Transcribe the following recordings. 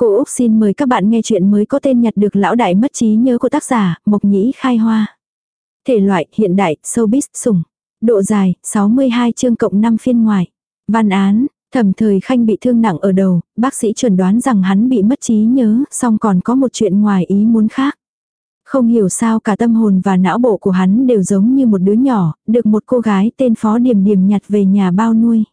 Cô Úc xin mời các bạn nghe chuyện mới có tên nhặt được lão đại mất trí nhớ của tác giả Mộc Nhĩ Khai Hoa. Thể loại hiện đại, showbiz, sủng. Độ dài, 62 chương cộng 5 phiên ngoài. Văn án, thẩm thời khanh bị thương nặng ở đầu, bác sĩ chuẩn đoán rằng hắn bị mất trí nhớ, song còn có một chuyện ngoài ý muốn khác. Không hiểu sao cả tâm hồn và não bộ của hắn đều giống như một đứa nhỏ, được một cô gái tên Phó Điềm Điềm nhặt về nhà bao nuôi.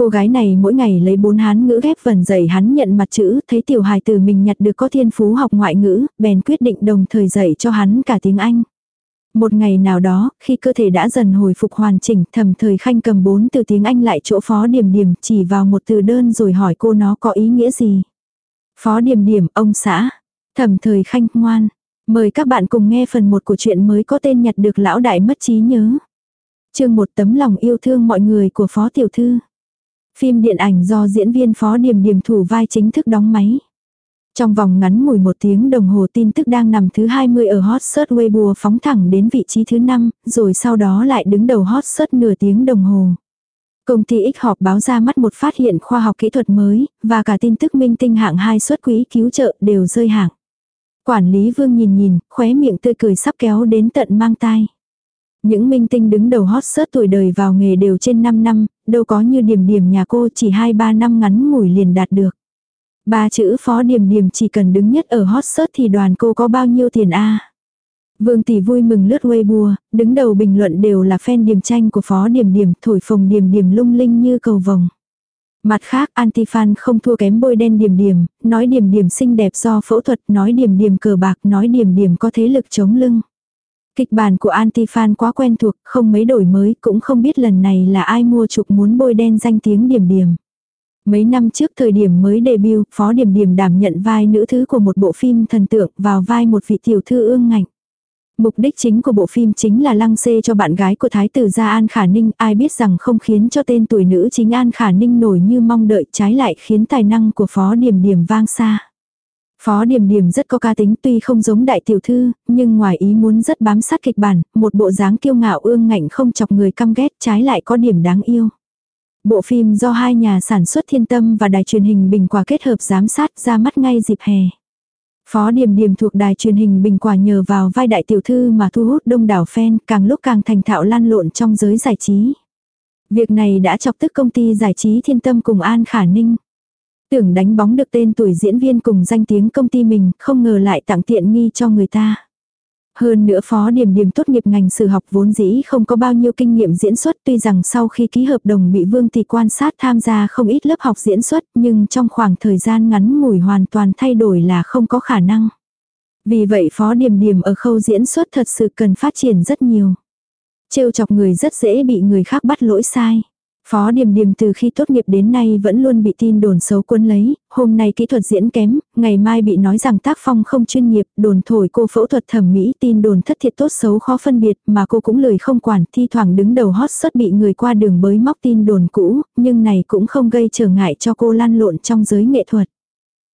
Cô gái này mỗi ngày lấy bốn hán ngữ ghép vần dạy hắn nhận mặt chữ, thấy tiểu hài từ mình nhặt được có thiên phú học ngoại ngữ, bèn quyết định đồng thời dạy cho hắn cả tiếng Anh. Một ngày nào đó, khi cơ thể đã dần hồi phục hoàn chỉnh, thầm thời khanh cầm bốn từ tiếng Anh lại chỗ phó điểm điểm chỉ vào một từ đơn rồi hỏi cô nó có ý nghĩa gì. Phó điểm điểm, ông xã. Thầm thời khanh, ngoan. Mời các bạn cùng nghe phần 1 của chuyện mới có tên nhặt được lão đại mất trí nhớ. chương một tấm lòng yêu thương mọi người của phó tiểu thư. Phim điện ảnh do diễn viên phó điểm điểm thủ vai chính thức đóng máy. Trong vòng ngắn ngủi một tiếng đồng hồ tin tức đang nằm thứ 20 ở hot search Weibo phóng thẳng đến vị trí thứ 5, rồi sau đó lại đứng đầu hot search nửa tiếng đồng hồ. Công ty X họp báo ra mắt một phát hiện khoa học kỹ thuật mới, và cả tin tức minh tinh hạng 2 xuất quỹ cứu trợ đều rơi hạng. Quản lý vương nhìn nhìn, khóe miệng tươi cười sắp kéo đến tận mang tai. Những minh tinh đứng đầu hot sớt tuổi đời vào nghề đều trên 5 năm, đâu có như điểm điểm nhà cô chỉ 2-3 năm ngắn ngủi liền đạt được. Ba chữ phó điểm điểm chỉ cần đứng nhất ở hot search thì đoàn cô có bao nhiêu tiền a Vương tỷ vui mừng lướt Weibo, đứng đầu bình luận đều là fan điểm tranh của phó điểm điểm, thổi phồng điểm điểm lung linh như cầu vồng. Mặt khác, anti-fan không thua kém bôi đen điểm điểm, nói điểm điểm xinh đẹp do phẫu thuật, nói điểm điểm cờ bạc, nói điểm điểm có thế lực chống lưng. Kịch bản của Antifan quá quen thuộc, không mấy đổi mới, cũng không biết lần này là ai mua chụp muốn bôi đen danh tiếng điểm điểm. Mấy năm trước thời điểm mới debut, Phó Điểm Điểm đảm nhận vai nữ thứ của một bộ phim thần tượng vào vai một vị tiểu thư ương ngạnh. Mục đích chính của bộ phim chính là lăng xê cho bạn gái của Thái tử Gia An Khả Ninh, ai biết rằng không khiến cho tên tuổi nữ chính An Khả Ninh nổi như mong đợi trái lại khiến tài năng của Phó Điểm Điểm vang xa. Phó Điểm Điểm rất có ca tính tuy không giống đại tiểu thư, nhưng ngoài ý muốn rất bám sát kịch bản, một bộ dáng kiêu ngạo ương ngạnh không chọc người căm ghét trái lại có điểm đáng yêu. Bộ phim do hai nhà sản xuất Thiên Tâm và đài truyền hình Bình Quả kết hợp giám sát ra mắt ngay dịp hè. Phó Điềm Điềm thuộc đài truyền hình Bình Quả nhờ vào vai đại tiểu thư mà thu hút đông đảo fan càng lúc càng thành thạo lan lộn trong giới giải trí. Việc này đã chọc tức công ty giải trí Thiên Tâm cùng An Khả Ninh. Tưởng đánh bóng được tên tuổi diễn viên cùng danh tiếng công ty mình, không ngờ lại tặng tiện nghi cho người ta. Hơn nữa Phó điểm điểm tốt nghiệp ngành sử học vốn dĩ không có bao nhiêu kinh nghiệm diễn xuất tuy rằng sau khi ký hợp đồng bị Vương Tỷ quan sát tham gia không ít lớp học diễn xuất nhưng trong khoảng thời gian ngắn ngủi hoàn toàn thay đổi là không có khả năng. Vì vậy Phó điểm điểm ở khâu diễn xuất thật sự cần phát triển rất nhiều. Trêu chọc người rất dễ bị người khác bắt lỗi sai. Phó Điềm Điềm từ khi tốt nghiệp đến nay vẫn luôn bị tin đồn xấu quân lấy, hôm nay kỹ thuật diễn kém, ngày mai bị nói rằng tác phong không chuyên nghiệp, đồn thổi cô phẫu thuật thẩm mỹ tin đồn thất thiệt tốt xấu khó phân biệt mà cô cũng lời không quản, thi thoảng đứng đầu hot xuất bị người qua đường bới móc tin đồn cũ, nhưng này cũng không gây trở ngại cho cô lan lộn trong giới nghệ thuật.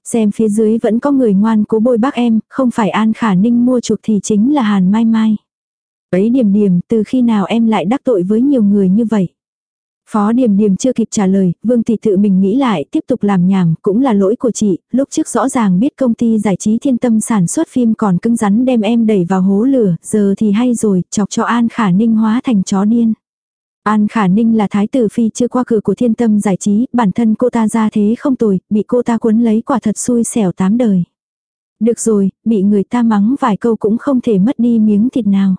Xem phía dưới vẫn có người ngoan cố bôi bác em, không phải An Khả Ninh mua chuộc thì chính là Hàn Mai Mai. Ấy điểm điểm, từ khi nào em lại đắc tội với nhiều người như vậy? Phó Điềm Điềm chưa kịp trả lời, Vương Thị tự mình nghĩ lại, tiếp tục làm nhảm, cũng là lỗi của chị, lúc trước rõ ràng biết công ty giải trí thiên tâm sản xuất phim còn cứng rắn đem em đẩy vào hố lửa, giờ thì hay rồi, chọc cho An Khả Ninh hóa thành chó điên. An Khả Ninh là thái tử phi chưa qua cửa của thiên tâm giải trí, bản thân cô ta ra thế không tồi, bị cô ta cuốn lấy quả thật xui xẻo tám đời. Được rồi, bị người ta mắng vài câu cũng không thể mất đi miếng thịt nào.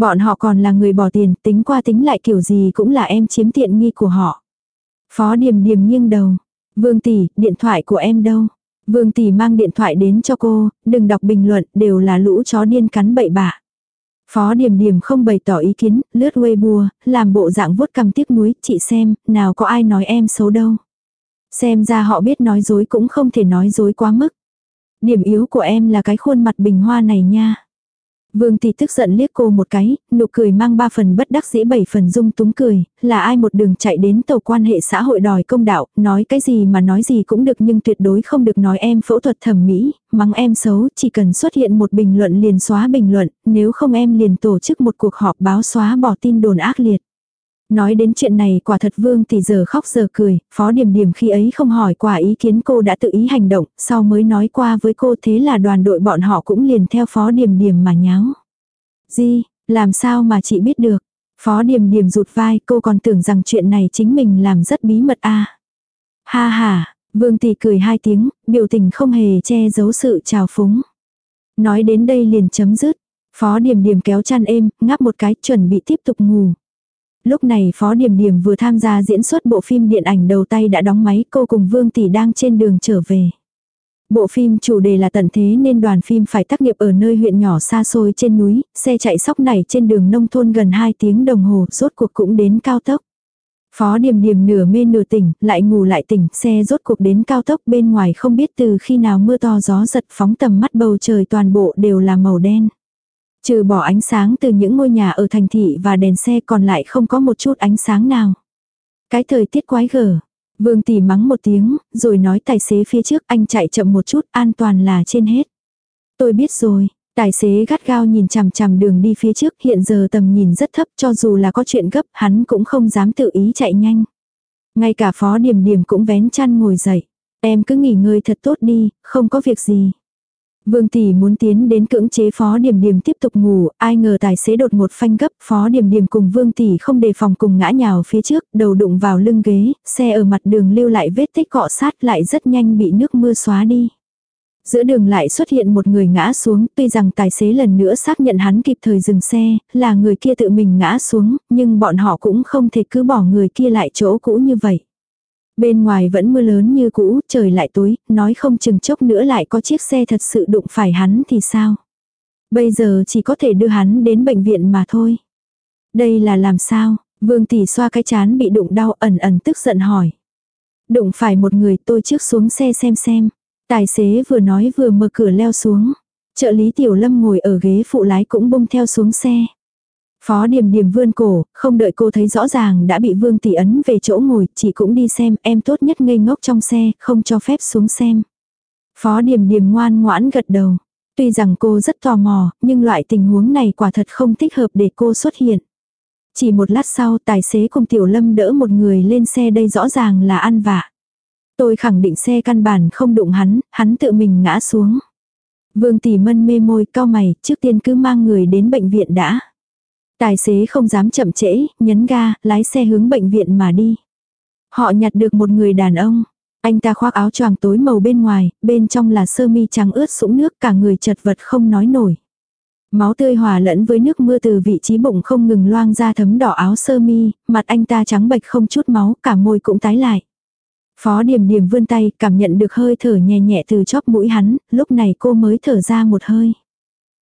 Bọn họ còn là người bỏ tiền, tính qua tính lại kiểu gì cũng là em chiếm tiện nghi của họ. Phó Điềm Điềm nghiêng đầu. Vương tỷ, điện thoại của em đâu? Vương tỷ mang điện thoại đến cho cô, đừng đọc bình luận, đều là lũ chó điên cắn bậy bạ. Phó Điềm Điềm không bày tỏ ý kiến, lướt Weibo, làm bộ dạng vuốt cầm tiếc nuối, chị xem, nào có ai nói em xấu đâu. Xem ra họ biết nói dối cũng không thể nói dối quá mức. Điểm yếu của em là cái khuôn mặt bình hoa này nha. Vương Tỷ tức giận liếc cô một cái, nụ cười mang ba phần bất đắc dĩ bảy phần dung túng cười, là ai một đường chạy đến tàu quan hệ xã hội đòi công đạo, nói cái gì mà nói gì cũng được nhưng tuyệt đối không được nói em phẫu thuật thẩm mỹ, mắng em xấu, chỉ cần xuất hiện một bình luận liền xóa bình luận, nếu không em liền tổ chức một cuộc họp báo xóa bỏ tin đồn ác liệt. Nói đến chuyện này quả thật Vương tỷ giờ khóc giờ cười, Phó Điềm Điềm khi ấy không hỏi quả ý kiến cô đã tự ý hành động, sau mới nói qua với cô thế là đoàn đội bọn họ cũng liền theo Phó Điềm Điềm mà nháo. Di, làm sao mà chị biết được? Phó Điềm Điềm rụt vai cô còn tưởng rằng chuyện này chính mình làm rất bí mật a Ha ha, Vương tỷ cười hai tiếng, biểu tình không hề che giấu sự trào phúng. Nói đến đây liền chấm dứt. Phó Điềm Điềm kéo chăn êm, ngáp một cái chuẩn bị tiếp tục ngủ. Lúc này Phó Điềm Điềm vừa tham gia diễn xuất bộ phim điện ảnh đầu tay đã đóng máy cô cùng Vương Tỷ đang trên đường trở về. Bộ phim chủ đề là tận thế nên đoàn phim phải tác nghiệp ở nơi huyện nhỏ xa xôi trên núi, xe chạy sóc này trên đường nông thôn gần 2 tiếng đồng hồ, rốt cuộc cũng đến cao tốc. Phó Điềm Điềm nửa mê nửa tỉnh, lại ngủ lại tỉnh, xe rốt cuộc đến cao tốc bên ngoài không biết từ khi nào mưa to gió giật phóng tầm mắt bầu trời toàn bộ đều là màu đen. Trừ bỏ ánh sáng từ những ngôi nhà ở thành thị và đèn xe còn lại không có một chút ánh sáng nào. Cái thời tiết quái gở. Vương tỷ mắng một tiếng, rồi nói tài xế phía trước anh chạy chậm một chút, an toàn là trên hết. Tôi biết rồi, tài xế gắt gao nhìn chằm chằm đường đi phía trước, hiện giờ tầm nhìn rất thấp cho dù là có chuyện gấp, hắn cũng không dám tự ý chạy nhanh. Ngay cả phó điểm điểm cũng vén chăn ngồi dậy. Em cứ nghỉ ngơi thật tốt đi, không có việc gì. Vương tỷ muốn tiến đến cưỡng chế phó điểm điểm tiếp tục ngủ, ai ngờ tài xế đột một phanh gấp, phó điểm điểm cùng vương tỷ không đề phòng cùng ngã nhào phía trước, đầu đụng vào lưng ghế, xe ở mặt đường lưu lại vết tích cọ sát lại rất nhanh bị nước mưa xóa đi. Giữa đường lại xuất hiện một người ngã xuống, tuy rằng tài xế lần nữa xác nhận hắn kịp thời dừng xe, là người kia tự mình ngã xuống, nhưng bọn họ cũng không thể cứ bỏ người kia lại chỗ cũ như vậy. Bên ngoài vẫn mưa lớn như cũ, trời lại tối, nói không chừng chốc nữa lại có chiếc xe thật sự đụng phải hắn thì sao. Bây giờ chỉ có thể đưa hắn đến bệnh viện mà thôi. Đây là làm sao? Vương tỷ xoa cái chán bị đụng đau ẩn ẩn tức giận hỏi. Đụng phải một người tôi trước xuống xe xem xem. Tài xế vừa nói vừa mở cửa leo xuống. Trợ lý Tiểu Lâm ngồi ở ghế phụ lái cũng bung theo xuống xe. Phó Điềm Điềm vươn cổ, không đợi cô thấy rõ ràng đã bị Vương Tỷ ấn về chỗ ngồi, chị cũng đi xem, em tốt nhất ngây ngốc trong xe, không cho phép xuống xem. Phó Điềm Điềm ngoan ngoãn gật đầu. Tuy rằng cô rất tò mò, nhưng loại tình huống này quả thật không thích hợp để cô xuất hiện. Chỉ một lát sau tài xế cùng Tiểu Lâm đỡ một người lên xe đây rõ ràng là ăn vạ. Tôi khẳng định xe căn bản không đụng hắn, hắn tự mình ngã xuống. Vương Tỷ mân mê môi cao mày, trước tiên cứ mang người đến bệnh viện đã. Tài xế không dám chậm trễ, nhấn ga, lái xe hướng bệnh viện mà đi. Họ nhặt được một người đàn ông. Anh ta khoác áo choàng tối màu bên ngoài, bên trong là sơ mi trắng ướt sũng nước cả người chật vật không nói nổi. Máu tươi hòa lẫn với nước mưa từ vị trí bụng không ngừng loang ra thấm đỏ áo sơ mi, mặt anh ta trắng bệch không chút máu, cả môi cũng tái lại. Phó điểm điểm vươn tay, cảm nhận được hơi thở nhẹ nhẹ từ chóp mũi hắn, lúc này cô mới thở ra một hơi.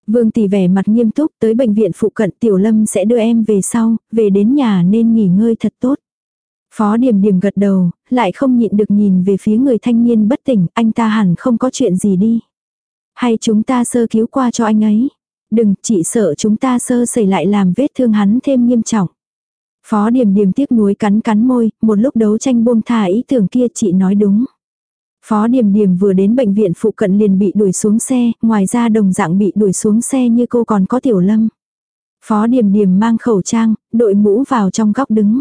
Vương tỷ vẻ mặt nghiêm túc tới bệnh viện phụ cận Tiểu Lâm sẽ đưa em về sau, về đến nhà nên nghỉ ngơi thật tốt. Phó Điềm Điềm gật đầu, lại không nhịn được nhìn về phía người thanh niên bất tỉnh, anh ta hẳn không có chuyện gì đi. Hay chúng ta sơ cứu qua cho anh ấy. Đừng, chị sợ chúng ta sơ sẩy lại làm vết thương hắn thêm nghiêm trọng. Phó Điềm Điềm tiếc nuối cắn cắn môi, một lúc đấu tranh buông thả ý tưởng kia chị nói đúng. Phó Điềm Điềm vừa đến bệnh viện phụ cận liền bị đuổi xuống xe, ngoài ra đồng dạng bị đuổi xuống xe như cô còn có Tiểu Lâm. Phó Điềm Điềm mang khẩu trang, đội mũ vào trong góc đứng.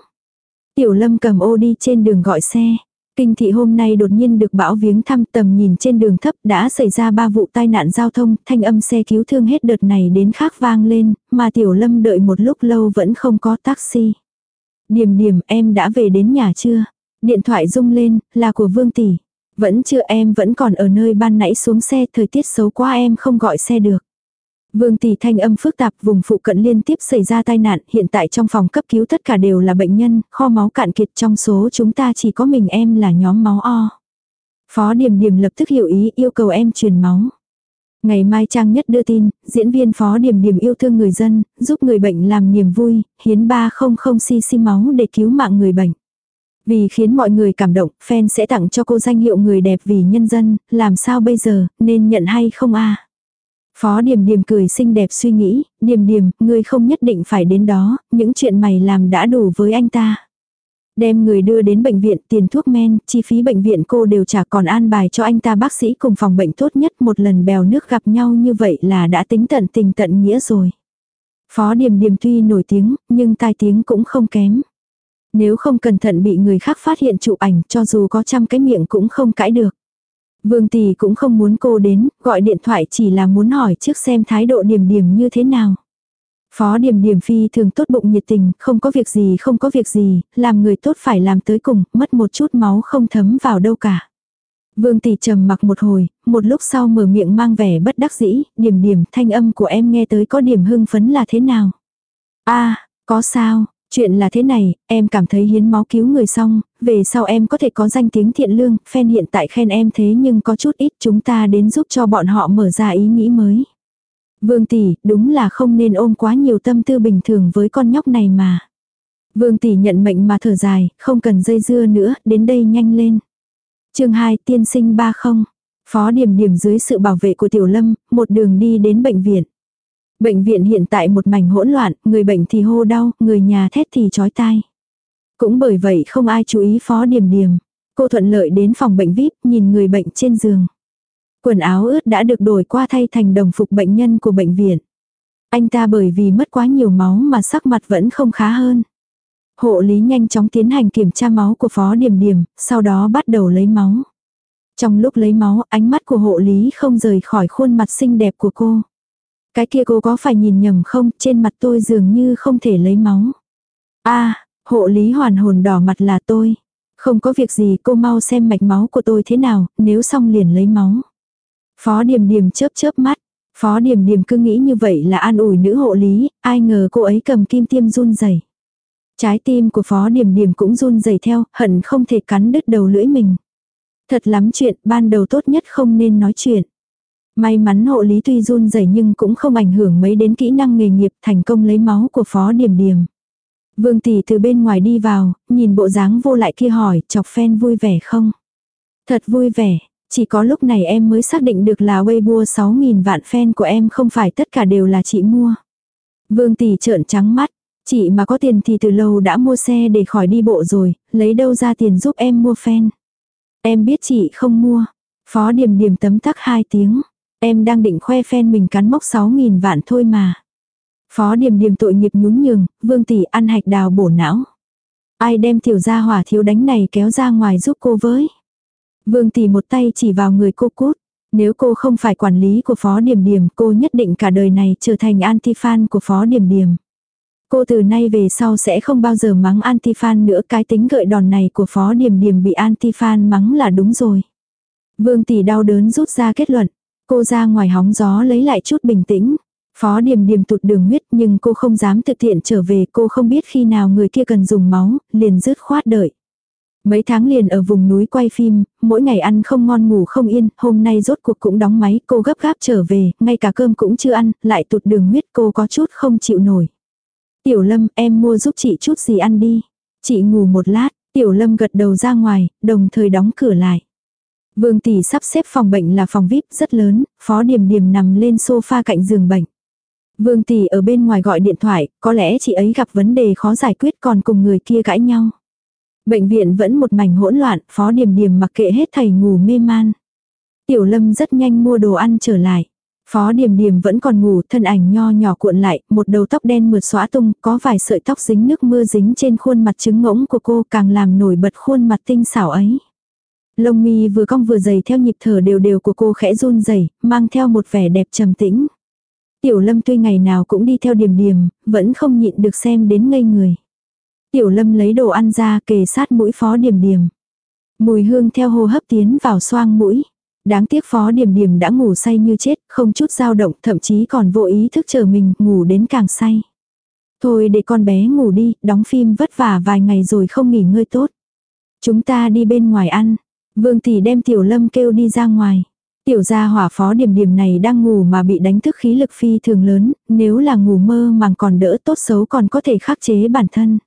Tiểu Lâm cầm ô đi trên đường gọi xe. Kinh thị hôm nay đột nhiên được bão viếng thăm tầm nhìn trên đường thấp đã xảy ra ba vụ tai nạn giao thông, thanh âm xe cứu thương hết đợt này đến khác vang lên, mà Tiểu Lâm đợi một lúc lâu vẫn không có taxi. Điềm điềm em đã về đến nhà chưa? Điện thoại rung lên, là của Vương Tỷ. Vẫn chưa em vẫn còn ở nơi ban nãy xuống xe, thời tiết xấu quá em không gọi xe được. Vương tỷ thanh âm phức tạp vùng phụ cận liên tiếp xảy ra tai nạn, hiện tại trong phòng cấp cứu tất cả đều là bệnh nhân, kho máu cạn kiệt trong số chúng ta chỉ có mình em là nhóm máu O. Phó Điềm Điềm lập tức hiểu ý yêu cầu em truyền máu. Ngày mai Trang Nhất đưa tin, diễn viên Phó Điềm Điềm yêu thương người dân, giúp người bệnh làm niềm vui, hiến 300cc máu để cứu mạng người bệnh. Vì khiến mọi người cảm động, fan sẽ tặng cho cô danh hiệu người đẹp vì nhân dân, làm sao bây giờ, nên nhận hay không a Phó Điềm Điềm cười xinh đẹp suy nghĩ, Điềm Điềm, ngươi không nhất định phải đến đó, những chuyện mày làm đã đủ với anh ta. Đem người đưa đến bệnh viện tiền thuốc men, chi phí bệnh viện cô đều trả còn an bài cho anh ta bác sĩ cùng phòng bệnh tốt nhất một lần bèo nước gặp nhau như vậy là đã tính tận tình tận nghĩa rồi. Phó Điềm Điềm tuy nổi tiếng, nhưng tai tiếng cũng không kém. Nếu không cẩn thận bị người khác phát hiện chụp ảnh cho dù có trăm cái miệng cũng không cãi được. Vương Tỷ cũng không muốn cô đến, gọi điện thoại chỉ là muốn hỏi trước xem thái độ điểm điểm như thế nào. Phó điểm điểm phi thường tốt bụng nhiệt tình, không có việc gì không có việc gì, làm người tốt phải làm tới cùng, mất một chút máu không thấm vào đâu cả. Vương tỷ trầm mặc một hồi, một lúc sau mở miệng mang vẻ bất đắc dĩ, điểm điểm thanh âm của em nghe tới có điểm hưng phấn là thế nào. a có sao, chuyện là thế này, em cảm thấy hiến máu cứu người xong, về sau em có thể có danh tiếng thiện lương, fan hiện tại khen em thế nhưng có chút ít chúng ta đến giúp cho bọn họ mở ra ý nghĩ mới. Vương tỷ, đúng là không nên ôm quá nhiều tâm tư bình thường với con nhóc này mà. Vương tỷ nhận mệnh mà thở dài, không cần dây dưa nữa, đến đây nhanh lên. chương 2 tiên sinh ba không. Phó điểm điểm dưới sự bảo vệ của Tiểu Lâm, một đường đi đến bệnh viện. Bệnh viện hiện tại một mảnh hỗn loạn, người bệnh thì hô đau, người nhà thét thì chói tai. Cũng bởi vậy không ai chú ý phó điểm điểm. Cô thuận lợi đến phòng bệnh VIP, nhìn người bệnh trên giường. Quần áo ướt đã được đổi qua thay thành đồng phục bệnh nhân của bệnh viện. Anh ta bởi vì mất quá nhiều máu mà sắc mặt vẫn không khá hơn. Hộ lý nhanh chóng tiến hành kiểm tra máu của Phó Điểm Điểm, sau đó bắt đầu lấy máu. Trong lúc lấy máu, ánh mắt của hộ lý không rời khỏi khuôn mặt xinh đẹp của cô. Cái kia cô có phải nhìn nhầm không, trên mặt tôi dường như không thể lấy máu. a hộ lý hoàn hồn đỏ mặt là tôi. Không có việc gì cô mau xem mạch máu của tôi thế nào, nếu xong liền lấy máu. Phó Điềm Điềm chớp chớp mắt. Phó Điềm Điềm cứ nghĩ như vậy là an ủi nữ hộ lý, ai ngờ cô ấy cầm kim tiêm run rẩy. Trái tim của Phó Điềm Điềm cũng run rẩy theo, hận không thể cắn đứt đầu lưỡi mình. Thật lắm chuyện, ban đầu tốt nhất không nên nói chuyện. May mắn hộ lý tuy run rẩy nhưng cũng không ảnh hưởng mấy đến kỹ năng nghề nghiệp thành công lấy máu của Phó điểm điểm Vương Tỷ từ bên ngoài đi vào, nhìn bộ dáng vô lại kia hỏi, chọc phen vui vẻ không? Thật vui vẻ, chỉ có lúc này em mới xác định được là Weibo 6.000 vạn fan của em không phải tất cả đều là chị mua. Vương tỷ trợn trắng mắt, chị mà có tiền thì từ lâu đã mua xe để khỏi đi bộ rồi, lấy đâu ra tiền giúp em mua fan. Em biết chị không mua. Phó điểm điểm tấm tắc hai tiếng. Em đang định khoe phen mình cắn mốc 6.000 vạn thôi mà. Phó điểm điểm tội nghiệp nhún nhường, vương tỷ ăn hạch đào bổ não. Ai đem tiểu gia hỏa thiếu đánh này kéo ra ngoài giúp cô với. Vương tỷ một tay chỉ vào người cô cút. Nếu cô không phải quản lý của Phó Điểm Điểm, cô nhất định cả đời này trở thành anti-fan của Phó Điểm Điểm. Cô từ nay về sau sẽ không bao giờ mắng anti-fan nữa, cái tính gợi đòn này của Phó Điểm Điểm bị anti-fan mắng là đúng rồi. Vương tỷ đau đớn rút ra kết luận, cô ra ngoài hóng gió lấy lại chút bình tĩnh. Phó Điểm Điểm tụt đường huyết nhưng cô không dám thực hiện trở về, cô không biết khi nào người kia cần dùng máu, liền dứt khoát đợi. Mấy tháng liền ở vùng núi quay phim, mỗi ngày ăn không ngon ngủ không yên, hôm nay rốt cuộc cũng đóng máy, cô gấp gáp trở về, ngay cả cơm cũng chưa ăn, lại tụt đường huyết cô có chút không chịu nổi. Tiểu Lâm, em mua giúp chị chút gì ăn đi. Chị ngủ một lát, Tiểu Lâm gật đầu ra ngoài, đồng thời đóng cửa lại. Vương Tỷ sắp xếp phòng bệnh là phòng VIP rất lớn, Phó Điềm Điềm nằm lên sofa cạnh giường bệnh. Vương Tỷ ở bên ngoài gọi điện thoại, có lẽ chị ấy gặp vấn đề khó giải quyết còn cùng người kia cãi nhau. Bệnh viện vẫn một mảnh hỗn loạn, phó điểm điểm mặc kệ hết thầy ngủ mê man. Tiểu lâm rất nhanh mua đồ ăn trở lại. Phó điểm điểm vẫn còn ngủ, thân ảnh nho nhỏ cuộn lại, một đầu tóc đen mượt xóa tung, có vài sợi tóc dính nước mưa dính trên khuôn mặt trứng ngỗng của cô càng làm nổi bật khuôn mặt tinh xảo ấy. Lông mi vừa cong vừa dày theo nhịp thở đều đều của cô khẽ run rẩy, mang theo một vẻ đẹp trầm tĩnh. Tiểu lâm tuy ngày nào cũng đi theo điểm điểm, vẫn không nhịn được xem đến ngây người. Tiểu lâm lấy đồ ăn ra kề sát mũi phó điểm điểm. Mùi hương theo hô hấp tiến vào xoang mũi. Đáng tiếc phó điểm điểm đã ngủ say như chết, không chút dao động, thậm chí còn vô ý thức chờ mình, ngủ đến càng say. Thôi để con bé ngủ đi, đóng phim vất vả vài ngày rồi không nghỉ ngơi tốt. Chúng ta đi bên ngoài ăn. Vương tỷ đem tiểu lâm kêu đi ra ngoài. Tiểu gia hỏa phó điểm điểm này đang ngủ mà bị đánh thức khí lực phi thường lớn, nếu là ngủ mơ màng còn đỡ tốt xấu còn có thể khắc chế bản thân.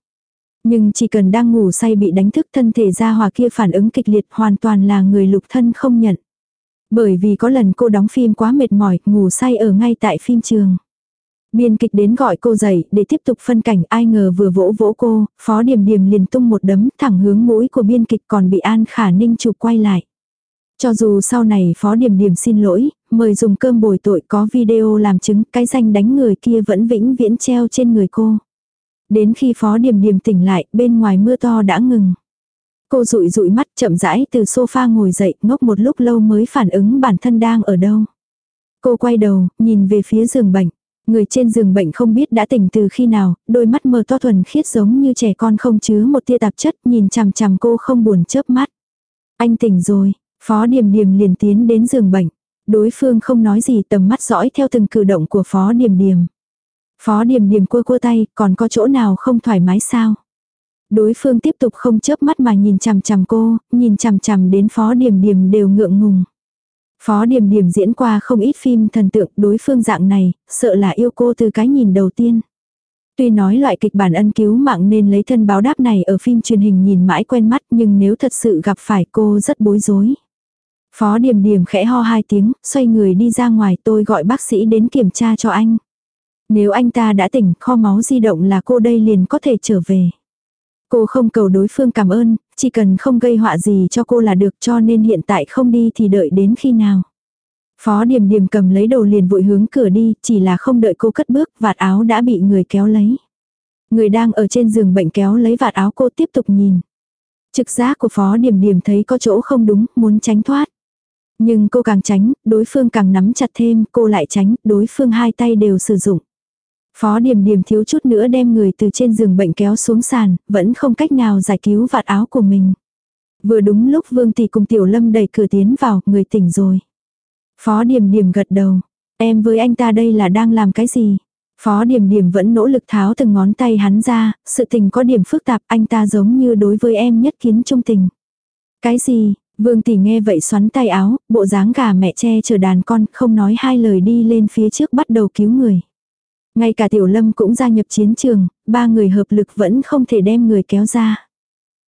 Nhưng chỉ cần đang ngủ say bị đánh thức thân thể gia hỏa kia phản ứng kịch liệt hoàn toàn là người lục thân không nhận. Bởi vì có lần cô đóng phim quá mệt mỏi, ngủ say ở ngay tại phim trường. Biên kịch đến gọi cô dậy để tiếp tục phân cảnh ai ngờ vừa vỗ vỗ cô, phó điểm điểm liền tung một đấm thẳng hướng mũi của biên kịch còn bị An Khả Ninh chụp quay lại. Cho dù sau này phó điểm điểm xin lỗi, mời dùng cơm bồi tội có video làm chứng cái danh đánh người kia vẫn vĩnh viễn treo trên người cô. Đến khi Phó Điềm Điềm tỉnh lại, bên ngoài mưa to đã ngừng. Cô rụi rụi mắt chậm rãi từ sofa ngồi dậy, ngốc một lúc lâu mới phản ứng bản thân đang ở đâu. Cô quay đầu, nhìn về phía giường bệnh. Người trên giường bệnh không biết đã tỉnh từ khi nào, đôi mắt mờ to thuần khiết giống như trẻ con không chứa một tia tạp chất, nhìn chằm chằm cô không buồn chớp mắt. Anh tỉnh rồi, Phó Điềm Điềm liền tiến đến giường bệnh. Đối phương không nói gì tầm mắt dõi theo từng cử động của Phó Điềm Điềm. Phó Điềm Điềm cua cua tay, còn có chỗ nào không thoải mái sao? Đối phương tiếp tục không chớp mắt mà nhìn chằm chằm cô, nhìn chằm chằm đến Phó Điềm Điềm đều ngượng ngùng. Phó Điềm Điềm diễn qua không ít phim thần tượng đối phương dạng này, sợ là yêu cô từ cái nhìn đầu tiên. Tuy nói loại kịch bản ân cứu mạng nên lấy thân báo đáp này ở phim truyền hình nhìn mãi quen mắt nhưng nếu thật sự gặp phải cô rất bối rối. Phó Điềm Điềm khẽ ho hai tiếng, xoay người đi ra ngoài tôi gọi bác sĩ đến kiểm tra cho anh. Nếu anh ta đã tỉnh, kho máu di động là cô đây liền có thể trở về. Cô không cầu đối phương cảm ơn, chỉ cần không gây họa gì cho cô là được cho nên hiện tại không đi thì đợi đến khi nào. Phó Điềm Điềm cầm lấy đồ liền vội hướng cửa đi, chỉ là không đợi cô cất bước, vạt áo đã bị người kéo lấy. Người đang ở trên giường bệnh kéo lấy vạt áo cô tiếp tục nhìn. Trực giác của Phó Điềm Điềm thấy có chỗ không đúng, muốn tránh thoát. Nhưng cô càng tránh, đối phương càng nắm chặt thêm, cô lại tránh, đối phương hai tay đều sử dụng. Phó Điềm Điềm thiếu chút nữa đem người từ trên giường bệnh kéo xuống sàn, vẫn không cách nào giải cứu vạt áo của mình. Vừa đúng lúc Vương Tỷ cùng Tiểu Lâm đẩy cửa tiến vào, người tỉnh rồi. Phó Điềm Điềm gật đầu. Em với anh ta đây là đang làm cái gì? Phó Điềm Điềm vẫn nỗ lực tháo từng ngón tay hắn ra, sự tình có điểm phức tạp, anh ta giống như đối với em nhất kiến trung tình. Cái gì? Vương Tỷ nghe vậy xoắn tay áo, bộ dáng gà mẹ che chờ đàn con, không nói hai lời đi lên phía trước bắt đầu cứu người. Ngay cả Tiểu Lâm cũng gia nhập chiến trường, ba người hợp lực vẫn không thể đem người kéo ra.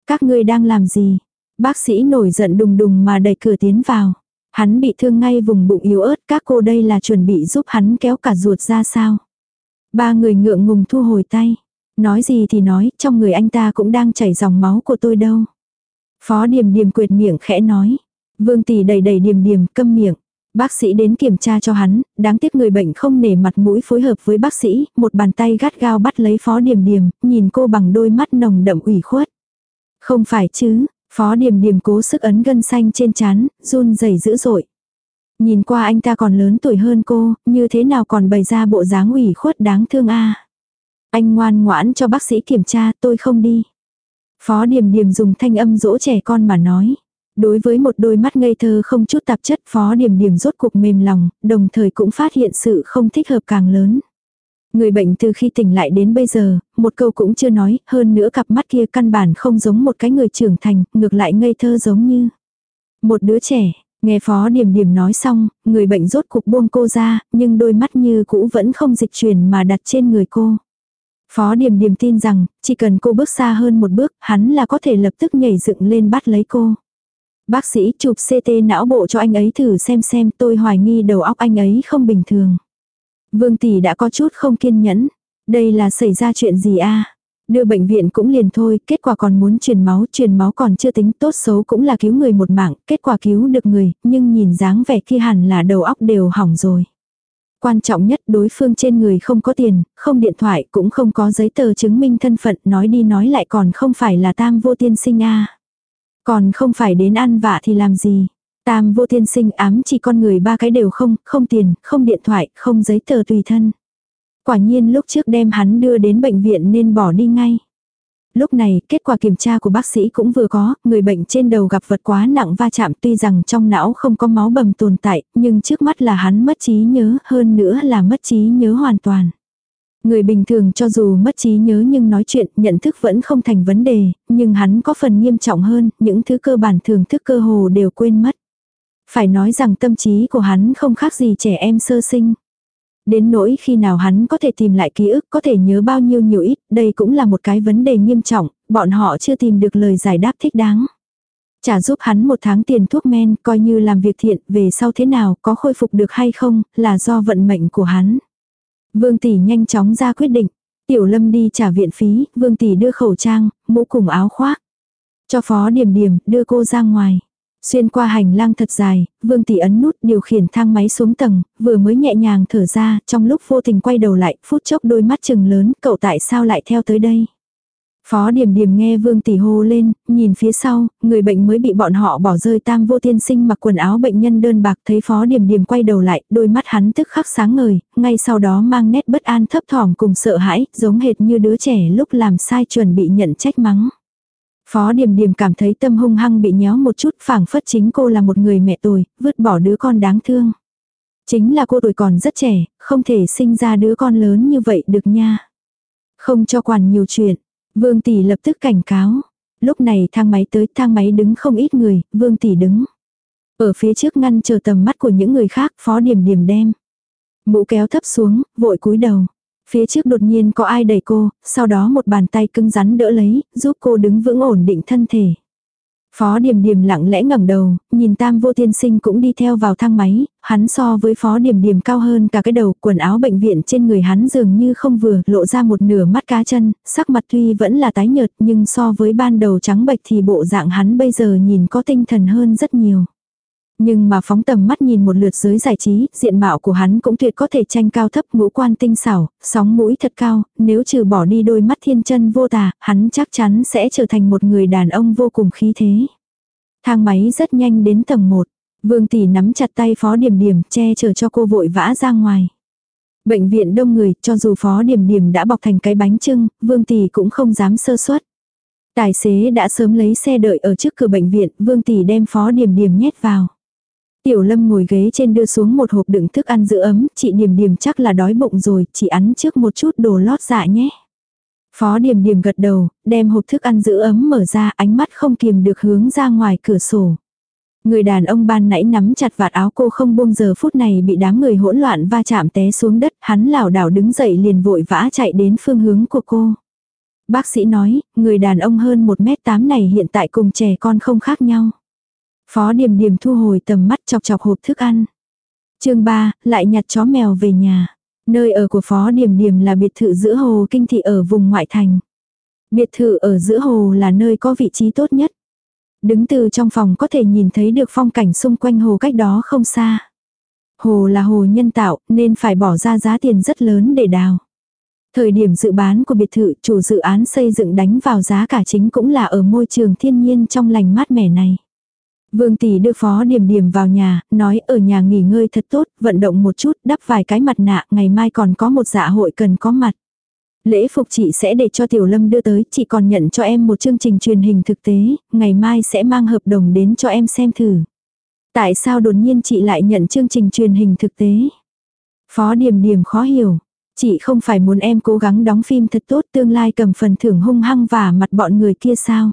Các ngươi đang làm gì? Bác sĩ nổi giận đùng đùng mà đẩy cửa tiến vào. Hắn bị thương ngay vùng bụng yếu ớt, các cô đây là chuẩn bị giúp hắn kéo cả ruột ra sao? Ba người ngượng ngùng thu hồi tay. Nói gì thì nói, trong người anh ta cũng đang chảy dòng máu của tôi đâu. Phó Điềm Điềm quệt miệng khẽ nói. Vương Tỷ đầy đầy Điềm Điềm câm miệng. Bác sĩ đến kiểm tra cho hắn, đáng tiếc người bệnh không nể mặt mũi phối hợp với bác sĩ, một bàn tay gắt gao bắt lấy Phó Điềm Điềm, nhìn cô bằng đôi mắt nồng đậm ủy khuất. Không phải chứ, Phó Điềm Điềm cố sức ấn gân xanh trên chán, run rẩy dữ dội. Nhìn qua anh ta còn lớn tuổi hơn cô, như thế nào còn bày ra bộ dáng ủy khuất đáng thương a. Anh ngoan ngoãn cho bác sĩ kiểm tra, tôi không đi. Phó Điềm Điềm dùng thanh âm dỗ trẻ con mà nói. Đối với một đôi mắt ngây thơ không chút tạp chất phó điểm điểm rốt cuộc mềm lòng, đồng thời cũng phát hiện sự không thích hợp càng lớn. Người bệnh từ khi tỉnh lại đến bây giờ, một câu cũng chưa nói, hơn nữa cặp mắt kia căn bản không giống một cái người trưởng thành, ngược lại ngây thơ giống như một đứa trẻ. Nghe phó điểm điểm nói xong, người bệnh rốt cuộc buông cô ra, nhưng đôi mắt như cũ vẫn không dịch chuyển mà đặt trên người cô. Phó điểm điểm tin rằng, chỉ cần cô bước xa hơn một bước, hắn là có thể lập tức nhảy dựng lên bắt lấy cô. Bác sĩ chụp CT não bộ cho anh ấy thử xem xem tôi hoài nghi đầu óc anh ấy không bình thường. Vương Tỷ đã có chút không kiên nhẫn. Đây là xảy ra chuyện gì a Đưa bệnh viện cũng liền thôi, kết quả còn muốn truyền máu, truyền máu còn chưa tính tốt xấu cũng là cứu người một mạng, kết quả cứu được người, nhưng nhìn dáng vẻ kia hẳn là đầu óc đều hỏng rồi. Quan trọng nhất đối phương trên người không có tiền, không điện thoại, cũng không có giấy tờ chứng minh thân phận, nói đi nói lại còn không phải là tam vô tiên sinh a còn không phải đến ăn vạ thì làm gì. Tam vô tiên sinh ám chỉ con người ba cái đều không, không tiền, không điện thoại, không giấy tờ tùy thân. Quả nhiên lúc trước đem hắn đưa đến bệnh viện nên bỏ đi ngay. Lúc này, kết quả kiểm tra của bác sĩ cũng vừa có, người bệnh trên đầu gặp vật quá nặng va chạm tuy rằng trong não không có máu bầm tồn tại, nhưng trước mắt là hắn mất trí nhớ hơn nữa là mất trí nhớ hoàn toàn. Người bình thường cho dù mất trí nhớ nhưng nói chuyện, nhận thức vẫn không thành vấn đề, nhưng hắn có phần nghiêm trọng hơn, những thứ cơ bản thường thức cơ hồ đều quên mất. Phải nói rằng tâm trí của hắn không khác gì trẻ em sơ sinh. Đến nỗi khi nào hắn có thể tìm lại ký ức, có thể nhớ bao nhiêu nhiều ít, đây cũng là một cái vấn đề nghiêm trọng, bọn họ chưa tìm được lời giải đáp thích đáng. Trả giúp hắn một tháng tiền thuốc men, coi như làm việc thiện, về sau thế nào, có khôi phục được hay không, là do vận mệnh của hắn. Vương Tỷ nhanh chóng ra quyết định. Tiểu Lâm đi trả viện phí, Vương Tỷ đưa khẩu trang, mũ cùng áo khoác. Cho Phó Điểm Điểm, đưa cô ra ngoài. Xuyên qua hành lang thật dài, Vương Tỷ ấn nút điều khiển thang máy xuống tầng, vừa mới nhẹ nhàng thở ra, trong lúc vô tình quay đầu lại, phút chốc đôi mắt chừng lớn, cậu tại sao lại theo tới đây? Phó Điềm Điềm nghe Vương Tỷ hô lên, nhìn phía sau, người bệnh mới bị bọn họ bỏ rơi tam vô tiên sinh mặc quần áo bệnh nhân đơn bạc thấy Phó Điềm Điềm quay đầu lại, đôi mắt hắn tức khắc sáng ngời, ngay sau đó mang nét bất an thấp thỏm cùng sợ hãi, giống hệt như đứa trẻ lúc làm sai chuẩn bị nhận trách mắng. Phó Điềm Điềm cảm thấy tâm hung hăng bị nhéo một chút phảng phất chính cô là một người mẹ tồi, vứt bỏ đứa con đáng thương. Chính là cô tuổi còn rất trẻ, không thể sinh ra đứa con lớn như vậy được nha. Không cho quản nhiều chuyện, Vương Tỷ lập tức cảnh cáo. Lúc này thang máy tới thang máy đứng không ít người, Vương Tỷ đứng. Ở phía trước ngăn chờ tầm mắt của những người khác, Phó điểm điểm đem. Mũ kéo thấp xuống, vội cúi đầu. Phía trước đột nhiên có ai đẩy cô, sau đó một bàn tay cứng rắn đỡ lấy, giúp cô đứng vững ổn định thân thể. Phó Điềm Điềm lặng lẽ ngẩng đầu, nhìn Tam Vô Tiên Sinh cũng đi theo vào thang máy, hắn so với Phó Điềm Điềm cao hơn cả cái đầu, quần áo bệnh viện trên người hắn dường như không vừa, lộ ra một nửa mắt cá chân, sắc mặt tuy vẫn là tái nhợt, nhưng so với ban đầu trắng bệch thì bộ dạng hắn bây giờ nhìn có tinh thần hơn rất nhiều. Nhưng mà phóng tầm mắt nhìn một lượt giới giải trí, diện mạo của hắn cũng tuyệt có thể tranh cao thấp ngũ quan tinh xảo, sóng mũi thật cao, nếu trừ bỏ đi đôi mắt thiên chân vô tà, hắn chắc chắn sẽ trở thành một người đàn ông vô cùng khí thế. Thang máy rất nhanh đến tầng 1. Vương tỷ nắm chặt tay phó điểm điểm che chở cho cô vội vã ra ngoài. Bệnh viện đông người, cho dù phó điểm điểm đã bọc thành cái bánh trưng, vương tỷ cũng không dám sơ suất. Tài xế đã sớm lấy xe đợi ở trước cửa bệnh viện, vương tỷ đem phó điểm điểm nhét vào. Tiểu lâm ngồi ghế trên đưa xuống một hộp đựng thức ăn giữ ấm, chị Điềm Điềm chắc là đói bụng rồi, chị ăn trước một chút đồ lót dạ nhé. Phó Điềm Điềm gật đầu, đem hộp thức ăn giữ ấm mở ra, ánh mắt không kiềm được hướng ra ngoài cửa sổ. Người đàn ông ban nãy nắm chặt vạt áo cô không buông giờ phút này bị đám người hỗn loạn va chạm té xuống đất, hắn lảo đảo đứng dậy liền vội vã chạy đến phương hướng của cô. Bác sĩ nói, người đàn ông hơn 1m8 này hiện tại cùng trẻ con không khác nhau. Phó Điềm Điềm thu hồi tầm mắt chọc chọc hộp thức ăn. chương 3, lại nhặt chó mèo về nhà. Nơi ở của Phó Điềm Điềm là biệt thự giữa hồ kinh thị ở vùng ngoại thành. Biệt thự ở giữa hồ là nơi có vị trí tốt nhất. Đứng từ trong phòng có thể nhìn thấy được phong cảnh xung quanh hồ cách đó không xa. Hồ là hồ nhân tạo nên phải bỏ ra giá tiền rất lớn để đào. Thời điểm dự bán của biệt thự chủ dự án xây dựng đánh vào giá cả chính cũng là ở môi trường thiên nhiên trong lành mát mẻ này. Vương tỷ đưa phó điểm điểm vào nhà, nói ở nhà nghỉ ngơi thật tốt, vận động một chút, đắp vài cái mặt nạ, ngày mai còn có một dạ hội cần có mặt. Lễ phục chị sẽ để cho Tiểu Lâm đưa tới, chị còn nhận cho em một chương trình truyền hình thực tế, ngày mai sẽ mang hợp đồng đến cho em xem thử. Tại sao đột nhiên chị lại nhận chương trình truyền hình thực tế? Phó Điềm Điềm khó hiểu. Chị không phải muốn em cố gắng đóng phim thật tốt tương lai cầm phần thưởng hung hăng và mặt bọn người kia sao?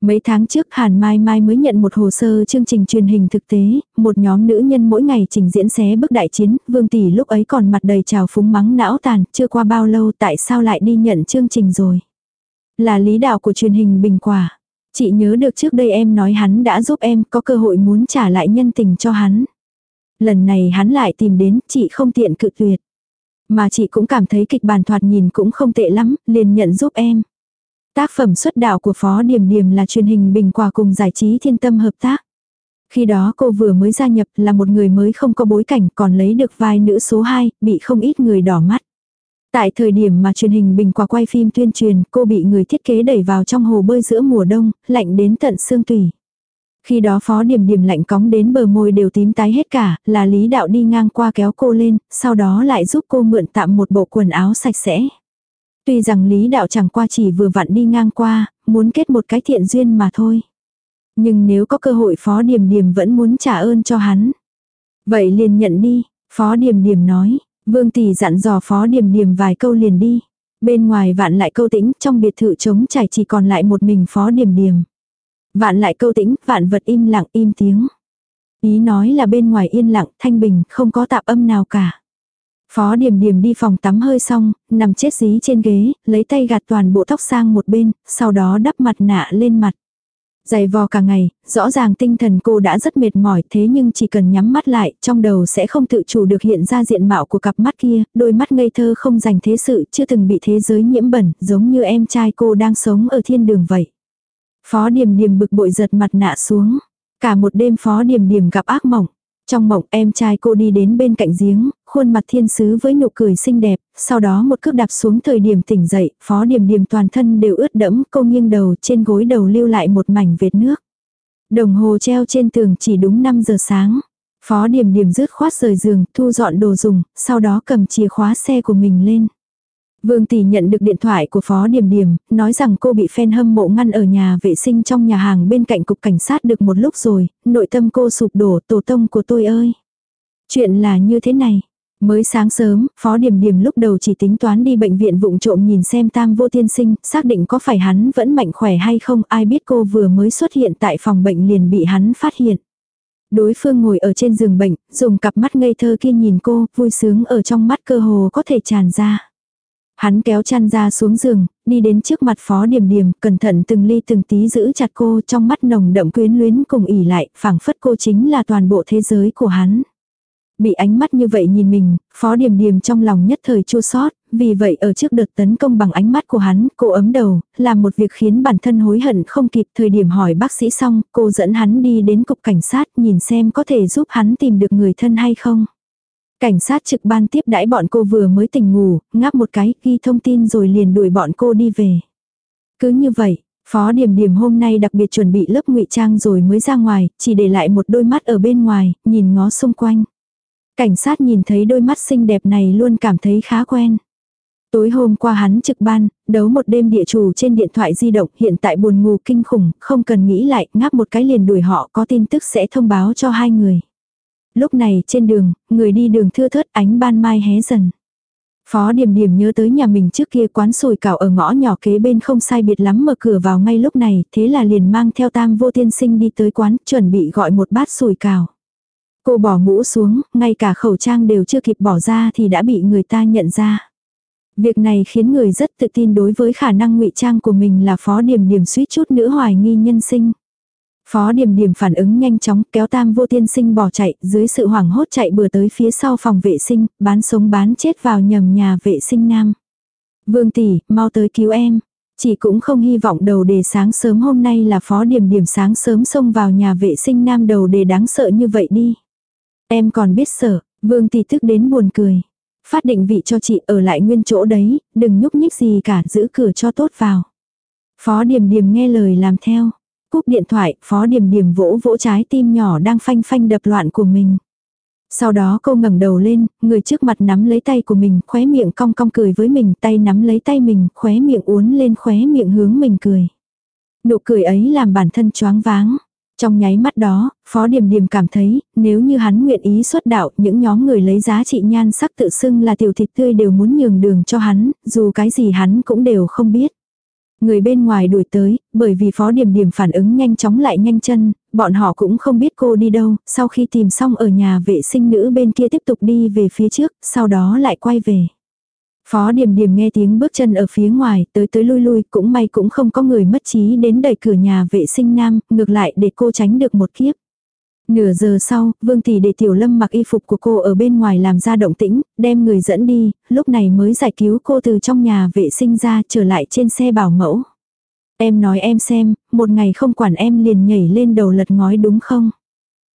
Mấy tháng trước Hàn Mai Mai mới nhận một hồ sơ chương trình truyền hình thực tế, một nhóm nữ nhân mỗi ngày trình diễn xé bức đại chiến, Vương Tỷ lúc ấy còn mặt đầy trào phúng mắng não tàn, chưa qua bao lâu tại sao lại đi nhận chương trình rồi. Là lý đạo của truyền hình bình quả. Chị nhớ được trước đây em nói hắn đã giúp em có cơ hội muốn trả lại nhân tình cho hắn. Lần này hắn lại tìm đến, chị không tiện cự tuyệt. Mà chị cũng cảm thấy kịch bản thoạt nhìn cũng không tệ lắm, liền nhận giúp em. Tác phẩm xuất đạo của Phó Điểm Điểm là truyền hình bình quả cùng giải trí thiên tâm hợp tác. Khi đó cô vừa mới gia nhập là một người mới không có bối cảnh còn lấy được vai nữ số 2, bị không ít người đỏ mắt. Tại thời điểm mà truyền hình bình quả quay phim tuyên truyền, cô bị người thiết kế đẩy vào trong hồ bơi giữa mùa đông, lạnh đến tận xương tủy. Khi đó phó điểm điểm lạnh cóng đến bờ môi đều tím tái hết cả, là lý đạo đi ngang qua kéo cô lên, sau đó lại giúp cô mượn tạm một bộ quần áo sạch sẽ. Tuy rằng Lý Đạo chẳng qua chỉ vừa vặn đi ngang qua, muốn kết một cái thiện duyên mà thôi. Nhưng nếu có cơ hội Phó Điềm Điềm vẫn muốn trả ơn cho hắn. Vậy liền nhận đi, Phó Điềm Điềm nói. Vương Tỷ dặn dò Phó Điềm Điềm vài câu liền đi. Bên ngoài vạn lại câu tĩnh, trong biệt thự trống trải chỉ còn lại một mình Phó Điềm Điềm. Vạn lại câu tĩnh, vạn vật im lặng im tiếng. Ý nói là bên ngoài yên lặng, thanh bình, không có tạp âm nào cả. Phó Điềm Điềm đi phòng tắm hơi xong, nằm chết dí trên ghế, lấy tay gạt toàn bộ tóc sang một bên, sau đó đắp mặt nạ lên mặt. Dày vò cả ngày, rõ ràng tinh thần cô đã rất mệt mỏi thế nhưng chỉ cần nhắm mắt lại, trong đầu sẽ không tự chủ được hiện ra diện mạo của cặp mắt kia, đôi mắt ngây thơ không dành thế sự, chưa từng bị thế giới nhiễm bẩn, giống như em trai cô đang sống ở thiên đường vậy. Phó Điềm Điềm bực bội giật mặt nạ xuống. Cả một đêm phó Điềm Điềm gặp ác mộng. Trong mộng em trai cô đi đến bên cạnh giếng, khuôn mặt thiên sứ với nụ cười xinh đẹp, sau đó một cước đạp xuống thời điểm tỉnh dậy, phó điểm điểm toàn thân đều ướt đẫm, cô nghiêng đầu trên gối đầu lưu lại một mảnh vệt nước. Đồng hồ treo trên tường chỉ đúng 5 giờ sáng. Phó điểm điểm rứt khoát rời giường, thu dọn đồ dùng, sau đó cầm chìa khóa xe của mình lên. Vương Tỷ nhận được điện thoại của Phó Điềm Điềm, nói rằng cô bị fan hâm mộ ngăn ở nhà vệ sinh trong nhà hàng bên cạnh cục cảnh sát được một lúc rồi, nội tâm cô sụp đổ tổ tông của tôi ơi. Chuyện là như thế này. Mới sáng sớm, Phó Điềm Điềm lúc đầu chỉ tính toán đi bệnh viện vụng trộm nhìn xem tam vô tiên sinh, xác định có phải hắn vẫn mạnh khỏe hay không, ai biết cô vừa mới xuất hiện tại phòng bệnh liền bị hắn phát hiện. Đối phương ngồi ở trên giường bệnh, dùng cặp mắt ngây thơ kia nhìn cô, vui sướng ở trong mắt cơ hồ có thể tràn ra. Hắn kéo chăn ra xuống giường, đi đến trước mặt phó điểm điểm, cẩn thận từng ly từng tí giữ chặt cô trong mắt nồng đậm quyến luyến cùng ỉ lại, phảng phất cô chính là toàn bộ thế giới của hắn. Bị ánh mắt như vậy nhìn mình, phó điểm điểm trong lòng nhất thời chua sót, vì vậy ở trước đợt tấn công bằng ánh mắt của hắn, cô ấm đầu, làm một việc khiến bản thân hối hận không kịp thời điểm hỏi bác sĩ xong, cô dẫn hắn đi đến cục cảnh sát nhìn xem có thể giúp hắn tìm được người thân hay không. Cảnh sát trực ban tiếp đãi bọn cô vừa mới tỉnh ngủ, ngáp một cái, ghi thông tin rồi liền đuổi bọn cô đi về. Cứ như vậy, Phó Điểm Điểm hôm nay đặc biệt chuẩn bị lớp ngụy trang rồi mới ra ngoài, chỉ để lại một đôi mắt ở bên ngoài, nhìn ngó xung quanh. Cảnh sát nhìn thấy đôi mắt xinh đẹp này luôn cảm thấy khá quen. Tối hôm qua hắn trực ban, đấu một đêm địa chủ trên điện thoại di động hiện tại buồn ngủ kinh khủng, không cần nghĩ lại, ngáp một cái liền đuổi họ có tin tức sẽ thông báo cho hai người. Lúc này trên đường, người đi đường thưa thớt ánh ban mai hé dần. Phó Điềm Điềm nhớ tới nhà mình trước kia quán sồi cảo ở ngõ nhỏ kế bên không sai biệt lắm mở cửa vào ngay lúc này, thế là liền mang theo tam vô tiên sinh đi tới quán, chuẩn bị gọi một bát sồi cảo. Cô bỏ mũ xuống, ngay cả khẩu trang đều chưa kịp bỏ ra thì đã bị người ta nhận ra. Việc này khiến người rất tự tin đối với khả năng ngụy trang của mình là phó điểm điểm suýt chút nữa hoài nghi nhân sinh. Phó điểm điểm phản ứng nhanh chóng kéo tam vô tiên sinh bỏ chạy dưới sự hoảng hốt chạy bừa tới phía sau phòng vệ sinh, bán sống bán chết vào nhầm nhà vệ sinh nam. Vương tỷ, mau tới cứu em. Chỉ cũng không hy vọng đầu đề sáng sớm hôm nay là phó điểm điểm sáng sớm xông vào nhà vệ sinh nam đầu đề đáng sợ như vậy đi. Em còn biết sợ, vương tỷ thức đến buồn cười. Phát định vị cho chị ở lại nguyên chỗ đấy, đừng nhúc nhích gì cả, giữ cửa cho tốt vào. Phó điểm điểm nghe lời làm theo. Cúp điện thoại, phó điểm điểm vỗ vỗ trái tim nhỏ đang phanh phanh đập loạn của mình. Sau đó cô ngẩng đầu lên, người trước mặt nắm lấy tay của mình, khóe miệng cong cong cười với mình, tay nắm lấy tay mình, khóe miệng uốn lên khóe miệng hướng mình cười. Nụ cười ấy làm bản thân choáng váng. Trong nháy mắt đó, Phó Điềm Điềm cảm thấy, nếu như hắn nguyện ý xuất đạo, những nhóm người lấy giá trị nhan sắc tự xưng là tiểu thịt tươi đều muốn nhường đường cho hắn, dù cái gì hắn cũng đều không biết. Người bên ngoài đuổi tới, bởi vì Phó điểm điểm phản ứng nhanh chóng lại nhanh chân, bọn họ cũng không biết cô đi đâu, sau khi tìm xong ở nhà vệ sinh nữ bên kia tiếp tục đi về phía trước, sau đó lại quay về. Phó điểm điểm nghe tiếng bước chân ở phía ngoài, tới tới lui lui, cũng may cũng không có người mất trí đến đẩy cửa nhà vệ sinh nam, ngược lại để cô tránh được một kiếp. Nửa giờ sau, Vương Tỷ để Tiểu Lâm mặc y phục của cô ở bên ngoài làm ra động tĩnh, đem người dẫn đi, lúc này mới giải cứu cô từ trong nhà vệ sinh ra trở lại trên xe bảo mẫu. Em nói em xem, một ngày không quản em liền nhảy lên đầu lật ngói đúng không?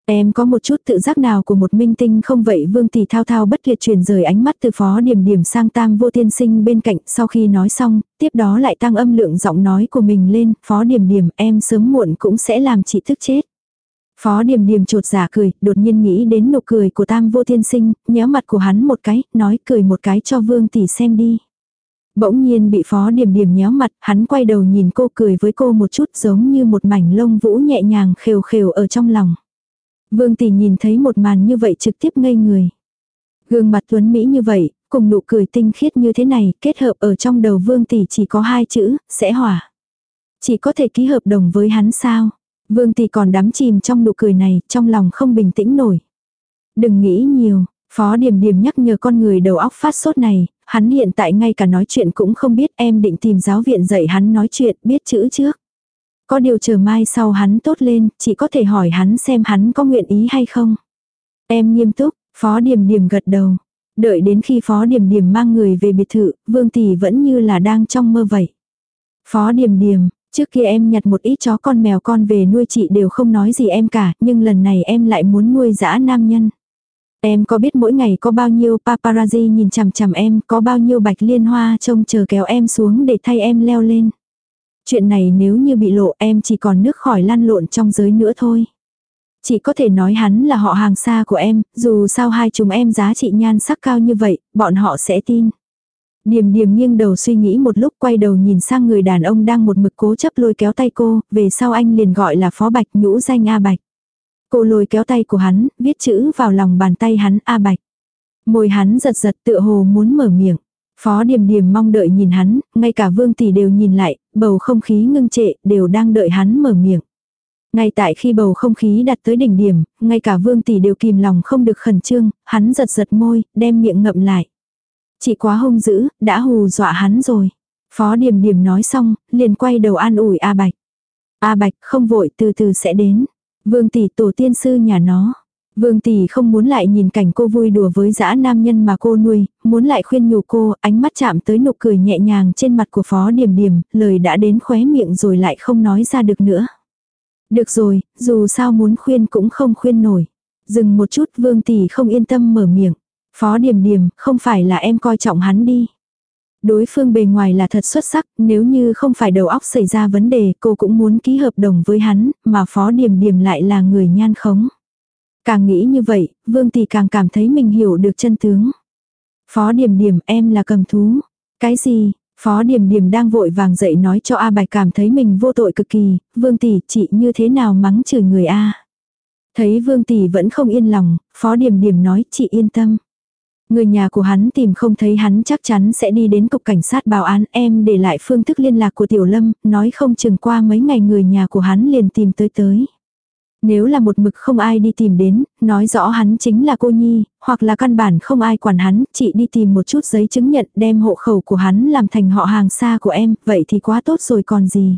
Em có một chút tự giác nào của một minh tinh không vậy Vương Tỷ thao thao bất liệt chuyển rời ánh mắt từ phó điểm điểm sang tam vô tiên sinh bên cạnh sau khi nói xong, tiếp đó lại tăng âm lượng giọng nói của mình lên, phó điểm điểm em sớm muộn cũng sẽ làm chị thức chết. Phó điềm điềm trột giả cười, đột nhiên nghĩ đến nụ cười của tam vô thiên sinh, nhéo mặt của hắn một cái, nói cười một cái cho Vương Tỷ xem đi. Bỗng nhiên bị phó điềm điềm nhéo mặt, hắn quay đầu nhìn cô cười với cô một chút giống như một mảnh lông vũ nhẹ nhàng khều khều ở trong lòng. Vương tỷ nhìn thấy một màn như vậy trực tiếp ngây người. Gương mặt tuấn Mỹ như vậy, cùng nụ cười tinh khiết như thế này, kết hợp ở trong đầu vương tỷ chỉ có hai chữ, sẽ hỏa. Chỉ có thể ký hợp đồng với hắn sao. Vương tỷ còn đắm chìm trong nụ cười này, trong lòng không bình tĩnh nổi. Đừng nghĩ nhiều, Phó Điềm Điềm nhắc nhở con người đầu óc phát sốt này, hắn hiện tại ngay cả nói chuyện cũng không biết em định tìm giáo viện dạy hắn nói chuyện biết chữ trước. Có điều chờ mai sau hắn tốt lên, chỉ có thể hỏi hắn xem hắn có nguyện ý hay không. Em nghiêm túc, Phó Điềm Điềm gật đầu. Đợi đến khi Phó Điềm Điềm mang người về biệt thự, Vương Tỷ vẫn như là đang trong mơ vậy. Phó Điềm Điềm, Trước kia em nhặt một ít chó con mèo con về nuôi chị đều không nói gì em cả, nhưng lần này em lại muốn nuôi dã nam nhân. Em có biết mỗi ngày có bao nhiêu paparazzi nhìn chằm chằm em, có bao nhiêu bạch liên hoa trông chờ kéo em xuống để thay em leo lên. Chuyện này nếu như bị lộ em chỉ còn nước khỏi lăn lộn trong giới nữa thôi. Chỉ có thể nói hắn là họ hàng xa của em, dù sao hai chúng em giá trị nhan sắc cao như vậy, bọn họ sẽ tin. Điềm điềm nghiêng đầu suy nghĩ một lúc quay đầu nhìn sang người đàn ông đang một mực cố chấp lôi kéo tay cô, về sau anh liền gọi là Phó Bạch nhũ danh A Bạch. Cô lôi kéo tay của hắn, viết chữ vào lòng bàn tay hắn A Bạch. Môi hắn giật giật tựa hồ muốn mở miệng. Phó Điềm Điềm mong đợi nhìn hắn, ngay cả Vương Tỷ đều nhìn lại, bầu không khí ngưng trệ, đều đang đợi hắn mở miệng. Ngay tại khi bầu không khí đặt tới đỉnh điểm, ngay cả Vương Tỷ đều kìm lòng không được khẩn trương, hắn giật giật môi, đem miệng ngậm lại. Chị quá hung dữ, đã hù dọa hắn rồi. Phó Điềm Điềm nói xong, liền quay đầu an ủi A Bạch. A Bạch không vội từ từ sẽ đến. Vương tỷ tổ tiên sư nhà nó. Vương tỷ không muốn lại nhìn cảnh cô vui đùa với dã nam nhân mà cô nuôi, muốn lại khuyên nhủ cô, ánh mắt chạm tới nụ cười nhẹ nhàng trên mặt của phó điểm điểm, lời đã đến khóe miệng rồi lại không nói ra được nữa. Được rồi, dù sao muốn khuyên cũng không khuyên nổi. Dừng một chút vương tỷ không yên tâm mở miệng. Phó điểm điểm, không phải là em coi trọng hắn đi. Đối phương bề ngoài là thật xuất sắc, nếu như không phải đầu óc xảy ra vấn đề cô cũng muốn ký hợp đồng với hắn, mà Phó Điềm Điềm lại là người nhan khống. Càng nghĩ như vậy, Vương Tỷ càng cảm thấy mình hiểu được chân tướng. Phó Điềm Điềm em là cầm thú. Cái gì? Phó Điềm Điềm đang vội vàng dậy nói cho A Bạch cảm thấy mình vô tội cực kỳ, Vương Tỷ chị như thế nào mắng chửi người A. Thấy Vương Tỷ vẫn không yên lòng, Phó Điềm Điềm nói chị yên tâm. Người nhà của hắn tìm không thấy hắn chắc chắn sẽ đi đến cục cảnh sát báo án em để lại phương thức liên lạc của Tiểu Lâm, nói không chừng qua mấy ngày người nhà của hắn liền tìm tới tới. Nếu là một mực không ai đi tìm đến, nói rõ hắn chính là cô Nhi, hoặc là căn bản không ai quản hắn, chị đi tìm một chút giấy chứng nhận đem hộ khẩu của hắn làm thành họ hàng xa của em, vậy thì quá tốt rồi còn gì.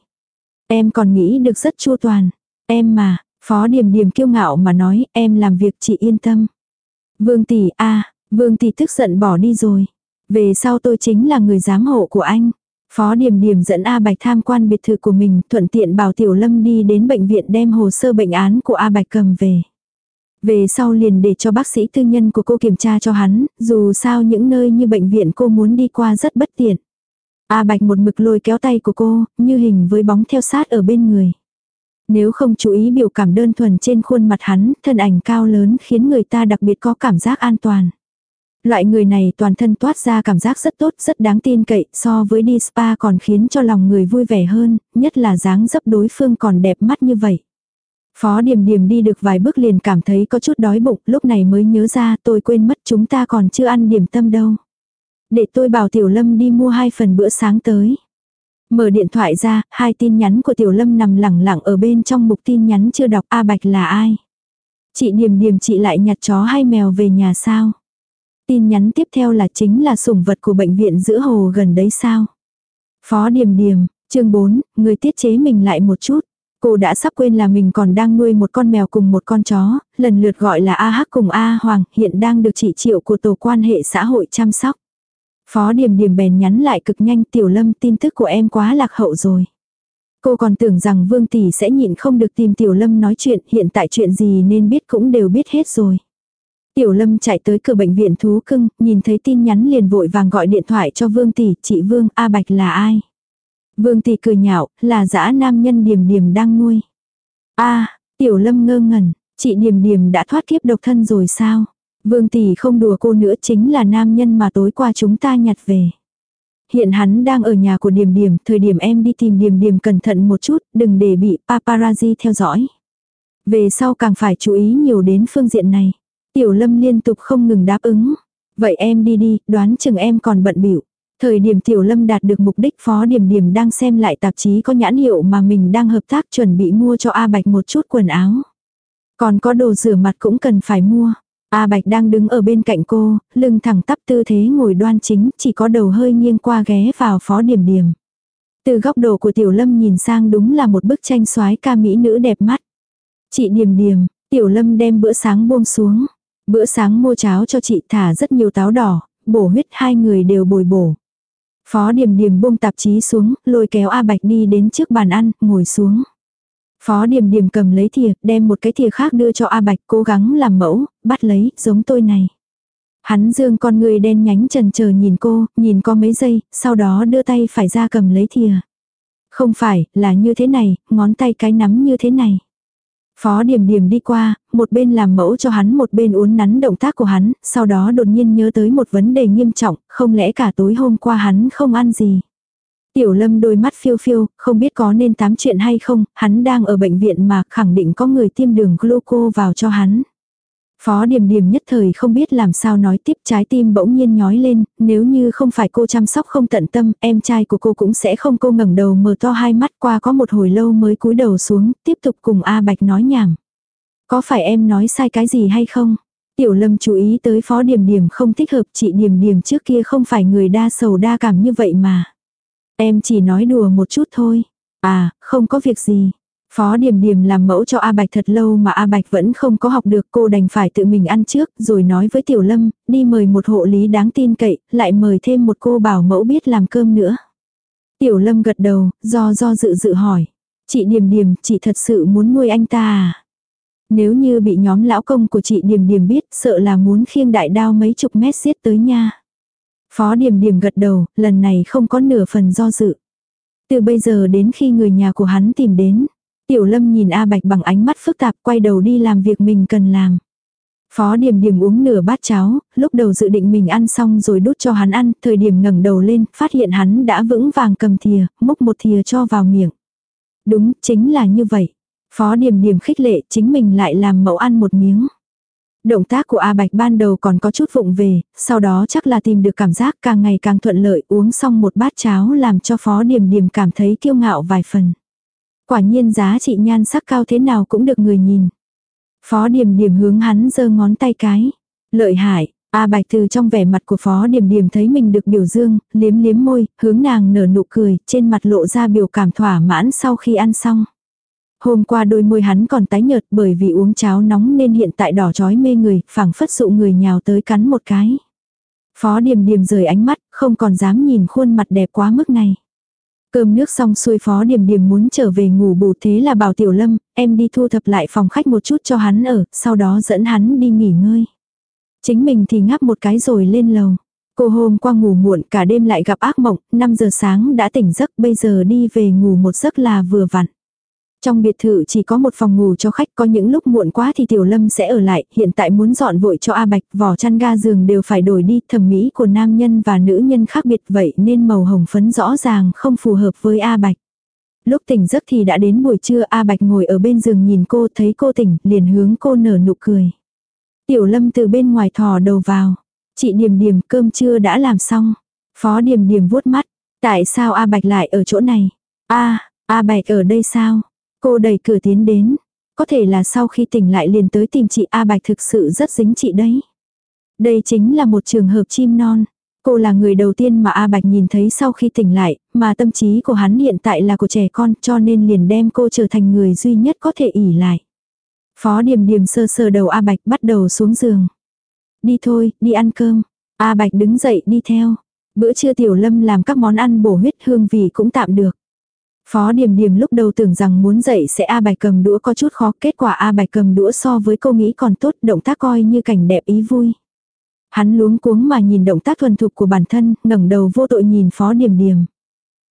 Em còn nghĩ được rất chua toàn. Em mà, Phó Điềm Điềm kiêu ngạo mà nói, em làm việc chị yên tâm. Vương tỷ a Vương tỷ tức giận bỏ đi rồi. Về sau tôi chính là người giám hộ của anh. Phó Điềm Điềm dẫn A Bạch tham quan biệt thự của mình, thuận tiện bảo Tiểu Lâm đi đến bệnh viện đem hồ sơ bệnh án của A Bạch cầm về. Về sau liền để cho bác sĩ tư nhân của cô kiểm tra cho hắn, dù sao những nơi như bệnh viện cô muốn đi qua rất bất tiện. A Bạch một mực lôi kéo tay của cô, như hình với bóng theo sát ở bên người. Nếu không chú ý biểu cảm đơn thuần trên khuôn mặt hắn, thân ảnh cao lớn khiến người ta đặc biệt có cảm giác an toàn. Loại người này toàn thân toát ra cảm giác rất tốt, rất đáng tin cậy, so với đi spa còn khiến cho lòng người vui vẻ hơn, nhất là dáng dấp đối phương còn đẹp mắt như vậy. Phó Điềm Điềm đi được vài bước liền cảm thấy có chút đói bụng, lúc này mới nhớ ra tôi quên mất chúng ta còn chưa ăn điểm tâm đâu. Để tôi bảo Tiểu Lâm đi mua hai phần bữa sáng tới. Mở điện thoại ra, hai tin nhắn của Tiểu Lâm nằm lẳng lặng ở bên trong mục tin nhắn chưa đọc A Bạch là ai. Chị Điềm Điềm chị lại nhặt chó hay mèo về nhà sao? Tin nhắn tiếp theo là chính là sủng vật của bệnh viện giữa hồ gần đấy sao. Phó Điềm Điềm, chương 4, người tiết chế mình lại một chút. Cô đã sắp quên là mình còn đang nuôi một con mèo cùng một con chó, lần lượt gọi là A Hắc cùng A Hoàng, hiện đang được chỉ Triệu của tổ quan hệ xã hội chăm sóc. Phó Điềm Điềm bèn nhắn lại cực nhanh Tiểu Lâm tin tức của em quá lạc hậu rồi. Cô còn tưởng rằng Vương Tỷ sẽ nhịn không được tìm Tiểu Lâm nói chuyện hiện tại chuyện gì nên biết cũng đều biết hết rồi. Tiểu Lâm chạy tới cửa bệnh viện thú cưng, nhìn thấy tin nhắn liền vội vàng gọi điện thoại cho Vương Tỷ, chị Vương, A Bạch là ai? Vương Tỷ cười nhạo, là dã nam nhân Điềm Điềm đang nuôi. a Tiểu Lâm ngơ ngẩn, chị Điềm Điềm đã thoát kiếp độc thân rồi sao? Vương Tỷ không đùa cô nữa chính là nam nhân mà tối qua chúng ta nhặt về. Hiện hắn đang ở nhà của Điềm Điềm, thời điểm em đi tìm Điềm Điềm cẩn thận một chút, đừng để bị paparazzi theo dõi. Về sau càng phải chú ý nhiều đến phương diện này. Tiểu lâm liên tục không ngừng đáp ứng. Vậy em đi đi, đoán chừng em còn bận bịu Thời điểm tiểu lâm đạt được mục đích phó điểm điểm đang xem lại tạp chí có nhãn hiệu mà mình đang hợp tác chuẩn bị mua cho A Bạch một chút quần áo. Còn có đồ rửa mặt cũng cần phải mua. A Bạch đang đứng ở bên cạnh cô, lưng thẳng tắp tư thế ngồi đoan chính, chỉ có đầu hơi nghiêng qua ghé vào phó điểm điểm. Từ góc độ của tiểu lâm nhìn sang đúng là một bức tranh soái ca mỹ nữ đẹp mắt. Chị điểm điểm, tiểu lâm đem bữa sáng buông xuống. Bữa sáng mua cháo cho chị thả rất nhiều táo đỏ, bổ huyết hai người đều bồi bổ. Phó Điềm Điềm buông tạp chí xuống, lôi kéo A Bạch đi đến trước bàn ăn, ngồi xuống. Phó Điềm Điềm cầm lấy thìa, đem một cái thìa khác đưa cho A Bạch, cố gắng làm mẫu, bắt lấy, giống tôi này. Hắn dương con người đen nhánh trần chờ nhìn cô, nhìn có mấy giây, sau đó đưa tay phải ra cầm lấy thìa. Không phải, là như thế này, ngón tay cái nắm như thế này. Phó Điềm Điềm đi qua, một bên làm mẫu cho hắn một bên uốn nắn động tác của hắn, sau đó đột nhiên nhớ tới một vấn đề nghiêm trọng, không lẽ cả tối hôm qua hắn không ăn gì. Tiểu lâm đôi mắt phiêu phiêu, không biết có nên tám chuyện hay không, hắn đang ở bệnh viện mà khẳng định có người tiêm đường gluco vào cho hắn. Phó Điềm Điềm nhất thời không biết làm sao nói tiếp trái tim bỗng nhiên nhói lên, nếu như không phải cô chăm sóc không tận tâm, em trai của cô cũng sẽ không cô ngẩng đầu mở to hai mắt qua có một hồi lâu mới cúi đầu xuống, tiếp tục cùng A Bạch nói nhảm. Có phải em nói sai cái gì hay không? Tiểu Lâm chú ý tới Phó Điềm Điềm không thích hợp chị Điềm Điềm trước kia không phải người đa sầu đa cảm như vậy mà. Em chỉ nói đùa một chút thôi. À, không có việc gì. Phó Điềm Điềm làm mẫu cho A Bạch thật lâu mà A Bạch vẫn không có học được cô đành phải tự mình ăn trước rồi nói với Tiểu Lâm, đi mời một hộ lý đáng tin cậy, lại mời thêm một cô bảo mẫu biết làm cơm nữa. Tiểu Lâm gật đầu, do do dự dự hỏi. Chị Điềm Điềm, chị thật sự muốn nuôi anh ta à? Nếu như bị nhóm lão công của chị Điềm Điềm biết sợ là muốn khiêng đại đao mấy chục mét giết tới nha. Phó Điềm Điềm gật đầu, lần này không có nửa phần do dự. Từ bây giờ đến khi người nhà của hắn tìm đến, Tiểu Lâm nhìn A Bạch bằng ánh mắt phức tạp quay đầu đi làm việc mình cần làm. Phó Điềm Điềm uống nửa bát cháo, lúc đầu dự định mình ăn xong rồi đút cho hắn ăn, thời điểm ngẩng đầu lên, phát hiện hắn đã vững vàng cầm thìa, múc một thìa cho vào miệng. Đúng, chính là như vậy. Phó Điềm Điềm khích lệ chính mình lại làm mẫu ăn một miếng. Động tác của A Bạch ban đầu còn có chút vụng về, sau đó chắc là tìm được cảm giác càng ngày càng thuận lợi uống xong một bát cháo làm cho Phó Điềm Điềm cảm thấy kiêu ngạo vài phần. Quả nhiên giá trị nhan sắc cao thế nào cũng được người nhìn. Phó Điềm Điềm hướng hắn giơ ngón tay cái. Lợi hại, A Bạch từ trong vẻ mặt của Phó Điềm Điềm thấy mình được biểu dương, liếm liếm môi, hướng nàng nở nụ cười, trên mặt lộ ra biểu cảm thỏa mãn sau khi ăn xong. Hôm qua đôi môi hắn còn tái nhợt bởi vì uống cháo nóng nên hiện tại đỏ chói mê người, phảng phất dụ người nhào tới cắn một cái. Phó Điềm Điềm rời ánh mắt, không còn dám nhìn khuôn mặt đẹp quá mức này. Cơm nước xong xuôi phó điểm điểm muốn trở về ngủ bù thế là bảo tiểu lâm, em đi thu thập lại phòng khách một chút cho hắn ở, sau đó dẫn hắn đi nghỉ ngơi. Chính mình thì ngáp một cái rồi lên lầu. Cô hôm qua ngủ muộn cả đêm lại gặp ác mộng, 5 giờ sáng đã tỉnh giấc bây giờ đi về ngủ một giấc là vừa vặn. Trong biệt thự chỉ có một phòng ngủ cho khách có những lúc muộn quá thì Tiểu Lâm sẽ ở lại, hiện tại muốn dọn vội cho A Bạch, vỏ chăn ga giường đều phải đổi đi, thẩm mỹ của nam nhân và nữ nhân khác biệt vậy nên màu hồng phấn rõ ràng không phù hợp với A Bạch. Lúc tỉnh giấc thì đã đến buổi trưa A Bạch ngồi ở bên giường nhìn cô thấy cô tỉnh liền hướng cô nở nụ cười. Tiểu Lâm từ bên ngoài thò đầu vào. Chị Điềm Điềm cơm trưa đã làm xong. Phó Điềm Điềm vuốt mắt. Tại sao A Bạch lại ở chỗ này? A, A Bạch ở đây sao? Cô đẩy cửa tiến đến. Có thể là sau khi tỉnh lại liền tới tìm chị A Bạch thực sự rất dính chị đấy. Đây chính là một trường hợp chim non. Cô là người đầu tiên mà A Bạch nhìn thấy sau khi tỉnh lại, mà tâm trí của hắn hiện tại là của trẻ con cho nên liền đem cô trở thành người duy nhất có thể ỉ lại. Phó Điềm Điềm sơ sơ đầu A Bạch bắt đầu xuống giường. Đi thôi, đi ăn cơm. A Bạch đứng dậy đi theo. Bữa trưa Tiểu Lâm làm các món ăn bổ huyết hương vị cũng tạm được. Phó Điềm Điềm lúc đầu tưởng rằng muốn dậy sẽ A Bạch cầm đũa có chút khó, kết quả A Bạch cầm đũa so với cô nghĩ còn tốt, động tác coi như cảnh đẹp ý vui. Hắn luống cuống mà nhìn động tác thuần thục của bản thân, ngẩng đầu vô tội nhìn Phó Điềm Điềm.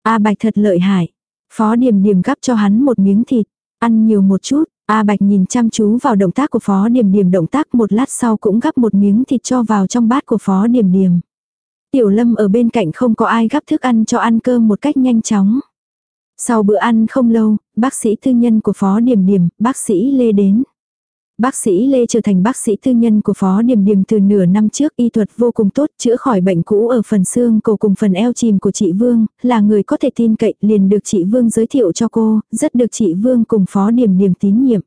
A Bạch thật lợi hại. Phó Điềm Điềm gắp cho hắn một miếng thịt, ăn nhiều một chút. A Bạch nhìn chăm chú vào động tác của Phó Điềm Điềm động tác một lát sau cũng gắp một miếng thịt cho vào trong bát của Phó Điềm Điềm. Tiểu Lâm ở bên cạnh không có ai gắp thức ăn cho ăn cơm một cách nhanh chóng. Sau bữa ăn không lâu, bác sĩ tư nhân của Phó Điềm Điềm, bác sĩ Lê đến. Bác sĩ Lê trở thành bác sĩ tư nhân của Phó Điềm Điềm từ nửa năm trước y thuật vô cùng tốt chữa khỏi bệnh cũ ở phần xương cổ cùng phần eo chìm của chị Vương, là người có thể tin cậy liền được chị Vương giới thiệu cho cô, rất được chị Vương cùng Phó Điềm Điềm tín nhiệm.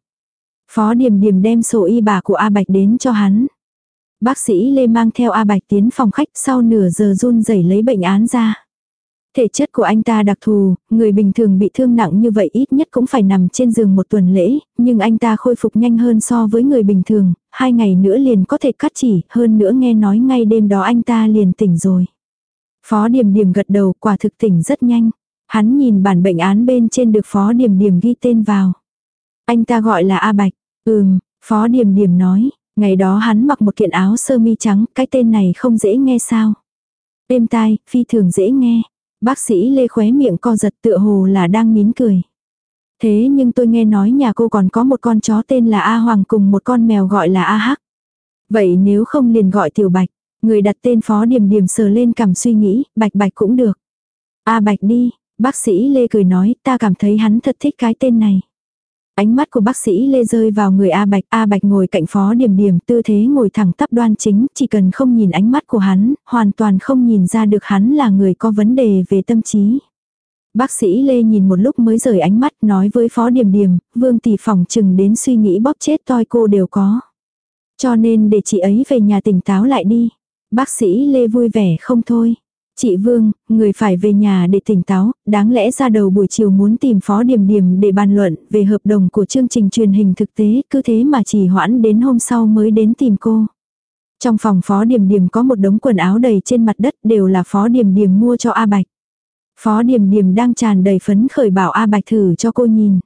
Phó Điềm Điềm đem sổ y bà của A Bạch đến cho hắn. Bác sĩ Lê mang theo A Bạch tiến phòng khách sau nửa giờ run rẩy lấy bệnh án ra. Thể chất của anh ta đặc thù, người bình thường bị thương nặng như vậy ít nhất cũng phải nằm trên giường một tuần lễ, nhưng anh ta khôi phục nhanh hơn so với người bình thường, hai ngày nữa liền có thể cắt chỉ, hơn nữa nghe nói ngay đêm đó anh ta liền tỉnh rồi. Phó Điềm Điềm gật đầu quả thực tỉnh rất nhanh. Hắn nhìn bản bệnh án bên trên được Phó Điềm Điềm ghi tên vào. Anh ta gọi là A Bạch. Ừm, Phó Điềm Điềm nói, ngày đó hắn mặc một kiện áo sơ mi trắng, cái tên này không dễ nghe sao. Êm tai, phi thường dễ nghe. Bác sĩ Lê khóe miệng co giật tựa hồ là đang nín cười. Thế nhưng tôi nghe nói nhà cô còn có một con chó tên là A Hoàng cùng một con mèo gọi là A Hắc. Vậy nếu không liền gọi Tiểu Bạch, người đặt tên Phó điểm điểm sờ lên cầm suy nghĩ, Bạch Bạch cũng được. A Bạch đi, bác sĩ Lê cười nói, ta cảm thấy hắn thật thích cái tên này. Ánh mắt của bác sĩ Lê rơi vào người A Bạch, A Bạch ngồi cạnh phó điểm điểm, tư thế ngồi thẳng tắp đoan chính, chỉ cần không nhìn ánh mắt của hắn, hoàn toàn không nhìn ra được hắn là người có vấn đề về tâm trí. Bác sĩ Lê nhìn một lúc mới rời ánh mắt nói với phó điểm điểm, vương tỷ phòng chừng đến suy nghĩ bóp chết toi cô đều có. Cho nên để chị ấy về nhà tỉnh táo lại đi. Bác sĩ Lê vui vẻ không thôi. Chị Vương, người phải về nhà để tỉnh táo, đáng lẽ ra đầu buổi chiều muốn tìm Phó Điểm Điểm để bàn luận về hợp đồng của chương trình truyền hình thực tế, cứ thế mà chỉ hoãn đến hôm sau mới đến tìm cô. Trong phòng Phó Điểm Điểm có một đống quần áo đầy trên mặt đất đều là Phó Điểm Điểm mua cho A Bạch. Phó Điểm Điểm đang tràn đầy phấn khởi bảo A Bạch thử cho cô nhìn.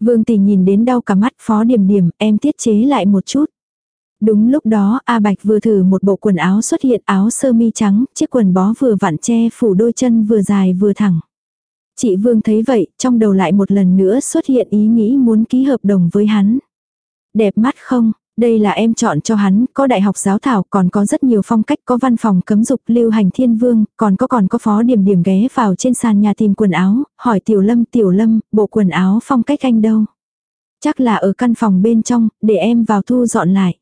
Vương Tỷ nhìn đến đau cả mắt Phó Điểm Điểm, em tiết chế lại một chút. Đúng lúc đó, A Bạch vừa thử một bộ quần áo xuất hiện áo sơ mi trắng, chiếc quần bó vừa vặn che phủ đôi chân vừa dài vừa thẳng. Chị Vương thấy vậy, trong đầu lại một lần nữa xuất hiện ý nghĩ muốn ký hợp đồng với hắn. Đẹp mắt không? Đây là em chọn cho hắn, có đại học giáo thảo, còn có rất nhiều phong cách, có văn phòng cấm dục lưu hành thiên vương, còn có còn có phó điểm điểm ghé vào trên sàn nhà tìm quần áo, hỏi tiểu lâm tiểu lâm, bộ quần áo phong cách anh đâu? Chắc là ở căn phòng bên trong, để em vào thu dọn lại.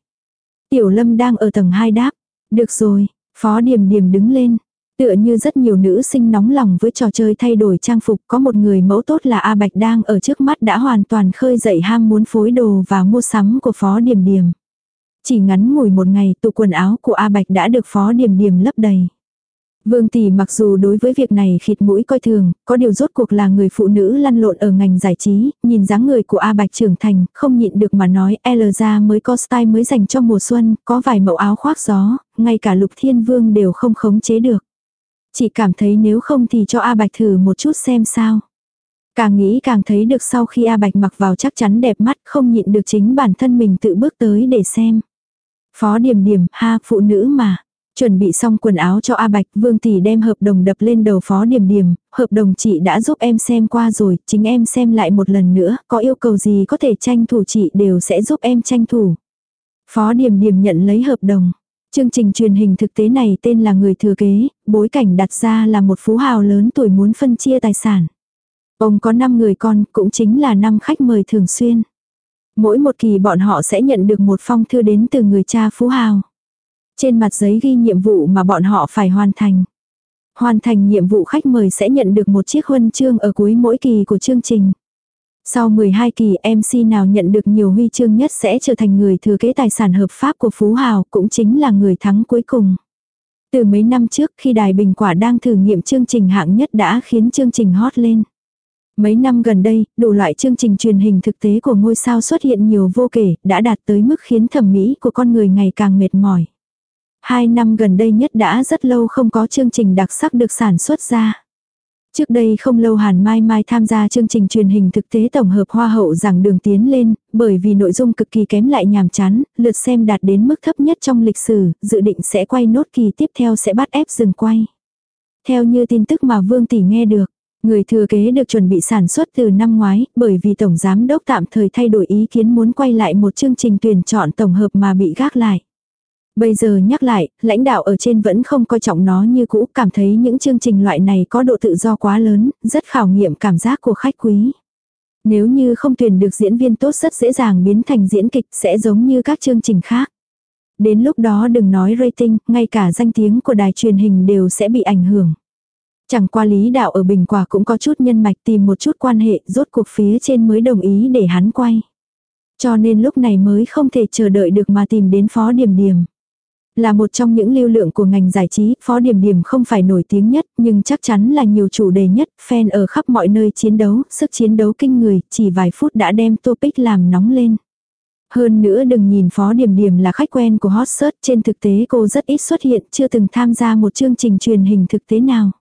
Tiểu lâm đang ở tầng 2 đáp. Được rồi, phó Điềm Điềm đứng lên. Tựa như rất nhiều nữ sinh nóng lòng với trò chơi thay đổi trang phục có một người mẫu tốt là A Bạch đang ở trước mắt đã hoàn toàn khơi dậy ham muốn phối đồ và mua sắm của phó Điềm Điềm. Chỉ ngắn ngủi một ngày tụ quần áo của A Bạch đã được phó Điềm Điềm lấp đầy. Vương Tỷ mặc dù đối với việc này khịt mũi coi thường, có điều rốt cuộc là người phụ nữ lăn lộn ở ngành giải trí, nhìn dáng người của A Bạch trưởng thành, không nhịn được mà nói L ra mới có style mới dành cho mùa xuân, có vài mẫu áo khoác gió, ngay cả Lục Thiên Vương đều không khống chế được. Chỉ cảm thấy nếu không thì cho A Bạch thử một chút xem sao. Càng nghĩ càng thấy được sau khi A Bạch mặc vào chắc chắn đẹp mắt không nhịn được chính bản thân mình tự bước tới để xem. Phó điểm điểm, ha, phụ nữ mà. Chuẩn bị xong quần áo cho A Bạch, Vương Tỷ đem hợp đồng đập lên đầu Phó Điềm Điềm, hợp đồng chị đã giúp em xem qua rồi, chính em xem lại một lần nữa, có yêu cầu gì có thể tranh thủ chị đều sẽ giúp em tranh thủ. Phó Điềm Điềm nhận lấy hợp đồng. Chương trình truyền hình thực tế này tên là Người Thừa Kế, bối cảnh đặt ra là một phú hào lớn tuổi muốn phân chia tài sản. Ông có 5 người con, cũng chính là 5 khách mời thường xuyên. Mỗi một kỳ bọn họ sẽ nhận được một phong thư đến từ người cha phú hào. Trên mặt giấy ghi nhiệm vụ mà bọn họ phải hoàn thành. Hoàn thành nhiệm vụ khách mời sẽ nhận được một chiếc huân chương ở cuối mỗi kỳ của chương trình. Sau 12 kỳ MC nào nhận được nhiều huy chương nhất sẽ trở thành người thừa kế tài sản hợp pháp của Phú Hào cũng chính là người thắng cuối cùng. Từ mấy năm trước khi Đài Bình Quả đang thử nghiệm chương trình hạng nhất đã khiến chương trình hot lên. Mấy năm gần đây, đủ loại chương trình truyền hình thực tế của ngôi sao xuất hiện nhiều vô kể, đã đạt tới mức khiến thẩm mỹ của con người ngày càng mệt mỏi. Hai năm gần đây nhất đã rất lâu không có chương trình đặc sắc được sản xuất ra. Trước đây không lâu Hàn Mai Mai tham gia chương trình truyền hình thực tế tổng hợp Hoa hậu giảng đường tiến lên, bởi vì nội dung cực kỳ kém lại nhàm chán, lượt xem đạt đến mức thấp nhất trong lịch sử, dự định sẽ quay nốt kỳ tiếp theo sẽ bắt ép dừng quay. Theo như tin tức mà Vương Tỷ nghe được, người thừa kế được chuẩn bị sản xuất từ năm ngoái, bởi vì Tổng Giám Đốc tạm thời thay đổi ý kiến muốn quay lại một chương trình tuyển chọn tổng hợp mà bị gác lại. Bây giờ nhắc lại, lãnh đạo ở trên vẫn không coi trọng nó như cũ, cảm thấy những chương trình loại này có độ tự do quá lớn, rất khảo nghiệm cảm giác của khách quý. Nếu như không tuyển được diễn viên tốt rất dễ dàng biến thành diễn kịch sẽ giống như các chương trình khác. Đến lúc đó đừng nói rating, ngay cả danh tiếng của đài truyền hình đều sẽ bị ảnh hưởng. Chẳng qua lý đạo ở Bình Quả cũng có chút nhân mạch tìm một chút quan hệ, rốt cuộc phía trên mới đồng ý để hắn quay. Cho nên lúc này mới không thể chờ đợi được mà tìm đến phó điểm điểm. Là một trong những lưu lượng của ngành giải trí, Phó Điểm Điểm không phải nổi tiếng nhất, nhưng chắc chắn là nhiều chủ đề nhất, fan ở khắp mọi nơi chiến đấu, sức chiến đấu kinh người, chỉ vài phút đã đem topic làm nóng lên. Hơn nữa đừng nhìn Phó Điểm Điểm là khách quen của Hot Search, trên thực tế cô rất ít xuất hiện, chưa từng tham gia một chương trình truyền hình thực tế nào.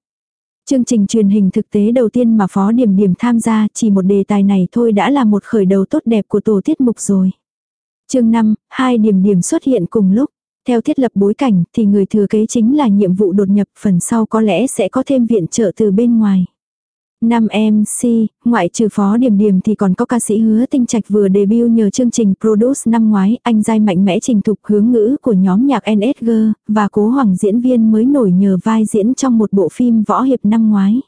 Chương trình truyền hình thực tế đầu tiên mà Phó Điểm Điểm tham gia, chỉ một đề tài này thôi đã là một khởi đầu tốt đẹp của tổ tiết mục rồi. Chương 5, hai điểm điểm xuất hiện cùng lúc. Theo thiết lập bối cảnh thì người thừa kế chính là nhiệm vụ đột nhập, phần sau có lẽ sẽ có thêm viện trợ từ bên ngoài. Năm MC, ngoại trừ phó điểm điểm thì còn có ca sĩ hứa tinh trạch vừa debut nhờ chương trình Produce năm ngoái, anh dai mạnh mẽ trình thục hướng ngữ của nhóm nhạc NSG, và cố hoàng diễn viên mới nổi nhờ vai diễn trong một bộ phim võ hiệp năm ngoái.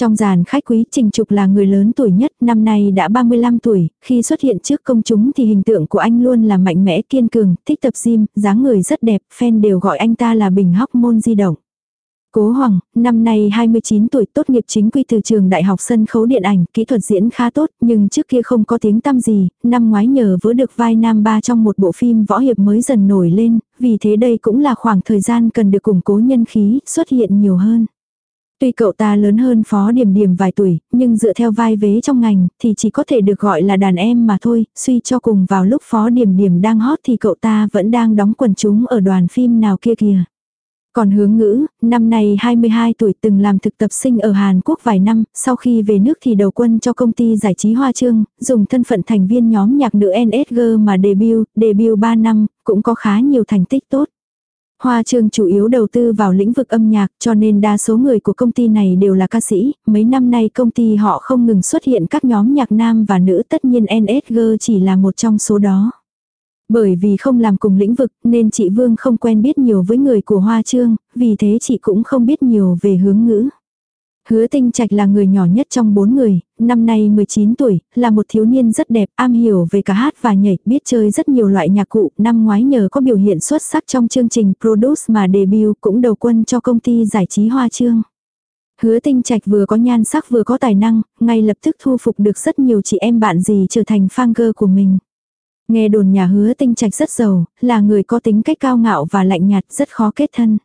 Trong dàn khách quý Trình Trục là người lớn tuổi nhất, năm nay đã 35 tuổi, khi xuất hiện trước công chúng thì hình tượng của anh luôn là mạnh mẽ kiên cường, thích tập gym, dáng người rất đẹp, fan đều gọi anh ta là bình hóc môn di động. Cố Hoàng, năm nay 29 tuổi tốt nghiệp chính quy từ trường Đại học Sân khấu Điện ảnh, kỹ thuật diễn khá tốt, nhưng trước kia không có tiếng tăm gì, năm ngoái nhờ vỡ được vai nam ba trong một bộ phim võ hiệp mới dần nổi lên, vì thế đây cũng là khoảng thời gian cần được củng cố nhân khí, xuất hiện nhiều hơn. Tuy cậu ta lớn hơn Phó Điểm Điểm vài tuổi, nhưng dựa theo vai vế trong ngành thì chỉ có thể được gọi là đàn em mà thôi, suy cho cùng vào lúc Phó Điểm Điểm đang hot thì cậu ta vẫn đang đóng quần chúng ở đoàn phim nào kia kìa. Còn hướng ngữ, năm nay 22 tuổi từng làm thực tập sinh ở Hàn Quốc vài năm, sau khi về nước thì đầu quân cho công ty giải trí Hoa Trương, dùng thân phận thành viên nhóm nhạc nữ NSG mà debut, debut 3 năm, cũng có khá nhiều thành tích tốt. Hoa Trương chủ yếu đầu tư vào lĩnh vực âm nhạc cho nên đa số người của công ty này đều là ca sĩ, mấy năm nay công ty họ không ngừng xuất hiện các nhóm nhạc nam và nữ tất nhiên NSG chỉ là một trong số đó. Bởi vì không làm cùng lĩnh vực nên chị Vương không quen biết nhiều với người của Hoa Trương, vì thế chị cũng không biết nhiều về hướng ngữ. Hứa Tinh Trạch là người nhỏ nhất trong bốn người, năm nay 19 tuổi, là một thiếu niên rất đẹp, am hiểu về cả hát và nhảy, biết chơi rất nhiều loại nhạc cụ, năm ngoái nhờ có biểu hiện xuất sắc trong chương trình Produce mà debut cũng đầu quân cho công ty giải trí Hoa Trương. Hứa Tinh Trạch vừa có nhan sắc vừa có tài năng, ngay lập tức thu phục được rất nhiều chị em bạn gì trở thành fan girl của mình. Nghe đồn nhà hứa tinh trạch rất giàu, là người có tính cách cao ngạo và lạnh nhạt rất khó kết thân.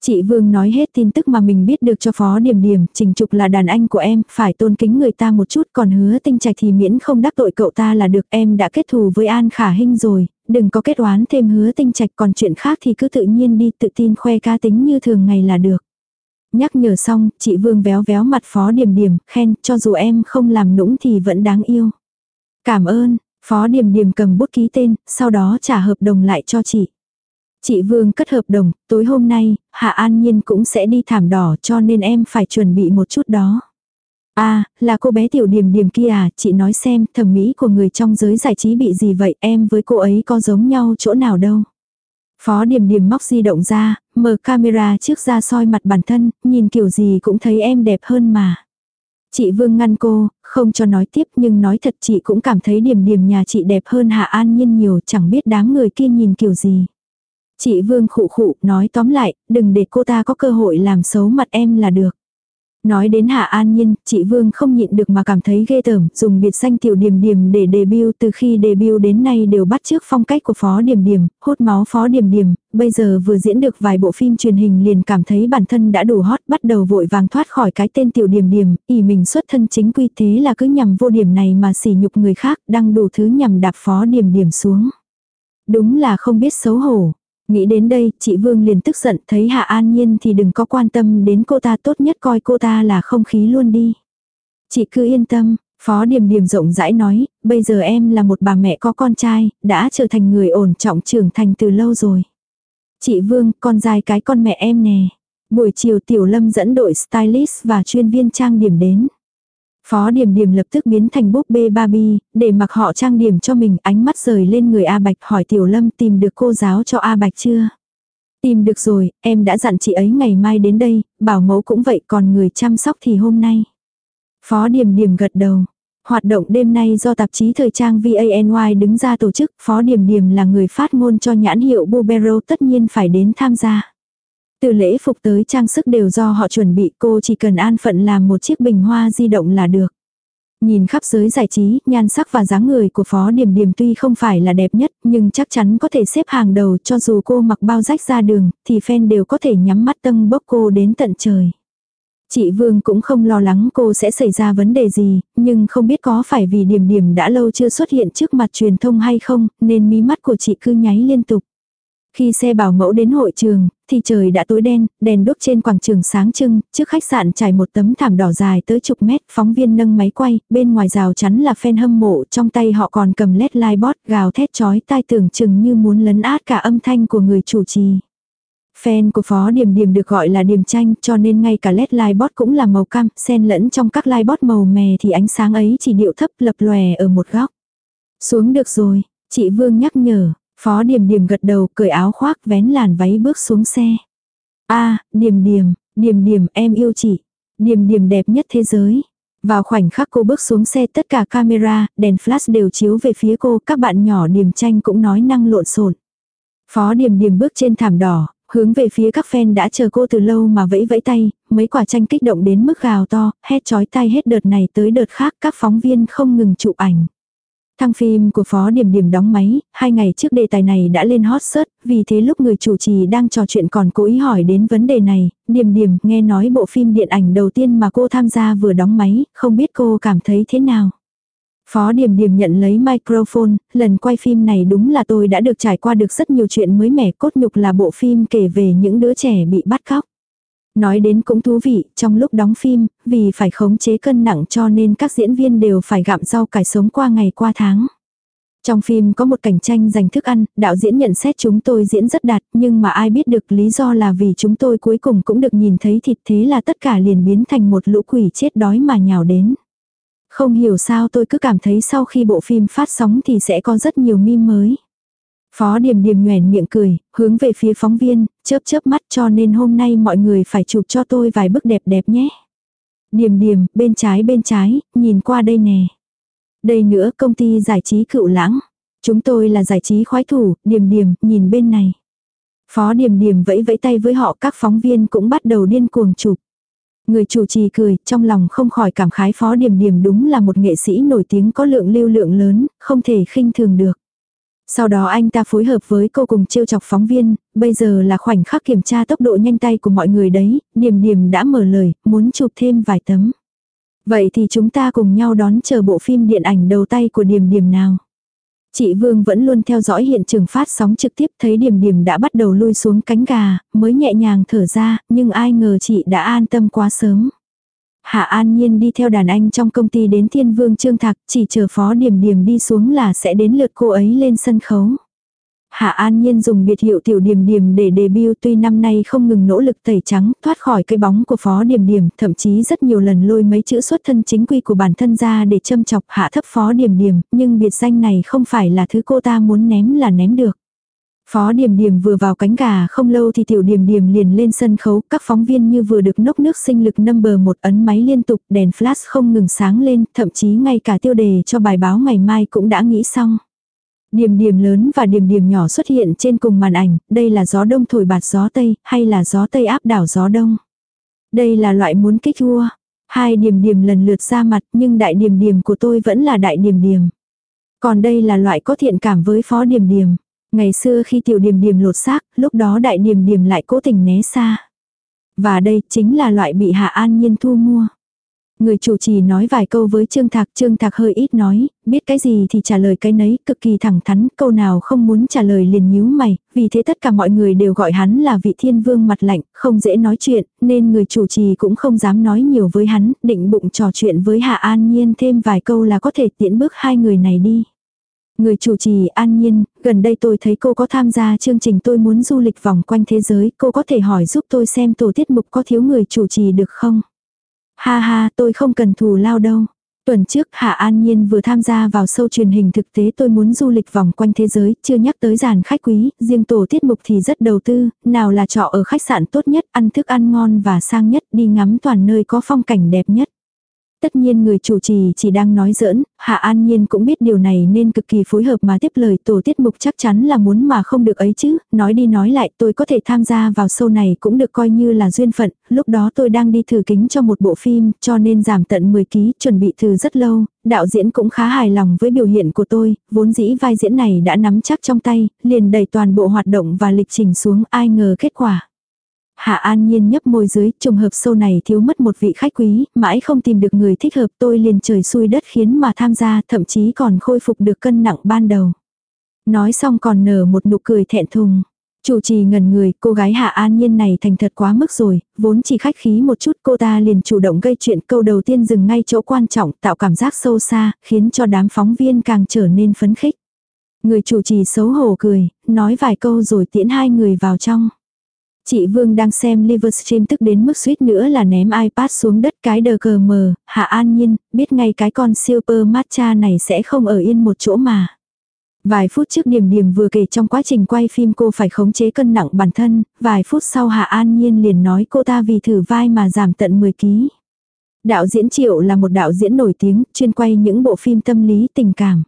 Chị Vương nói hết tin tức mà mình biết được cho Phó Điểm Điểm, Trình Trục là đàn anh của em, phải tôn kính người ta một chút, còn hứa tinh trạch thì miễn không đắc tội cậu ta là được, em đã kết thù với An Khả Hinh rồi, đừng có kết oán thêm hứa tinh trạch, còn chuyện khác thì cứ tự nhiên đi, tự tin khoe ca tính như thường ngày là được. Nhắc nhở xong, chị Vương véo véo mặt Phó Điểm Điểm, khen, cho dù em không làm nũng thì vẫn đáng yêu. Cảm ơn, Phó điểm điểm cầm bút ký tên, sau đó trả hợp đồng lại cho chị. Chị Vương cất hợp đồng, tối hôm nay, Hạ An Nhiên cũng sẽ đi thảm đỏ cho nên em phải chuẩn bị một chút đó. À, là cô bé tiểu điềm điềm kia à, chị nói xem thẩm mỹ của người trong giới giải trí bị gì vậy, em với cô ấy có giống nhau chỗ nào đâu. Phó điềm điềm móc di động ra, mở camera trước ra soi mặt bản thân, nhìn kiểu gì cũng thấy em đẹp hơn mà. Chị Vương ngăn cô, không cho nói tiếp nhưng nói thật chị cũng cảm thấy điểm điểm nhà chị đẹp hơn Hạ An Nhiên nhiều chẳng biết đám người kia nhìn kiểu gì. Chị Vương khụ khụ nói tóm lại, đừng để cô ta có cơ hội làm xấu mặt em là được. Nói đến Hạ An Nhiên, chị Vương không nhịn được mà cảm thấy ghê tởm, dùng biệt danh tiểu điểm điểm để debut từ khi debut đến nay đều bắt trước phong cách của Phó Điểm Điểm, hút máu Phó Điểm Điểm, bây giờ vừa diễn được vài bộ phim truyền hình liền cảm thấy bản thân đã đủ hot, bắt đầu vội vàng thoát khỏi cái tên tiểu điểm điểm, ỉ mình xuất thân chính quy thế là cứ nhằm vô điểm này mà sỉ nhục người khác, đăng đủ thứ nhằm đạp Phó Điểm Điểm xuống. Đúng là không biết xấu hổ. Nghĩ đến đây, chị Vương liền tức giận, thấy Hạ An Nhiên thì đừng có quan tâm đến cô ta tốt nhất coi cô ta là không khí luôn đi. Chị cứ yên tâm, Phó Điềm Điềm rộng rãi nói, bây giờ em là một bà mẹ có con trai, đã trở thành người ổn trọng trưởng thành từ lâu rồi. Chị Vương, con dài cái con mẹ em nè. Buổi chiều Tiểu Lâm dẫn đội stylist và chuyên viên trang điểm đến. Phó điểm điểm lập tức biến thành búp bê Barbie, để mặc họ trang điểm cho mình ánh mắt rời lên người A Bạch hỏi Tiểu Lâm tìm được cô giáo cho A Bạch chưa? Tìm được rồi, em đã dặn chị ấy ngày mai đến đây, bảo mẫu cũng vậy còn người chăm sóc thì hôm nay. Phó điểm điểm gật đầu. Hoạt động đêm nay do tạp chí thời trang VANY đứng ra tổ chức, Phó điểm điểm là người phát ngôn cho nhãn hiệu Bubero tất nhiên phải đến tham gia. Từ lễ phục tới trang sức đều do họ chuẩn bị cô chỉ cần an phận làm một chiếc bình hoa di động là được. Nhìn khắp giới giải trí, nhan sắc và dáng người của Phó Điềm Điềm tuy không phải là đẹp nhất, nhưng chắc chắn có thể xếp hàng đầu cho dù cô mặc bao rách ra đường, thì fan đều có thể nhắm mắt tân bốc cô đến tận trời. Chị Vương cũng không lo lắng cô sẽ xảy ra vấn đề gì, nhưng không biết có phải vì điểm điểm đã lâu chưa xuất hiện trước mặt truyền thông hay không, nên mí mắt của chị cứ nháy liên tục. Khi xe bảo mẫu đến hội trường, thì trời đã tối đen, đèn đốt trên quảng trường sáng trưng, trước khách sạn trải một tấm thảm đỏ dài tới chục mét, phóng viên nâng máy quay, bên ngoài rào chắn là fan hâm mộ, trong tay họ còn cầm led live bot gào thét chói tai tưởng chừng như muốn lấn át cả âm thanh của người chủ trì. Fan của Phó Điềm Điềm được gọi là Điềm Tranh cho nên ngay cả LED livebot cũng là màu cam, xen lẫn trong các livebot màu mè thì ánh sáng ấy chỉ điệu thấp lập lòe ở một góc. Xuống được rồi, chị Vương nhắc nhở, Phó Điềm Điềm gật đầu cởi áo khoác vén làn váy bước xuống xe. a Điềm Điềm, Điềm Điềm em yêu chị. Điềm Điềm đẹp nhất thế giới. Vào khoảnh khắc cô bước xuống xe tất cả camera, đèn flash đều chiếu về phía cô, các bạn nhỏ Điềm Tranh cũng nói năng lộn xộn. Phó Điềm Điềm bước trên thảm đỏ, hướng về phía các fan đã chờ cô từ lâu mà vẫy vẫy tay, mấy quả tranh kích động đến mức gào to, hét chói tay hết đợt này tới đợt khác các phóng viên không ngừng chụp ảnh. Thăng phim của Phó Điểm Điểm đóng máy, hai ngày trước đề tài này đã lên hot search, vì thế lúc người chủ trì đang trò chuyện còn cố ý hỏi đến vấn đề này, Điểm Điểm nghe nói bộ phim điện ảnh đầu tiên mà cô tham gia vừa đóng máy, không biết cô cảm thấy thế nào. Phó điểm điểm nhận lấy microphone, lần quay phim này đúng là tôi đã được trải qua được rất nhiều chuyện mới mẻ cốt nhục là bộ phim kể về những đứa trẻ bị bắt cóc. Nói đến cũng thú vị, trong lúc đóng phim, vì phải khống chế cân nặng cho nên các diễn viên đều phải gặm rau cải sống qua ngày qua tháng. Trong phim có một cảnh tranh giành thức ăn, đạo diễn nhận xét chúng tôi diễn rất đạt, nhưng mà ai biết được lý do là vì chúng tôi cuối cùng cũng được nhìn thấy thịt thế là tất cả liền biến thành một lũ quỷ chết đói mà nhào đến. Không hiểu sao tôi cứ cảm thấy sau khi bộ phim phát sóng thì sẽ có rất nhiều meme mới. Phó Điềm Điềm nhoẻn miệng cười, hướng về phía phóng viên, chớp chớp mắt cho nên hôm nay mọi người phải chụp cho tôi vài bức đẹp đẹp nhé. Điềm Điềm, bên trái bên trái, nhìn qua đây nè. Đây nữa công ty giải trí cựu lãng. Chúng tôi là giải trí khoái thủ, Điềm Điềm, nhìn bên này. Phó Điềm Điềm vẫy vẫy tay với họ các phóng viên cũng bắt đầu điên cuồng chụp. Người chủ trì cười, trong lòng không khỏi cảm khái phó điềm điềm đúng là một nghệ sĩ nổi tiếng có lượng lưu lượng lớn, không thể khinh thường được. Sau đó anh ta phối hợp với cô cùng trêu chọc phóng viên, bây giờ là khoảnh khắc kiểm tra tốc độ nhanh tay của mọi người đấy, điểm điểm đã mở lời, muốn chụp thêm vài tấm. Vậy thì chúng ta cùng nhau đón chờ bộ phim điện ảnh đầu tay của điểm điểm nào. Chị Vương vẫn luôn theo dõi hiện trường phát sóng trực tiếp thấy điểm điểm đã bắt đầu lui xuống cánh gà, mới nhẹ nhàng thở ra, nhưng ai ngờ chị đã an tâm quá sớm. Hạ An Nhiên đi theo đàn anh trong công ty đến Thiên Vương Trương Thạc, chỉ chờ phó điểm điểm đi xuống là sẽ đến lượt cô ấy lên sân khấu. Hạ An Nhiên dùng biệt hiệu tiểu điểm điểm để debut tuy năm nay không ngừng nỗ lực tẩy trắng, thoát khỏi cái bóng của phó điểm điểm, thậm chí rất nhiều lần lôi mấy chữ xuất thân chính quy của bản thân ra để châm chọc hạ thấp phó điểm điểm, nhưng biệt danh này không phải là thứ cô ta muốn ném là ném được. Phó Điềm Điềm vừa vào cánh gà không lâu thì Tiểu Điềm Điềm liền lên sân khấu, các phóng viên như vừa được nốc nước sinh lực number một ấn máy liên tục, đèn flash không ngừng sáng lên, thậm chí ngay cả tiêu đề cho bài báo ngày mai cũng đã nghĩ xong. điềm điềm lớn và điềm điềm nhỏ xuất hiện trên cùng màn ảnh, đây là gió đông thổi bạt gió tây, hay là gió tây áp đảo gió đông. Đây là loại muốn kích vua. Hai điềm điềm lần lượt ra mặt nhưng đại điềm điềm của tôi vẫn là đại điềm điềm Còn đây là loại có thiện cảm với phó điềm điềm Ngày xưa khi tiểu điểm điểm lột xác, lúc đó đại điểm điểm lại cố tình né xa. Và đây chính là loại bị Hạ An Nhiên thu mua. Người chủ trì nói vài câu với Trương Thạc, Trương Thạc hơi ít nói, biết cái gì thì trả lời cái nấy, cực kỳ thẳng thắn, câu nào không muốn trả lời liền nhíu mày, vì thế tất cả mọi người đều gọi hắn là vị thiên vương mặt lạnh, không dễ nói chuyện, nên người chủ trì cũng không dám nói nhiều với hắn, định bụng trò chuyện với Hạ An Nhiên thêm vài câu là có thể tiễn bước hai người này đi. Người chủ trì an nhiên, gần đây tôi thấy cô có tham gia chương trình tôi muốn du lịch vòng quanh thế giới, cô có thể hỏi giúp tôi xem tổ tiết mục có thiếu người chủ trì được không? Ha ha, tôi không cần thù lao đâu. Tuần trước Hạ An Nhiên vừa tham gia vào sâu truyền hình thực tế tôi muốn du lịch vòng quanh thế giới, chưa nhắc tới dàn khách quý, riêng tổ tiết mục thì rất đầu tư, nào là trọ ở khách sạn tốt nhất, ăn thức ăn ngon và sang nhất, đi ngắm toàn nơi có phong cảnh đẹp nhất. Tất nhiên người chủ trì chỉ đang nói giỡn, Hạ An Nhiên cũng biết điều này nên cực kỳ phối hợp mà tiếp lời tổ tiết mục chắc chắn là muốn mà không được ấy chứ, nói đi nói lại tôi có thể tham gia vào show này cũng được coi như là duyên phận, lúc đó tôi đang đi thử kính cho một bộ phim cho nên giảm tận 10 ký, chuẩn bị thử rất lâu, đạo diễn cũng khá hài lòng với biểu hiện của tôi, vốn dĩ vai diễn này đã nắm chắc trong tay, liền đẩy toàn bộ hoạt động và lịch trình xuống ai ngờ kết quả. Hạ An Nhiên nhấp môi dưới, trùng hợp sâu này thiếu mất một vị khách quý, mãi không tìm được người thích hợp tôi liền trời xui đất khiến mà tham gia, thậm chí còn khôi phục được cân nặng ban đầu. Nói xong còn nở một nụ cười thẹn thùng. Chủ trì ngần người, cô gái Hạ An Nhiên này thành thật quá mức rồi, vốn chỉ khách khí một chút cô ta liền chủ động gây chuyện câu đầu tiên dừng ngay chỗ quan trọng tạo cảm giác sâu xa, khiến cho đám phóng viên càng trở nên phấn khích. Người chủ trì xấu hổ cười, nói vài câu rồi tiễn hai người vào trong. Chị Vương đang xem Livestream tức đến mức suýt nữa là ném iPad xuống đất cái đờ cờ mờ, Hạ An Nhiên, biết ngay cái con super matcha này sẽ không ở yên một chỗ mà. Vài phút trước điểm điểm vừa kể trong quá trình quay phim cô phải khống chế cân nặng bản thân, vài phút sau Hạ An Nhiên liền nói cô ta vì thử vai mà giảm tận 10 kg. Đạo diễn Triệu là một đạo diễn nổi tiếng, chuyên quay những bộ phim tâm lý tình cảm.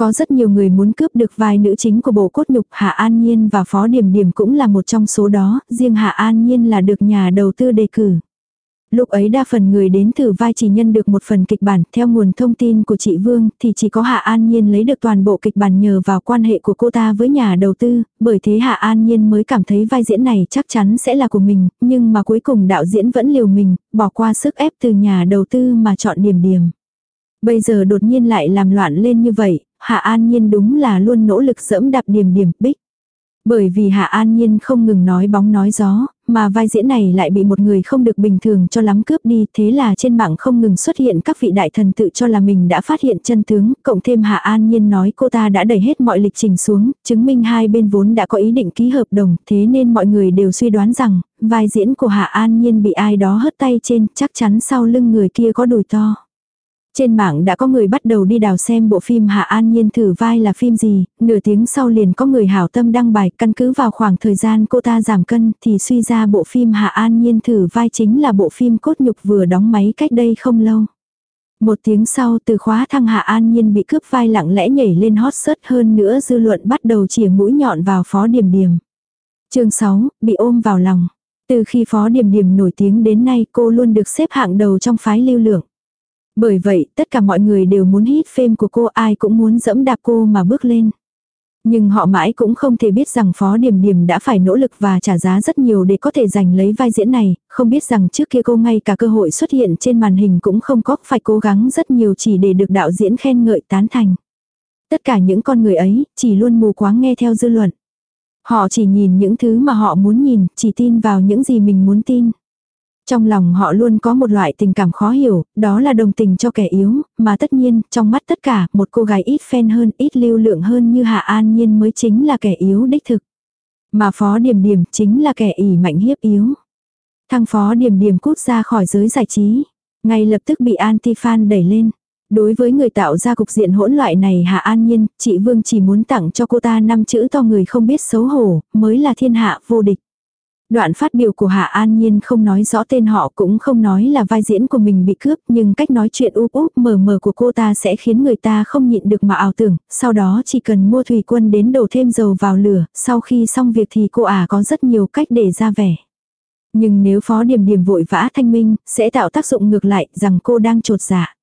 Có rất nhiều người muốn cướp được vai nữ chính của bộ cốt nhục Hạ An Nhiên và Phó Điểm Điểm cũng là một trong số đó, riêng Hạ An Nhiên là được nhà đầu tư đề cử. Lúc ấy đa phần người đến thử vai chỉ nhân được một phần kịch bản, theo nguồn thông tin của chị Vương thì chỉ có Hạ An Nhiên lấy được toàn bộ kịch bản nhờ vào quan hệ của cô ta với nhà đầu tư, bởi thế Hạ An Nhiên mới cảm thấy vai diễn này chắc chắn sẽ là của mình, nhưng mà cuối cùng đạo diễn vẫn liều mình, bỏ qua sức ép từ nhà đầu tư mà chọn điểm điểm. Bây giờ đột nhiên lại làm loạn lên như vậy, Hạ An Nhiên đúng là luôn nỗ lực dẫm đạp điểm điểm bích. Bởi vì Hạ An Nhiên không ngừng nói bóng nói gió, mà vai diễn này lại bị một người không được bình thường cho lắm cướp đi, thế là trên mạng không ngừng xuất hiện các vị đại thần tự cho là mình đã phát hiện chân tướng, cộng thêm Hạ An Nhiên nói cô ta đã đẩy hết mọi lịch trình xuống, chứng minh hai bên vốn đã có ý định ký hợp đồng, thế nên mọi người đều suy đoán rằng, vai diễn của Hạ An Nhiên bị ai đó hất tay trên, chắc chắn sau lưng người kia có đùi to. Trên mạng đã có người bắt đầu đi đào xem bộ phim Hạ An Nhiên thử vai là phim gì, nửa tiếng sau liền có người hảo tâm đăng bài căn cứ vào khoảng thời gian cô ta giảm cân thì suy ra bộ phim Hạ An Nhiên thử vai chính là bộ phim cốt nhục vừa đóng máy cách đây không lâu. Một tiếng sau từ khóa thăng Hạ An Nhiên bị cướp vai lặng lẽ nhảy lên hot search hơn nữa dư luận bắt đầu chìa mũi nhọn vào phó điểm điểm. chương 6, bị ôm vào lòng. Từ khi phó điểm điểm nổi tiếng đến nay cô luôn được xếp hạng đầu trong phái lưu lượng. Bởi vậy, tất cả mọi người đều muốn hít phim của cô, ai cũng muốn dẫm đạp cô mà bước lên. Nhưng họ mãi cũng không thể biết rằng Phó Điềm Điềm đã phải nỗ lực và trả giá rất nhiều để có thể giành lấy vai diễn này, không biết rằng trước kia cô ngay cả cơ hội xuất hiện trên màn hình cũng không có, phải cố gắng rất nhiều chỉ để được đạo diễn khen ngợi tán thành. Tất cả những con người ấy, chỉ luôn mù quáng nghe theo dư luận. Họ chỉ nhìn những thứ mà họ muốn nhìn, chỉ tin vào những gì mình muốn tin. Trong lòng họ luôn có một loại tình cảm khó hiểu, đó là đồng tình cho kẻ yếu, mà tất nhiên, trong mắt tất cả, một cô gái ít fan hơn, ít lưu lượng hơn như Hạ An Nhiên mới chính là kẻ yếu đích thực. Mà Phó Điểm Điểm chính là kẻ ỉ mạnh hiếp yếu. Thằng Phó Điểm Điểm cút ra khỏi giới giải trí, ngay lập tức bị anti-fan đẩy lên. Đối với người tạo ra cục diện hỗn loại này Hạ An Nhiên, chị Vương chỉ muốn tặng cho cô ta năm chữ to người không biết xấu hổ, mới là thiên hạ vô địch. Đoạn phát biểu của Hạ An Nhiên không nói rõ tên họ cũng không nói là vai diễn của mình bị cướp nhưng cách nói chuyện úp úp mờ mờ của cô ta sẽ khiến người ta không nhịn được mà ảo tưởng, sau đó chỉ cần mua thủy quân đến đổ thêm dầu vào lửa, sau khi xong việc thì cô ả có rất nhiều cách để ra vẻ. Nhưng nếu phó điểm điểm vội vã thanh minh, sẽ tạo tác dụng ngược lại rằng cô đang trột dạ.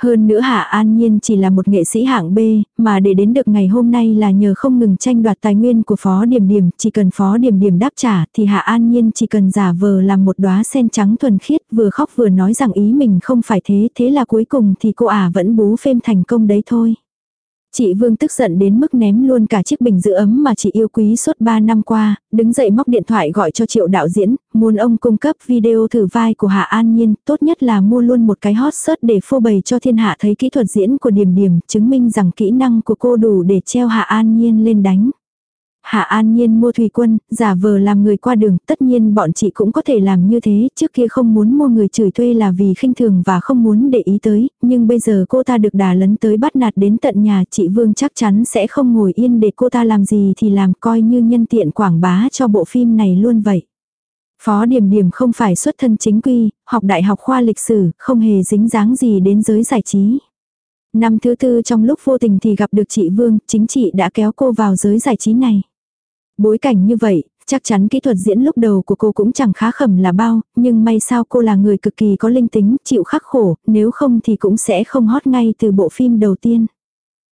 Hơn nữa Hạ An Nhiên chỉ là một nghệ sĩ hạng B, mà để đến được ngày hôm nay là nhờ không ngừng tranh đoạt tài nguyên của Phó Điểm Điểm, chỉ cần Phó Điểm Điểm đáp trả thì Hạ An Nhiên chỉ cần giả vờ làm một đóa sen trắng thuần khiết vừa khóc vừa nói rằng ý mình không phải thế, thế là cuối cùng thì cô ả vẫn bú phêm thành công đấy thôi. Chị Vương tức giận đến mức ném luôn cả chiếc bình giữ ấm mà chị yêu quý suốt 3 năm qua, đứng dậy móc điện thoại gọi cho triệu đạo diễn, muốn ông cung cấp video thử vai của Hạ An Nhiên, tốt nhất là mua luôn một cái hot search để phô bày cho thiên hạ thấy kỹ thuật diễn của Điềm Điềm, chứng minh rằng kỹ năng của cô đủ để treo Hạ An Nhiên lên đánh. Hạ An Nhiên mua thủy quân, giả vờ làm người qua đường, tất nhiên bọn chị cũng có thể làm như thế, trước kia không muốn mua người chửi thuê là vì khinh thường và không muốn để ý tới, nhưng bây giờ cô ta được đà lấn tới bắt nạt đến tận nhà, chị Vương chắc chắn sẽ không ngồi yên để cô ta làm gì thì làm coi như nhân tiện quảng bá cho bộ phim này luôn vậy. Phó Điềm Điềm không phải xuất thân chính quy, học đại học khoa lịch sử, không hề dính dáng gì đến giới giải trí. Năm thứ tư trong lúc vô tình thì gặp được chị Vương, chính chị đã kéo cô vào giới giải trí này. Bối cảnh như vậy, chắc chắn kỹ thuật diễn lúc đầu của cô cũng chẳng khá khẩm là bao, nhưng may sao cô là người cực kỳ có linh tính, chịu khắc khổ, nếu không thì cũng sẽ không hot ngay từ bộ phim đầu tiên.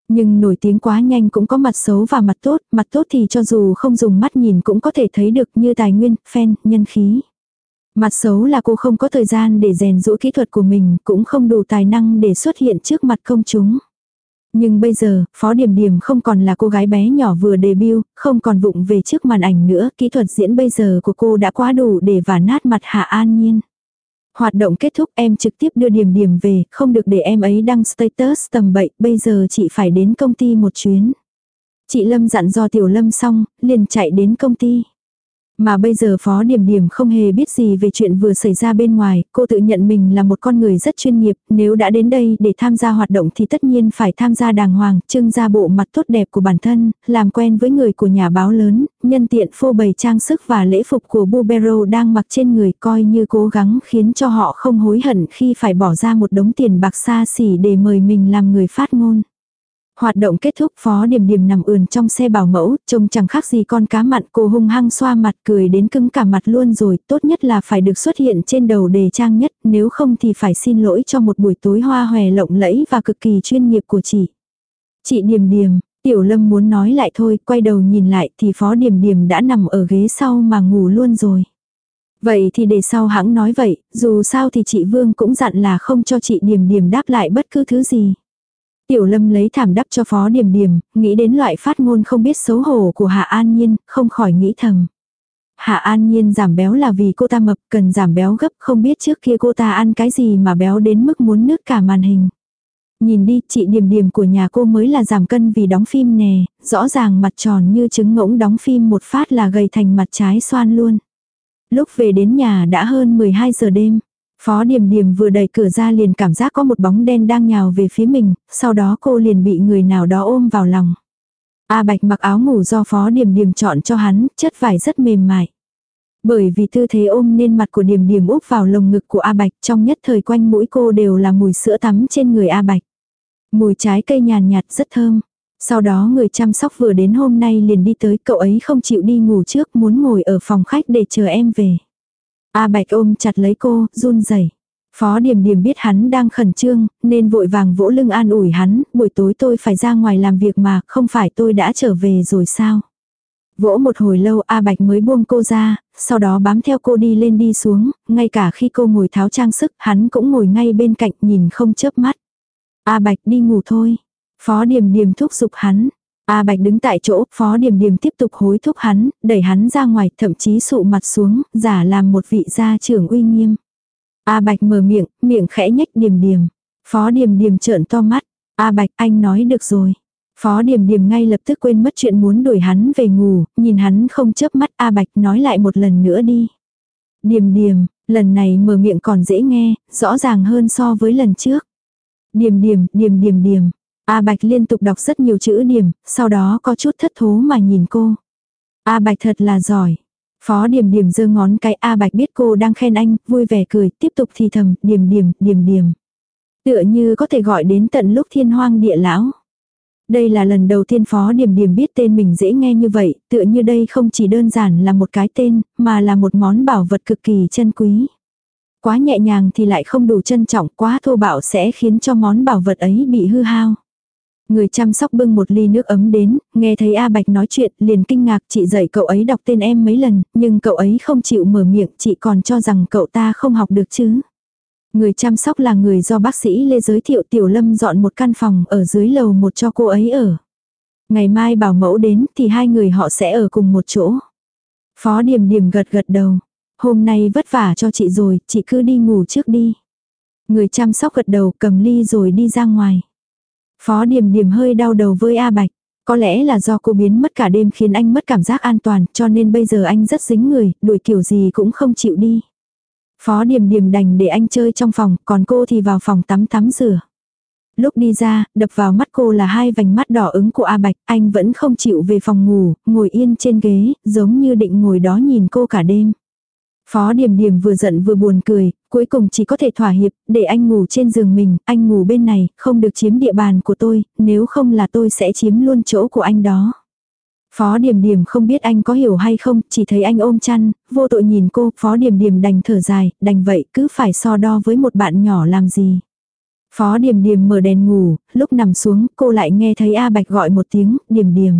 Nhưng nổi tiếng quá nhanh cũng có mặt xấu và mặt tốt, mặt tốt thì cho dù không dùng mắt nhìn cũng có thể thấy được như tài nguyên, fan, nhân khí. Mặt xấu là cô không có thời gian để rèn rũa kỹ thuật của mình, cũng không đủ tài năng để xuất hiện trước mặt công chúng. Nhưng bây giờ, Phó Điểm Điểm không còn là cô gái bé nhỏ vừa debut, không còn vụng về trước màn ảnh nữa, kỹ thuật diễn bây giờ của cô đã quá đủ để vả nát mặt Hạ An Nhiên. Hoạt động kết thúc em trực tiếp đưa Điểm Điểm về, không được để em ấy đăng status tầm bậy, bây giờ chị phải đến công ty một chuyến. Chị Lâm dặn do Tiểu Lâm xong, liền chạy đến công ty. Mà bây giờ Phó Điểm Điểm không hề biết gì về chuyện vừa xảy ra bên ngoài, cô tự nhận mình là một con người rất chuyên nghiệp, nếu đã đến đây để tham gia hoạt động thì tất nhiên phải tham gia đàng hoàng, trưng ra bộ mặt tốt đẹp của bản thân, làm quen với người của nhà báo lớn, nhân tiện phô bày trang sức và lễ phục của Bubero đang mặc trên người coi như cố gắng khiến cho họ không hối hận khi phải bỏ ra một đống tiền bạc xa xỉ để mời mình làm người phát ngôn. Hoạt động kết thúc phó điểm điểm nằm ườn trong xe bảo mẫu, trông chẳng khác gì con cá mặn cô hung hăng xoa mặt cười đến cứng cả mặt luôn rồi, tốt nhất là phải được xuất hiện trên đầu đề trang nhất, nếu không thì phải xin lỗi cho một buổi tối hoa hòe lộng lẫy và cực kỳ chuyên nghiệp của chị. Chị điểm điểm, tiểu lâm muốn nói lại thôi, quay đầu nhìn lại thì phó điểm điểm đã nằm ở ghế sau mà ngủ luôn rồi. Vậy thì để sau hãng nói vậy, dù sao thì chị Vương cũng dặn là không cho chị điểm điểm đáp lại bất cứ thứ gì. Tiểu lâm lấy thảm đắp cho phó điểm điểm, nghĩ đến loại phát ngôn không biết xấu hổ của Hạ An Nhiên, không khỏi nghĩ thầm. Hạ An Nhiên giảm béo là vì cô ta mập, cần giảm béo gấp, không biết trước kia cô ta ăn cái gì mà béo đến mức muốn nước cả màn hình. Nhìn đi, chị điểm điểm của nhà cô mới là giảm cân vì đóng phim nè, rõ ràng mặt tròn như trứng ngỗng đóng phim một phát là gầy thành mặt trái xoan luôn. Lúc về đến nhà đã hơn 12 giờ đêm. Phó Điềm Điềm vừa đẩy cửa ra liền cảm giác có một bóng đen đang nhào về phía mình, sau đó cô liền bị người nào đó ôm vào lòng. A Bạch mặc áo ngủ do Phó Điềm Điềm chọn cho hắn, chất vải rất mềm mại. Bởi vì tư thế ôm nên mặt của Điềm Điềm úp vào lồng ngực của A Bạch, trong nhất thời quanh mũi cô đều là mùi sữa tắm trên người A Bạch. Mùi trái cây nhàn nhạt rất thơm. Sau đó người chăm sóc vừa đến hôm nay liền đi tới, cậu ấy không chịu đi ngủ trước, muốn ngồi ở phòng khách để chờ em về. A Bạch ôm chặt lấy cô, run rẩy. Phó Điềm Điềm biết hắn đang khẩn trương, nên vội vàng vỗ lưng an ủi hắn, buổi tối tôi phải ra ngoài làm việc mà, không phải tôi đã trở về rồi sao? Vỗ một hồi lâu A Bạch mới buông cô ra, sau đó bám theo cô đi lên đi xuống, ngay cả khi cô ngồi tháo trang sức, hắn cũng ngồi ngay bên cạnh nhìn không chớp mắt. A Bạch đi ngủ thôi. Phó Điềm Điềm thúc giục hắn, A Bạch đứng tại chỗ, Phó Điềm Điềm tiếp tục hối thúc hắn, đẩy hắn ra ngoài, thậm chí sụ mặt xuống, giả làm một vị gia trưởng uy nghiêm. A Bạch mở miệng, miệng khẽ nhếch Điềm Điềm. Phó Điềm Điềm trợn to mắt. A Bạch, anh nói được rồi. Phó Điềm Điềm ngay lập tức quên mất chuyện muốn đuổi hắn về ngủ, nhìn hắn không chớp mắt A Bạch nói lại một lần nữa đi. Điềm Điềm, lần này mở miệng còn dễ nghe, rõ ràng hơn so với lần trước. Điềm Điềm, Điềm Điềm Điềm. A Bạch liên tục đọc rất nhiều chữ điểm, sau đó có chút thất thố mà nhìn cô. A Bạch thật là giỏi. Phó điểm điểm giơ ngón cái A Bạch biết cô đang khen anh, vui vẻ cười, tiếp tục thì thầm, điểm điểm, điểm điểm. Tựa như có thể gọi đến tận lúc thiên hoang địa lão. Đây là lần đầu tiên Phó Điểm Điểm biết tên mình dễ nghe như vậy, tựa như đây không chỉ đơn giản là một cái tên, mà là một món bảo vật cực kỳ chân quý. Quá nhẹ nhàng thì lại không đủ trân trọng, quá thô bạo sẽ khiến cho món bảo vật ấy bị hư hao. Người chăm sóc bưng một ly nước ấm đến, nghe thấy A Bạch nói chuyện, liền kinh ngạc chị dạy cậu ấy đọc tên em mấy lần, nhưng cậu ấy không chịu mở miệng, chị còn cho rằng cậu ta không học được chứ. Người chăm sóc là người do bác sĩ Lê giới thiệu Tiểu Lâm dọn một căn phòng ở dưới lầu một cho cô ấy ở. Ngày mai bảo mẫu đến thì hai người họ sẽ ở cùng một chỗ. Phó Điềm Điềm gật gật đầu. Hôm nay vất vả cho chị rồi, chị cứ đi ngủ trước đi. Người chăm sóc gật đầu cầm ly rồi đi ra ngoài. Phó Điềm Điềm hơi đau đầu với A Bạch. Có lẽ là do cô biến mất cả đêm khiến anh mất cảm giác an toàn cho nên bây giờ anh rất dính người, đuổi kiểu gì cũng không chịu đi. Phó Điềm Điềm đành để anh chơi trong phòng, còn cô thì vào phòng tắm tắm rửa. Lúc đi ra, đập vào mắt cô là hai vành mắt đỏ ứng của A Bạch, anh vẫn không chịu về phòng ngủ, ngồi yên trên ghế, giống như định ngồi đó nhìn cô cả đêm. Phó Điềm Điềm vừa giận vừa buồn cười, cuối cùng chỉ có thể thỏa hiệp, để anh ngủ trên giường mình, anh ngủ bên này, không được chiếm địa bàn của tôi, nếu không là tôi sẽ chiếm luôn chỗ của anh đó. Phó Điềm Điềm không biết anh có hiểu hay không, chỉ thấy anh ôm chăn, vô tội nhìn cô, Phó Điềm Điềm đành thở dài, đành vậy cứ phải so đo với một bạn nhỏ làm gì. Phó Điềm Điềm mở đèn ngủ, lúc nằm xuống cô lại nghe thấy A Bạch gọi một tiếng, Điềm Điềm.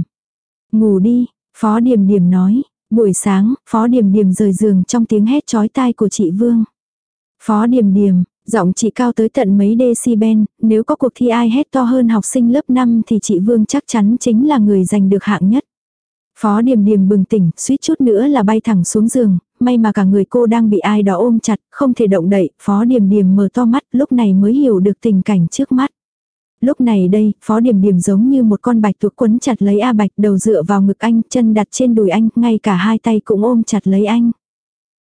Ngủ đi, Phó Điềm Điềm nói. Buổi sáng, Phó Điềm Điềm rời giường trong tiếng hét chói tai của chị Vương. Phó Điềm Điềm, giọng chị cao tới tận mấy decibel, nếu có cuộc thi ai hét to hơn học sinh lớp 5 thì chị Vương chắc chắn chính là người giành được hạng nhất. Phó Điềm Điềm bừng tỉnh, suýt chút nữa là bay thẳng xuống giường, may mà cả người cô đang bị ai đó ôm chặt, không thể động đậy, Phó Điềm Điềm mở to mắt, lúc này mới hiểu được tình cảnh trước mắt. Lúc này đây, Phó Điềm Điềm giống như một con bạch tuộc quấn chặt lấy A Bạch, đầu dựa vào ngực anh, chân đặt trên đùi anh, ngay cả hai tay cũng ôm chặt lấy anh.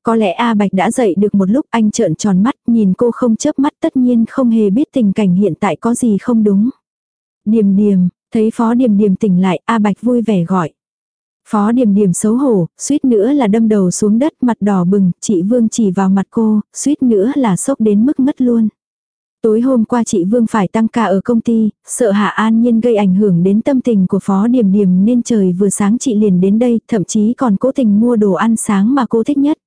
Có lẽ A Bạch đã dậy được một lúc anh trợn tròn mắt, nhìn cô không chớp mắt tất nhiên không hề biết tình cảnh hiện tại có gì không đúng. Điềm điềm, thấy Phó Điềm Điềm tỉnh lại, A Bạch vui vẻ gọi. Phó Điềm Điềm xấu hổ, suýt nữa là đâm đầu xuống đất mặt đỏ bừng, chị Vương chỉ vào mặt cô, suýt nữa là sốc đến mức ngất luôn. Tối hôm qua chị Vương phải tăng ca ở công ty, sợ Hạ An Nhiên gây ảnh hưởng đến tâm tình của Phó Điềm Điềm nên trời vừa sáng chị liền đến đây, thậm chí còn cố tình mua đồ ăn sáng mà cô thích nhất.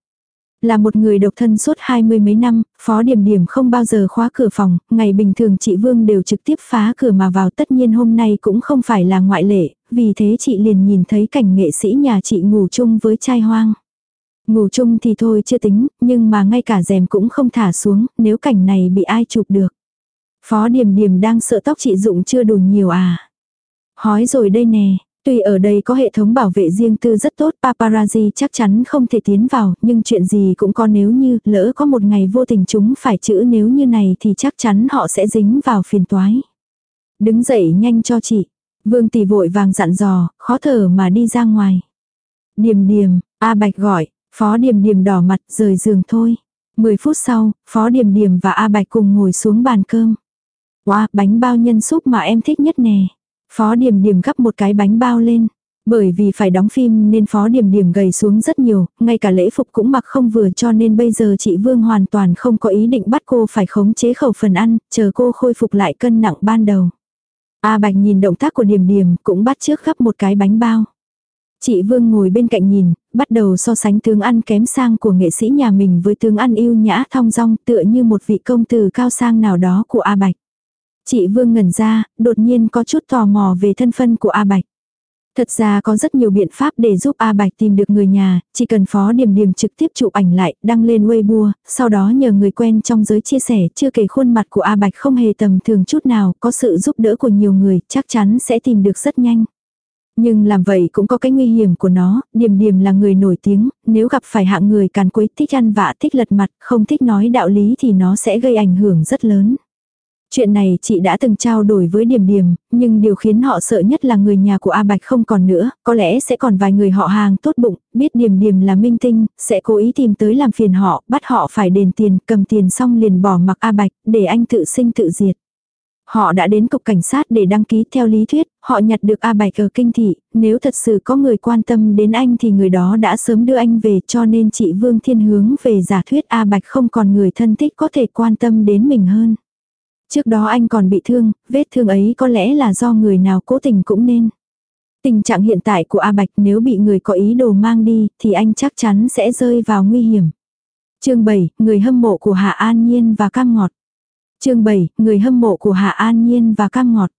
Là một người độc thân suốt hai mươi mấy năm, Phó Điểm Điểm không bao giờ khóa cửa phòng, ngày bình thường chị Vương đều trực tiếp phá cửa mà vào tất nhiên hôm nay cũng không phải là ngoại lệ, vì thế chị liền nhìn thấy cảnh nghệ sĩ nhà chị ngủ chung với trai hoang. Ngủ chung thì thôi chưa tính, nhưng mà ngay cả rèm cũng không thả xuống, nếu cảnh này bị ai chụp được. Phó Điểm Điểm đang sợ tóc chị Dụng chưa đủ nhiều à. Hói rồi đây nè, Tuy ở đây có hệ thống bảo vệ riêng tư rất tốt, paparazzi chắc chắn không thể tiến vào, nhưng chuyện gì cũng có nếu như, lỡ có một ngày vô tình chúng phải chữ nếu như này thì chắc chắn họ sẽ dính vào phiền toái. Đứng dậy nhanh cho chị. Vương tỷ vội vàng dặn dò, khó thở mà đi ra ngoài. Điềm điềm, A Bạch gọi, Phó Điềm Điềm đỏ mặt rời giường thôi. Mười phút sau, Phó Điềm Điềm và A Bạch cùng ngồi xuống bàn cơm. Wow, bánh bao nhân súp mà em thích nhất nè. Phó Điềm Điềm gắp một cái bánh bao lên. Bởi vì phải đóng phim nên Phó Điềm Điềm gầy xuống rất nhiều, ngay cả lễ phục cũng mặc không vừa cho nên bây giờ chị Vương hoàn toàn không có ý định bắt cô phải khống chế khẩu phần ăn, chờ cô khôi phục lại cân nặng ban đầu. A Bạch nhìn động tác của Điềm Điềm cũng bắt trước gắp một cái bánh bao. Chị Vương ngồi bên cạnh nhìn, bắt đầu so sánh tướng ăn kém sang của nghệ sĩ nhà mình với tướng ăn yêu nhã thong dong tựa như một vị công tử cao sang nào đó của A Bạch. Chị Vương ngẩn ra, đột nhiên có chút tò mò về thân phân của A Bạch. Thật ra có rất nhiều biện pháp để giúp A Bạch tìm được người nhà, chỉ cần Phó điểm điểm trực tiếp chụp ảnh lại, đăng lên Weibo, sau đó nhờ người quen trong giới chia sẻ, chưa kể khuôn mặt của A Bạch không hề tầm thường chút nào, có sự giúp đỡ của nhiều người, chắc chắn sẽ tìm được rất nhanh. Nhưng làm vậy cũng có cái nguy hiểm của nó, Điềm Điềm là người nổi tiếng, nếu gặp phải hạng người càn quấy thích ăn vạ thích lật mặt, không thích nói đạo lý thì nó sẽ gây ảnh hưởng rất lớn. Chuyện này chị đã từng trao đổi với Điểm Điểm, nhưng điều khiến họ sợ nhất là người nhà của A Bạch không còn nữa, có lẽ sẽ còn vài người họ hàng tốt bụng, biết Điểm Điểm là minh tinh, sẽ cố ý tìm tới làm phiền họ, bắt họ phải đền tiền, cầm tiền xong liền bỏ mặc A Bạch, để anh tự sinh tự diệt. Họ đã đến cục cảnh sát để đăng ký theo lý thuyết, họ nhặt được A Bạch ở kinh thị, nếu thật sự có người quan tâm đến anh thì người đó đã sớm đưa anh về cho nên chị Vương Thiên hướng về giả thuyết A Bạch không còn người thân thích có thể quan tâm đến mình hơn. Trước đó anh còn bị thương, vết thương ấy có lẽ là do người nào cố tình cũng nên. Tình trạng hiện tại của A Bạch nếu bị người có ý đồ mang đi thì anh chắc chắn sẽ rơi vào nguy hiểm. Chương 7, người hâm mộ của Hạ An Nhiên và Cam Ngọt. Chương 7, người hâm mộ của Hạ An Nhiên và Cam Ngọt.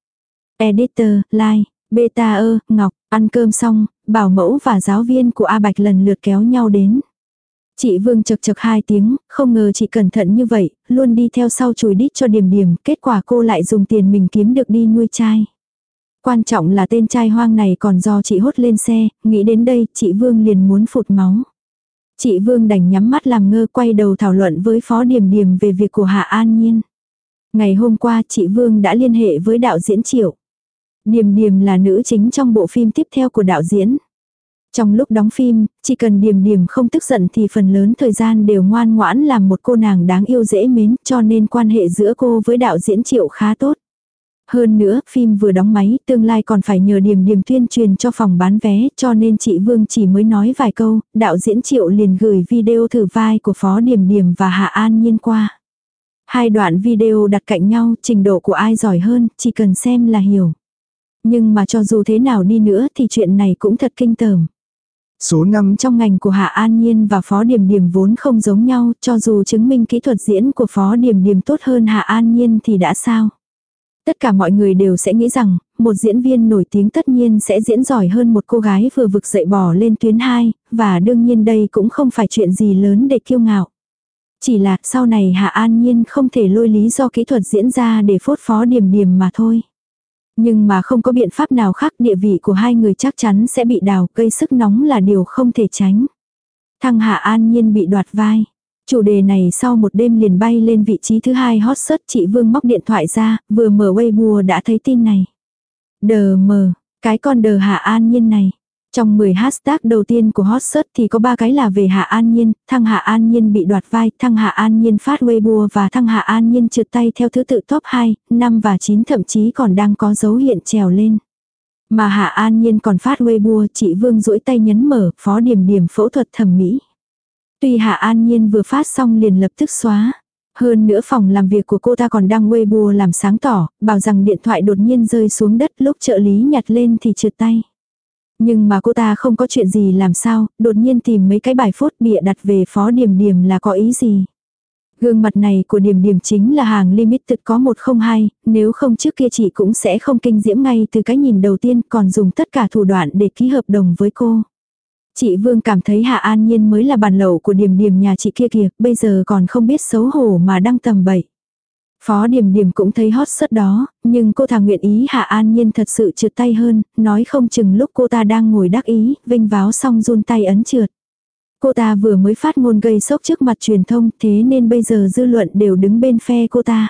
Editor, like, beta ơ, Ngọc, ăn cơm xong, bảo mẫu và giáo viên của A Bạch lần lượt kéo nhau đến. Chị Vương chật chật hai tiếng, không ngờ chị cẩn thận như vậy, luôn đi theo sau chùi đít cho điểm điểm, kết quả cô lại dùng tiền mình kiếm được đi nuôi trai. Quan trọng là tên trai hoang này còn do chị hốt lên xe, nghĩ đến đây, chị Vương liền muốn phụt máu. Chị Vương đành nhắm mắt làm ngơ quay đầu thảo luận với Phó Điềm Điềm về việc của Hạ An Nhiên. Ngày hôm qua chị Vương đã liên hệ với đạo diễn Triệu. Điềm Điềm là nữ chính trong bộ phim tiếp theo của đạo diễn. Trong lúc đóng phim, chỉ cần điềm điềm không tức giận thì phần lớn thời gian đều ngoan ngoãn làm một cô nàng đáng yêu dễ mến cho nên quan hệ giữa cô với đạo diễn triệu khá tốt. Hơn nữa, phim vừa đóng máy, tương lai còn phải nhờ điểm điểm tuyên truyền cho phòng bán vé, cho nên chị Vương chỉ mới nói vài câu, đạo diễn Triệu liền gửi video thử vai của Phó Điểm Điểm và Hạ An Nhiên qua. Hai đoạn video đặt cạnh nhau, trình độ của ai giỏi hơn, chỉ cần xem là hiểu. Nhưng mà cho dù thế nào đi nữa thì chuyện này cũng thật kinh tởm. Số 5 Trong ngành của Hạ An Nhiên và Phó Điểm Điểm vốn không giống nhau, cho dù chứng minh kỹ thuật diễn của Phó Điểm Điểm tốt hơn Hạ An Nhiên thì đã sao? Tất cả mọi người đều sẽ nghĩ rằng, một diễn viên nổi tiếng tất nhiên sẽ diễn giỏi hơn một cô gái vừa vực dậy bỏ lên tuyến 2, và đương nhiên đây cũng không phải chuyện gì lớn để kiêu ngạo. Chỉ là sau này Hạ An Nhiên không thể lôi lý do kỹ thuật diễn ra để phốt phó điểm điểm mà thôi. Nhưng mà không có biện pháp nào khác địa vị của hai người chắc chắn sẽ bị đào cây sức nóng là điều không thể tránh. Thăng Hạ An Nhiên bị đoạt vai. Chủ đề này sau một đêm liền bay lên vị trí thứ hai hot search chị Vương móc điện thoại ra, vừa mở Weibo đã thấy tin này. Đờ mờ, cái con đờ Hạ An Nhiên này. Trong 10 hashtag đầu tiên của hot search thì có 3 cái là về Hạ An Nhiên, thăng Hạ An Nhiên bị đoạt vai, thăng Hạ An Nhiên phát Weibo và thăng Hạ An Nhiên trượt tay theo thứ tự top 2, 5 và 9 thậm chí còn đang có dấu hiện trèo lên. Mà Hạ An Nhiên còn phát Weibo chị Vương duỗi tay nhấn mở, phó điểm điểm phẫu thuật thẩm mỹ. Tuy Hạ An Nhiên vừa phát xong liền lập tức xóa. Hơn nữa phòng làm việc của cô ta còn đang Weibo làm sáng tỏ, bảo rằng điện thoại đột nhiên rơi xuống đất lúc trợ lý nhặt lên thì trượt tay. Nhưng mà cô ta không có chuyện gì làm sao, đột nhiên tìm mấy cái bài phốt bịa đặt về phó điểm điểm là có ý gì. Gương mặt này của điểm điểm chính là hàng limit thực có 102, nếu không trước kia chị cũng sẽ không kinh diễm ngay từ cái nhìn đầu tiên còn dùng tất cả thủ đoạn để ký hợp đồng với cô. Chị Vương cảm thấy Hạ An Nhiên mới là bàn lẩu của điểm điểm nhà chị kia kìa, bây giờ còn không biết xấu hổ mà đang tầm bậy. Phó Điểm Điểm cũng thấy hot sớt đó, nhưng cô thà nguyện ý Hạ An Nhiên thật sự trượt tay hơn, nói không chừng lúc cô ta đang ngồi đắc ý, vinh váo xong run tay ấn trượt. Cô ta vừa mới phát ngôn gây sốc trước mặt truyền thông thế nên bây giờ dư luận đều đứng bên phe cô ta.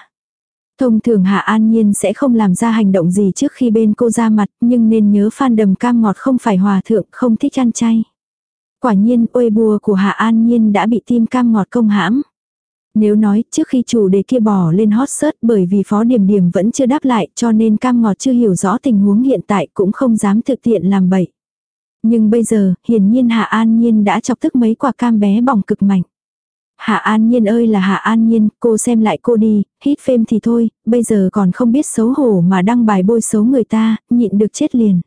Thông thường Hạ An Nhiên sẽ không làm ra hành động gì trước khi bên cô ra mặt, nhưng nên nhớ fan đầm cam ngọt không phải hòa thượng, không thích ăn chay. Quả nhiên, ôi bùa của Hạ An Nhiên đã bị tim cam ngọt công hãm. Nếu nói trước khi chủ đề kia bỏ lên hot search bởi vì phó điểm điểm vẫn chưa đáp lại cho nên cam ngọt chưa hiểu rõ tình huống hiện tại cũng không dám thực tiện làm bậy. Nhưng bây giờ, hiển nhiên Hạ An Nhiên đã chọc tức mấy quả cam bé bỏng cực mạnh. Hạ An Nhiên ơi là Hạ An Nhiên, cô xem lại cô đi, hít phim thì thôi, bây giờ còn không biết xấu hổ mà đăng bài bôi xấu người ta, nhịn được chết liền.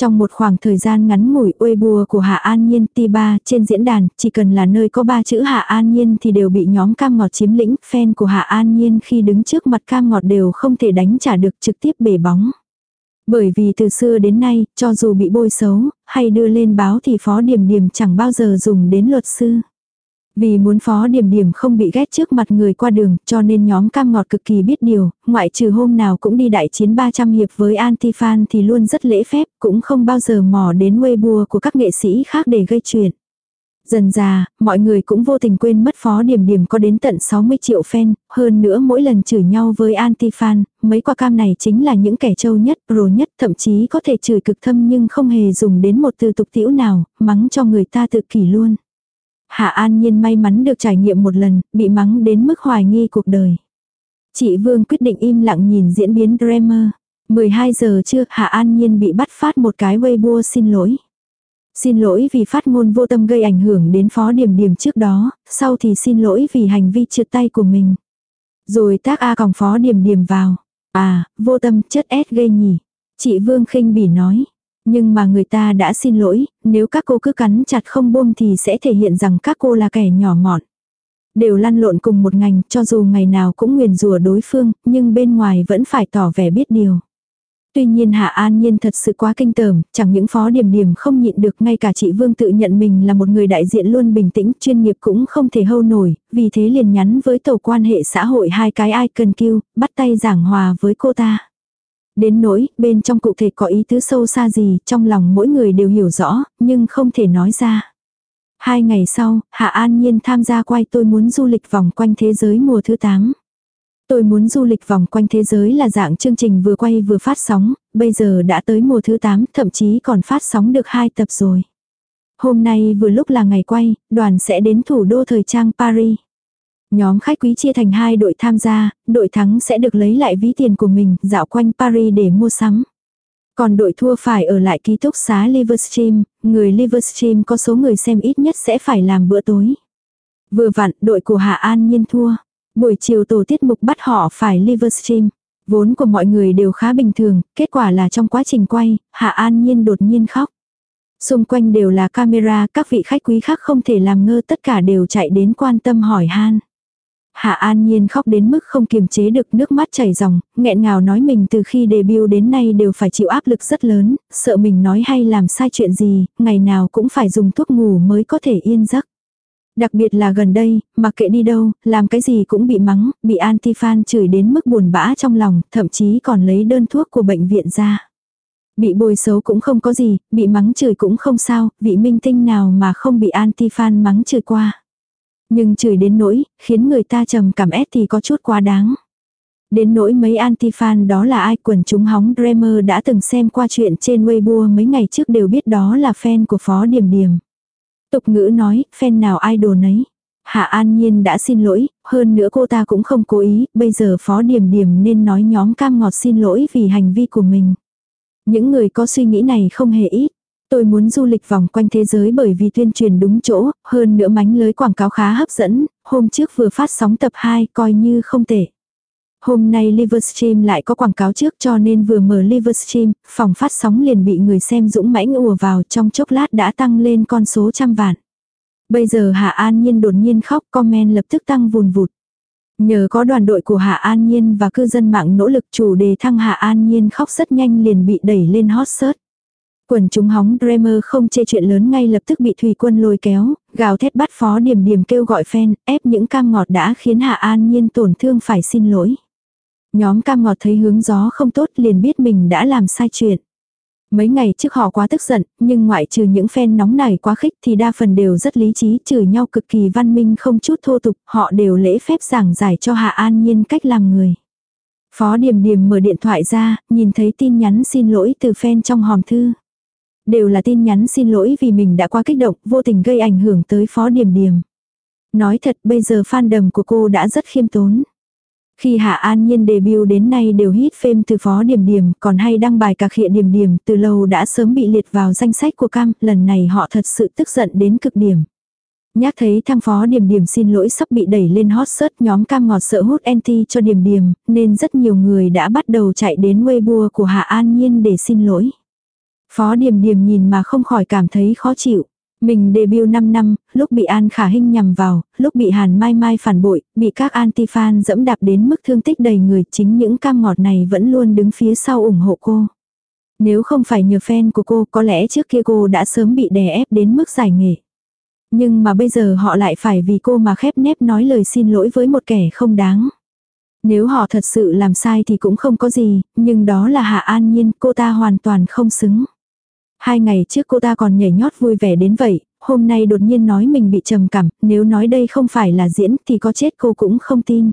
Trong một khoảng thời gian ngắn ngủi uê bùa của Hạ An Nhiên ti ba trên diễn đàn, chỉ cần là nơi có ba chữ Hạ An Nhiên thì đều bị nhóm cam ngọt chiếm lĩnh, fan của Hạ An Nhiên khi đứng trước mặt cam ngọt đều không thể đánh trả được trực tiếp bể bóng. Bởi vì từ xưa đến nay, cho dù bị bôi xấu, hay đưa lên báo thì phó điểm điểm chẳng bao giờ dùng đến luật sư. Vì muốn phó điểm điểm không bị ghét trước mặt người qua đường, cho nên nhóm cam ngọt cực kỳ biết điều, ngoại trừ hôm nào cũng đi đại chiến 300 hiệp với Antifan thì luôn rất lễ phép, cũng không bao giờ mò đến Weibo của các nghệ sĩ khác để gây chuyện. Dần già, mọi người cũng vô tình quên mất phó điểm điểm có đến tận 60 triệu fan, hơn nữa mỗi lần chửi nhau với anti-fan, mấy quả cam này chính là những kẻ trâu nhất, pro nhất, thậm chí có thể chửi cực thâm nhưng không hề dùng đến một từ tục tiễu nào, mắng cho người ta tự kỷ luôn. Hạ An Nhiên may mắn được trải nghiệm một lần, bị mắng đến mức hoài nghi cuộc đời. Chị Vương quyết định im lặng nhìn diễn biến drama. 12 giờ trưa, Hạ An Nhiên bị bắt phát một cái Weibo xin lỗi. Xin lỗi vì phát ngôn vô tâm gây ảnh hưởng đến phó điểm điểm trước đó, sau thì xin lỗi vì hành vi trượt tay của mình. Rồi tác A còng phó điểm điểm vào. À, vô tâm chất S gây nhỉ. Chị Vương khinh bỉ nói. Nhưng mà người ta đã xin lỗi, nếu các cô cứ cắn chặt không buông thì sẽ thể hiện rằng các cô là kẻ nhỏ mọn. Đều lăn lộn cùng một ngành, cho dù ngày nào cũng nguyền rủa đối phương, nhưng bên ngoài vẫn phải tỏ vẻ biết điều. Tuy nhiên Hạ An Nhiên thật sự quá kinh tởm, chẳng những phó điểm điểm không nhịn được ngay cả chị Vương tự nhận mình là một người đại diện luôn bình tĩnh, chuyên nghiệp cũng không thể hâu nổi, vì thế liền nhắn với tổ quan hệ xã hội hai cái icon kêu, bắt tay giảng hòa với cô ta. Đến nỗi, bên trong cụ thể có ý tứ sâu xa gì, trong lòng mỗi người đều hiểu rõ, nhưng không thể nói ra. Hai ngày sau, Hạ An Nhiên tham gia quay tôi muốn du lịch vòng quanh thế giới mùa thứ 8. Tôi muốn du lịch vòng quanh thế giới là dạng chương trình vừa quay vừa phát sóng, bây giờ đã tới mùa thứ 8, thậm chí còn phát sóng được hai tập rồi. Hôm nay vừa lúc là ngày quay, đoàn sẽ đến thủ đô thời trang Paris. Nhóm khách quý chia thành hai đội tham gia, đội thắng sẽ được lấy lại ví tiền của mình, dạo quanh Paris để mua sắm. Còn đội thua phải ở lại ký túc xá Livestream, người Livestream có số người xem ít nhất sẽ phải làm bữa tối. Vừa vặn, đội của Hạ An Nhiên thua. Buổi chiều tổ tiết mục bắt họ phải Livestream. Vốn của mọi người đều khá bình thường, kết quả là trong quá trình quay, Hạ An Nhiên đột nhiên khóc. Xung quanh đều là camera, các vị khách quý khác không thể làm ngơ tất cả đều chạy đến quan tâm hỏi han. Hạ An Nhiên khóc đến mức không kiềm chế được nước mắt chảy ròng, nghẹn ngào nói mình từ khi debut đến nay đều phải chịu áp lực rất lớn, sợ mình nói hay làm sai chuyện gì, ngày nào cũng phải dùng thuốc ngủ mới có thể yên giấc. Đặc biệt là gần đây, mặc kệ đi đâu, làm cái gì cũng bị mắng, bị anti-fan chửi đến mức buồn bã trong lòng, thậm chí còn lấy đơn thuốc của bệnh viện ra. Bị bồi xấu cũng không có gì, bị mắng chửi cũng không sao, vị minh tinh nào mà không bị anti-fan mắng chửi qua. Nhưng chửi đến nỗi, khiến người ta trầm cảm ép thì có chút quá đáng. Đến nỗi mấy anti-fan đó là ai quần chúng hóng Dreamer đã từng xem qua chuyện trên Weibo mấy ngày trước đều biết đó là fan của Phó Điểm Điểm. Tục ngữ nói, fan nào idol nấy. Hạ An Nhiên đã xin lỗi, hơn nữa cô ta cũng không cố ý, bây giờ Phó Điểm Điểm nên nói nhóm cam ngọt xin lỗi vì hành vi của mình. Những người có suy nghĩ này không hề ít. Tôi muốn du lịch vòng quanh thế giới bởi vì tuyên truyền đúng chỗ, hơn nữa mánh lưới quảng cáo khá hấp dẫn, hôm trước vừa phát sóng tập 2 coi như không tệ. Hôm nay Livestream lại có quảng cáo trước cho nên vừa mở Livestream, phòng phát sóng liền bị người xem dũng mãnh ùa vào trong chốc lát đã tăng lên con số trăm vạn. Bây giờ Hạ An Nhiên đột nhiên khóc comment lập tức tăng vùn vụt. Nhờ có đoàn đội của Hạ An Nhiên và cư dân mạng nỗ lực chủ đề thăng Hạ An Nhiên khóc rất nhanh liền bị đẩy lên hot search. Quần chúng hóng Dreamer không chê chuyện lớn ngay lập tức bị Thủy quân lôi kéo, gào thét bắt phó điểm điểm kêu gọi fan, ép những cam ngọt đã khiến Hạ An Nhiên tổn thương phải xin lỗi. Nhóm cam ngọt thấy hướng gió không tốt liền biết mình đã làm sai chuyện. Mấy ngày trước họ quá tức giận, nhưng ngoại trừ những fan nóng này quá khích thì đa phần đều rất lý trí, chửi nhau cực kỳ văn minh không chút thô tục, họ đều lễ phép giảng giải cho Hạ An Nhiên cách làm người. Phó Điềm Điềm mở điện thoại ra, nhìn thấy tin nhắn xin lỗi từ fan trong hòm thư. Đều là tin nhắn xin lỗi vì mình đã quá kích động, vô tình gây ảnh hưởng tới Phó điểm điểm Nói thật bây giờ fan đầm của cô đã rất khiêm tốn. Khi Hạ An Nhiên debut đến nay đều hit phim từ phó điểm điểm, còn hay đăng bài cà khịa điểm điểm, từ lâu đã sớm bị liệt vào danh sách của cam, lần này họ thật sự tức giận đến cực điểm. Nhắc thấy thang phó điểm điểm xin lỗi sắp bị đẩy lên hot search nhóm cam ngọt sợ hút anti cho điểm điểm, nên rất nhiều người đã bắt đầu chạy đến Weibo của Hạ An Nhiên để xin lỗi. Phó điểm điểm nhìn mà không khỏi cảm thấy khó chịu. Mình debut 5 năm, lúc bị An Khả Hinh nhằm vào, lúc bị Hàn Mai Mai phản bội, bị các anti-fan dẫm đạp đến mức thương tích đầy người, chính những cam ngọt này vẫn luôn đứng phía sau ủng hộ cô. Nếu không phải nhờ fan của cô, có lẽ trước kia cô đã sớm bị đè ép đến mức giải nghệ. Nhưng mà bây giờ họ lại phải vì cô mà khép nép nói lời xin lỗi với một kẻ không đáng. Nếu họ thật sự làm sai thì cũng không có gì, nhưng đó là Hạ An Nhiên, cô ta hoàn toàn không xứng. Hai ngày trước cô ta còn nhảy nhót vui vẻ đến vậy, hôm nay đột nhiên nói mình bị trầm cảm, nếu nói đây không phải là diễn thì có chết cô cũng không tin.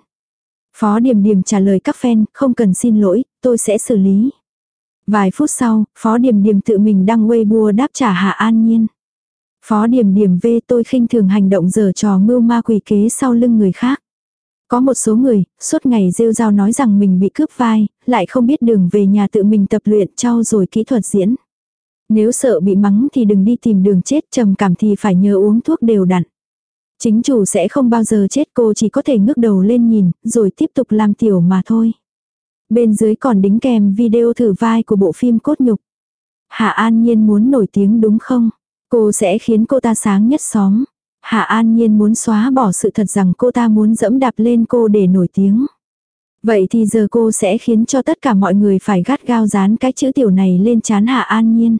Phó Điềm Điềm trả lời các fan, không cần xin lỗi, tôi sẽ xử lý. Vài phút sau, Phó Điềm Điềm tự mình đăng Weibo đáp trả Hạ An Nhiên. Phó Điềm Điềm về tôi khinh thường hành động giờ trò mưu ma quỷ kế sau lưng người khác. Có một số người, suốt ngày rêu rao nói rằng mình bị cướp vai, lại không biết đường về nhà tự mình tập luyện trau rồi kỹ thuật diễn. Nếu sợ bị mắng thì đừng đi tìm đường chết trầm cảm thì phải nhớ uống thuốc đều đặn. Chính chủ sẽ không bao giờ chết cô chỉ có thể ngước đầu lên nhìn, rồi tiếp tục làm tiểu mà thôi. Bên dưới còn đính kèm video thử vai của bộ phim cốt nhục. Hạ An Nhiên muốn nổi tiếng đúng không? Cô sẽ khiến cô ta sáng nhất xóm. Hạ An Nhiên muốn xóa bỏ sự thật rằng cô ta muốn dẫm đạp lên cô để nổi tiếng. Vậy thì giờ cô sẽ khiến cho tất cả mọi người phải gắt gao dán cái chữ tiểu này lên chán Hạ An Nhiên.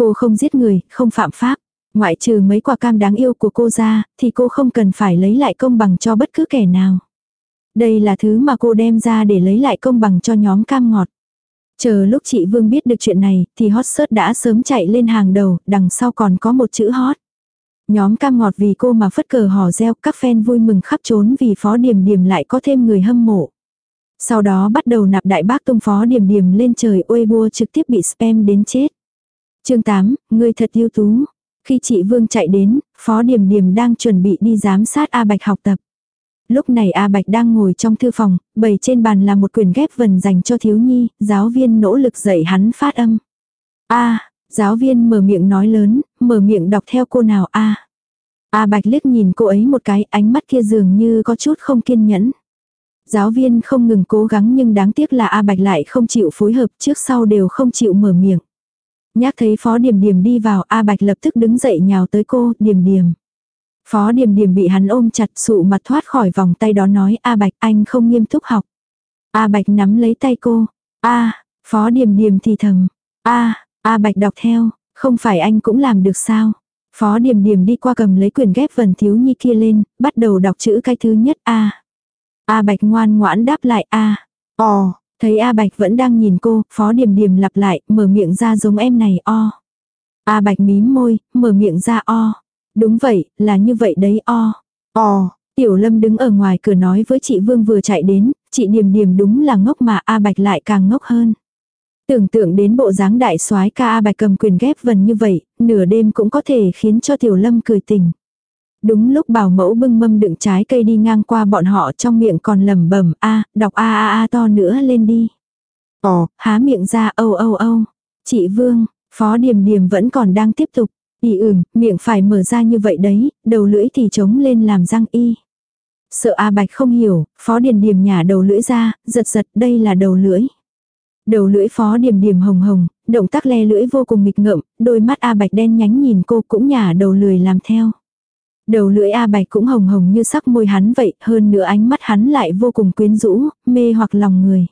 Cô không giết người, không phạm pháp. Ngoại trừ mấy quả cam đáng yêu của cô ra, thì cô không cần phải lấy lại công bằng cho bất cứ kẻ nào. Đây là thứ mà cô đem ra để lấy lại công bằng cho nhóm cam ngọt. Chờ lúc chị Vương biết được chuyện này, thì hot search đã sớm chạy lên hàng đầu, đằng sau còn có một chữ hot. Nhóm cam ngọt vì cô mà phất cờ hò reo, các fan vui mừng khắp trốn vì phó điểm điểm lại có thêm người hâm mộ. Sau đó bắt đầu nạp đại bác tung phó điểm điểm lên trời ôi bua trực tiếp bị spam đến chết chương 8, người thật ưu tú. Khi chị Vương chạy đến, Phó Điềm Điềm đang chuẩn bị đi giám sát A Bạch học tập. Lúc này A Bạch đang ngồi trong thư phòng, bày trên bàn là một quyển ghép vần dành cho thiếu nhi, giáo viên nỗ lực dạy hắn phát âm. A, giáo viên mở miệng nói lớn, mở miệng đọc theo cô nào A. A Bạch liếc nhìn cô ấy một cái, ánh mắt kia dường như có chút không kiên nhẫn. Giáo viên không ngừng cố gắng nhưng đáng tiếc là A Bạch lại không chịu phối hợp trước sau đều không chịu mở miệng. Nhắc thấy Phó Điềm Điềm đi vào, A Bạch lập tức đứng dậy nhào tới cô, Điềm Điềm. Phó Điềm Điềm bị hắn ôm chặt sụ mặt thoát khỏi vòng tay đó nói A Bạch anh không nghiêm túc học. A Bạch nắm lấy tay cô. A, Phó Điềm Điềm thì thầm. A, A Bạch đọc theo, không phải anh cũng làm được sao? Phó Điềm Điềm đi qua cầm lấy quyển ghép vần thiếu nhi kia lên, bắt đầu đọc chữ cái thứ nhất A. A Bạch ngoan ngoãn đáp lại A. Ồ, thấy A Bạch vẫn đang nhìn cô, Phó Điềm Điềm lặp lại, mở miệng ra giống em này o. A Bạch mím môi, mở miệng ra o. Đúng vậy, là như vậy đấy o. O. Tiểu Lâm đứng ở ngoài cửa nói với chị Vương vừa chạy đến, chị Điềm Điềm đúng là ngốc mà A Bạch lại càng ngốc hơn. Tưởng tượng đến bộ dáng đại soái ca A Bạch cầm quyền ghép vần như vậy, nửa đêm cũng có thể khiến cho Tiểu Lâm cười tỉnh. Đúng lúc bảo mẫu bưng mâm đựng trái cây đi ngang qua bọn họ trong miệng còn lẩm bẩm a đọc a a a to nữa lên đi. Ồ, há miệng ra âu âu âu. Chị Vương, Phó Điềm Điềm vẫn còn đang tiếp tục. Y ửng, miệng phải mở ra như vậy đấy, đầu lưỡi thì trống lên làm răng y. Sợ A Bạch không hiểu, Phó Điềm Điềm nhả đầu lưỡi ra, giật giật đây là đầu lưỡi. Đầu lưỡi Phó Điềm Điềm hồng hồng, động tác le lưỡi vô cùng nghịch ngợm, đôi mắt A Bạch đen nhánh nhìn cô cũng nhả đầu lười làm theo. Đầu lưỡi A Bạch cũng hồng hồng như sắc môi hắn vậy, hơn nữa ánh mắt hắn lại vô cùng quyến rũ, mê hoặc lòng người.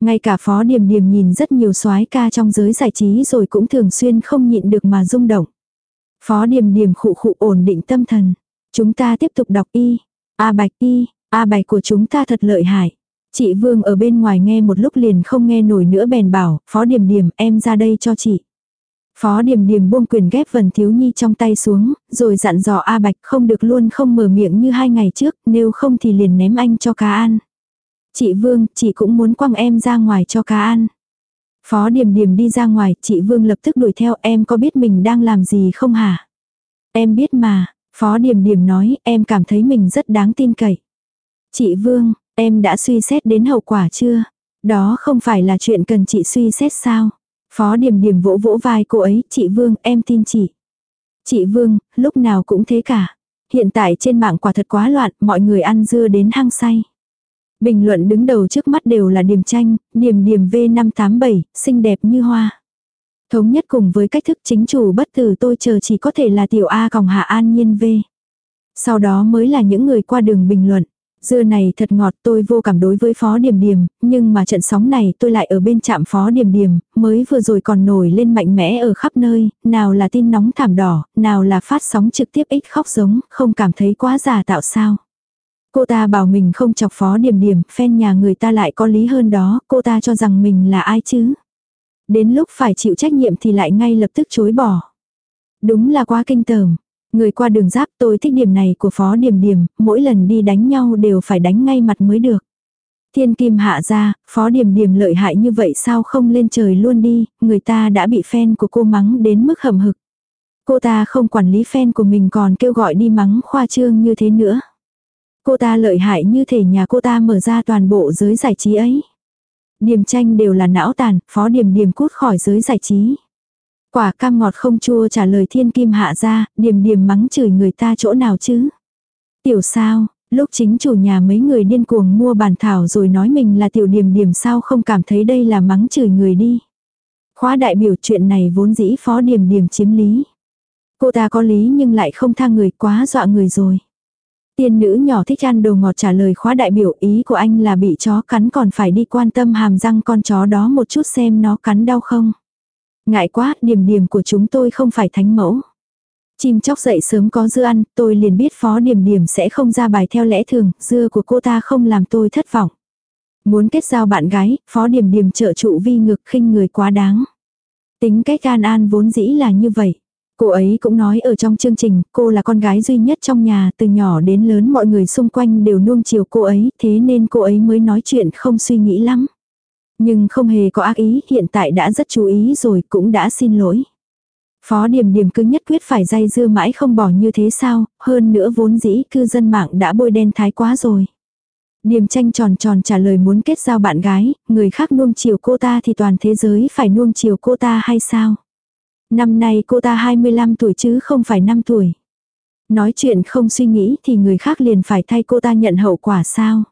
Ngay cả Phó Điềm Điềm nhìn rất nhiều soái ca trong giới giải trí rồi cũng thường xuyên không nhịn được mà rung động. Phó Điềm Điềm khụ khụ ổn định tâm thần. Chúng ta tiếp tục đọc y. A Bạch y, A Bạch của chúng ta thật lợi hại. Chị Vương ở bên ngoài nghe một lúc liền không nghe nổi nữa bèn bảo, Phó Điềm Điềm em ra đây cho chị. Phó Điềm Điềm buông quyền ghép vần thiếu nhi trong tay xuống, rồi dặn dò A Bạch không được luôn không mở miệng như hai ngày trước, nếu không thì liền ném anh cho cá ăn. Chị Vương, chị cũng muốn quăng em ra ngoài cho cá ăn. Phó Điềm Điềm đi ra ngoài, chị Vương lập tức đuổi theo em có biết mình đang làm gì không hả? Em biết mà, Phó Điềm Điềm nói em cảm thấy mình rất đáng tin cậy. Chị Vương, em đã suy xét đến hậu quả chưa? Đó không phải là chuyện cần chị suy xét sao? Phó điểm điểm vỗ vỗ vai cô ấy, chị Vương, em tin chị. Chị Vương, lúc nào cũng thế cả. Hiện tại trên mạng quả thật quá loạn, mọi người ăn dưa đến hang say. Bình luận đứng đầu trước mắt đều là điểm Tranh, điểm điểm V587, xinh đẹp như hoa. Thống nhất cùng với cách thức chính chủ bất tử tôi chờ chỉ có thể là tiểu A còng hạ an nhiên V. Sau đó mới là những người qua đường bình luận. Dưa này thật ngọt tôi vô cảm đối với phó điểm điểm, nhưng mà trận sóng này tôi lại ở bên trạm phó điểm điểm, mới vừa rồi còn nổi lên mạnh mẽ ở khắp nơi, nào là tin nóng thảm đỏ, nào là phát sóng trực tiếp ít khóc giống, không cảm thấy quá giả tạo sao. Cô ta bảo mình không chọc phó điểm điểm, phen nhà người ta lại có lý hơn đó, cô ta cho rằng mình là ai chứ. Đến lúc phải chịu trách nhiệm thì lại ngay lập tức chối bỏ. Đúng là quá kinh tởm. Người qua đường giáp tôi thích điểm này của phó điểm điểm, mỗi lần đi đánh nhau đều phải đánh ngay mặt mới được. Thiên kim hạ ra, phó điểm điểm lợi hại như vậy sao không lên trời luôn đi, người ta đã bị fan của cô mắng đến mức hầm hực. Cô ta không quản lý fan của mình còn kêu gọi đi mắng khoa trương như thế nữa. Cô ta lợi hại như thể nhà cô ta mở ra toàn bộ giới giải trí ấy. điểm tranh đều là não tàn, phó điểm điểm cút khỏi giới giải trí. Quả cam ngọt không chua trả lời thiên kim hạ ra, điềm điềm mắng chửi người ta chỗ nào chứ. Tiểu sao, lúc chính chủ nhà mấy người điên cuồng mua bàn thảo rồi nói mình là tiểu điềm điềm sao không cảm thấy đây là mắng chửi người đi. Khóa đại biểu chuyện này vốn dĩ phó điềm điềm chiếm lý. Cô ta có lý nhưng lại không tha người quá dọa người rồi. Tiên nữ nhỏ thích ăn đồ ngọt trả lời khóa đại biểu ý của anh là bị chó cắn còn phải đi quan tâm hàm răng con chó đó một chút xem nó cắn đau không. Ngại quá, điểm điểm của chúng tôi không phải thánh mẫu. Chim chóc dậy sớm có dưa ăn, tôi liền biết phó điểm điểm sẽ không ra bài theo lẽ thường, dưa của cô ta không làm tôi thất vọng. Muốn kết giao bạn gái, phó điểm điểm trợ trụ vi ngực khinh người quá đáng. Tính cách an an vốn dĩ là như vậy. Cô ấy cũng nói ở trong chương trình, cô là con gái duy nhất trong nhà, từ nhỏ đến lớn mọi người xung quanh đều nuông chiều cô ấy, thế nên cô ấy mới nói chuyện không suy nghĩ lắm. Nhưng không hề có ác ý, hiện tại đã rất chú ý rồi, cũng đã xin lỗi. Phó điểm điểm cứ nhất quyết phải dây dưa mãi không bỏ như thế sao, hơn nữa vốn dĩ cư dân mạng đã bôi đen thái quá rồi. Điềm tranh tròn tròn trả lời muốn kết giao bạn gái, người khác nuông chiều cô ta thì toàn thế giới phải nuông chiều cô ta hay sao? Năm nay cô ta 25 tuổi chứ không phải 5 tuổi. Nói chuyện không suy nghĩ thì người khác liền phải thay cô ta nhận hậu quả sao?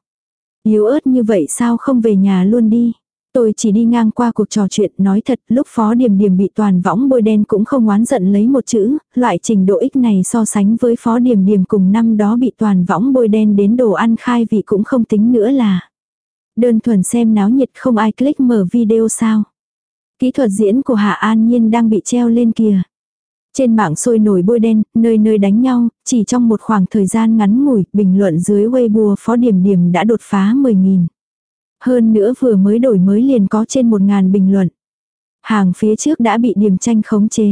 Yếu ớt như vậy sao không về nhà luôn đi? Tôi chỉ đi ngang qua cuộc trò chuyện nói thật lúc phó điểm điểm bị toàn võng bôi đen cũng không oán giận lấy một chữ, loại trình độ ích này so sánh với phó điểm điểm cùng năm đó bị toàn võng bôi đen đến đồ ăn khai vị cũng không tính nữa là. Đơn thuần xem náo nhiệt không ai click mở video sao. Kỹ thuật diễn của Hạ An Nhiên đang bị treo lên kìa. Trên mạng sôi nổi bôi đen, nơi nơi đánh nhau, chỉ trong một khoảng thời gian ngắn ngủi, bình luận dưới Weibo phó điểm điểm đã đột phá 10.000. Hơn nữa vừa mới đổi mới liền có trên 1.000 bình luận. Hàng phía trước đã bị điểm tranh khống chế.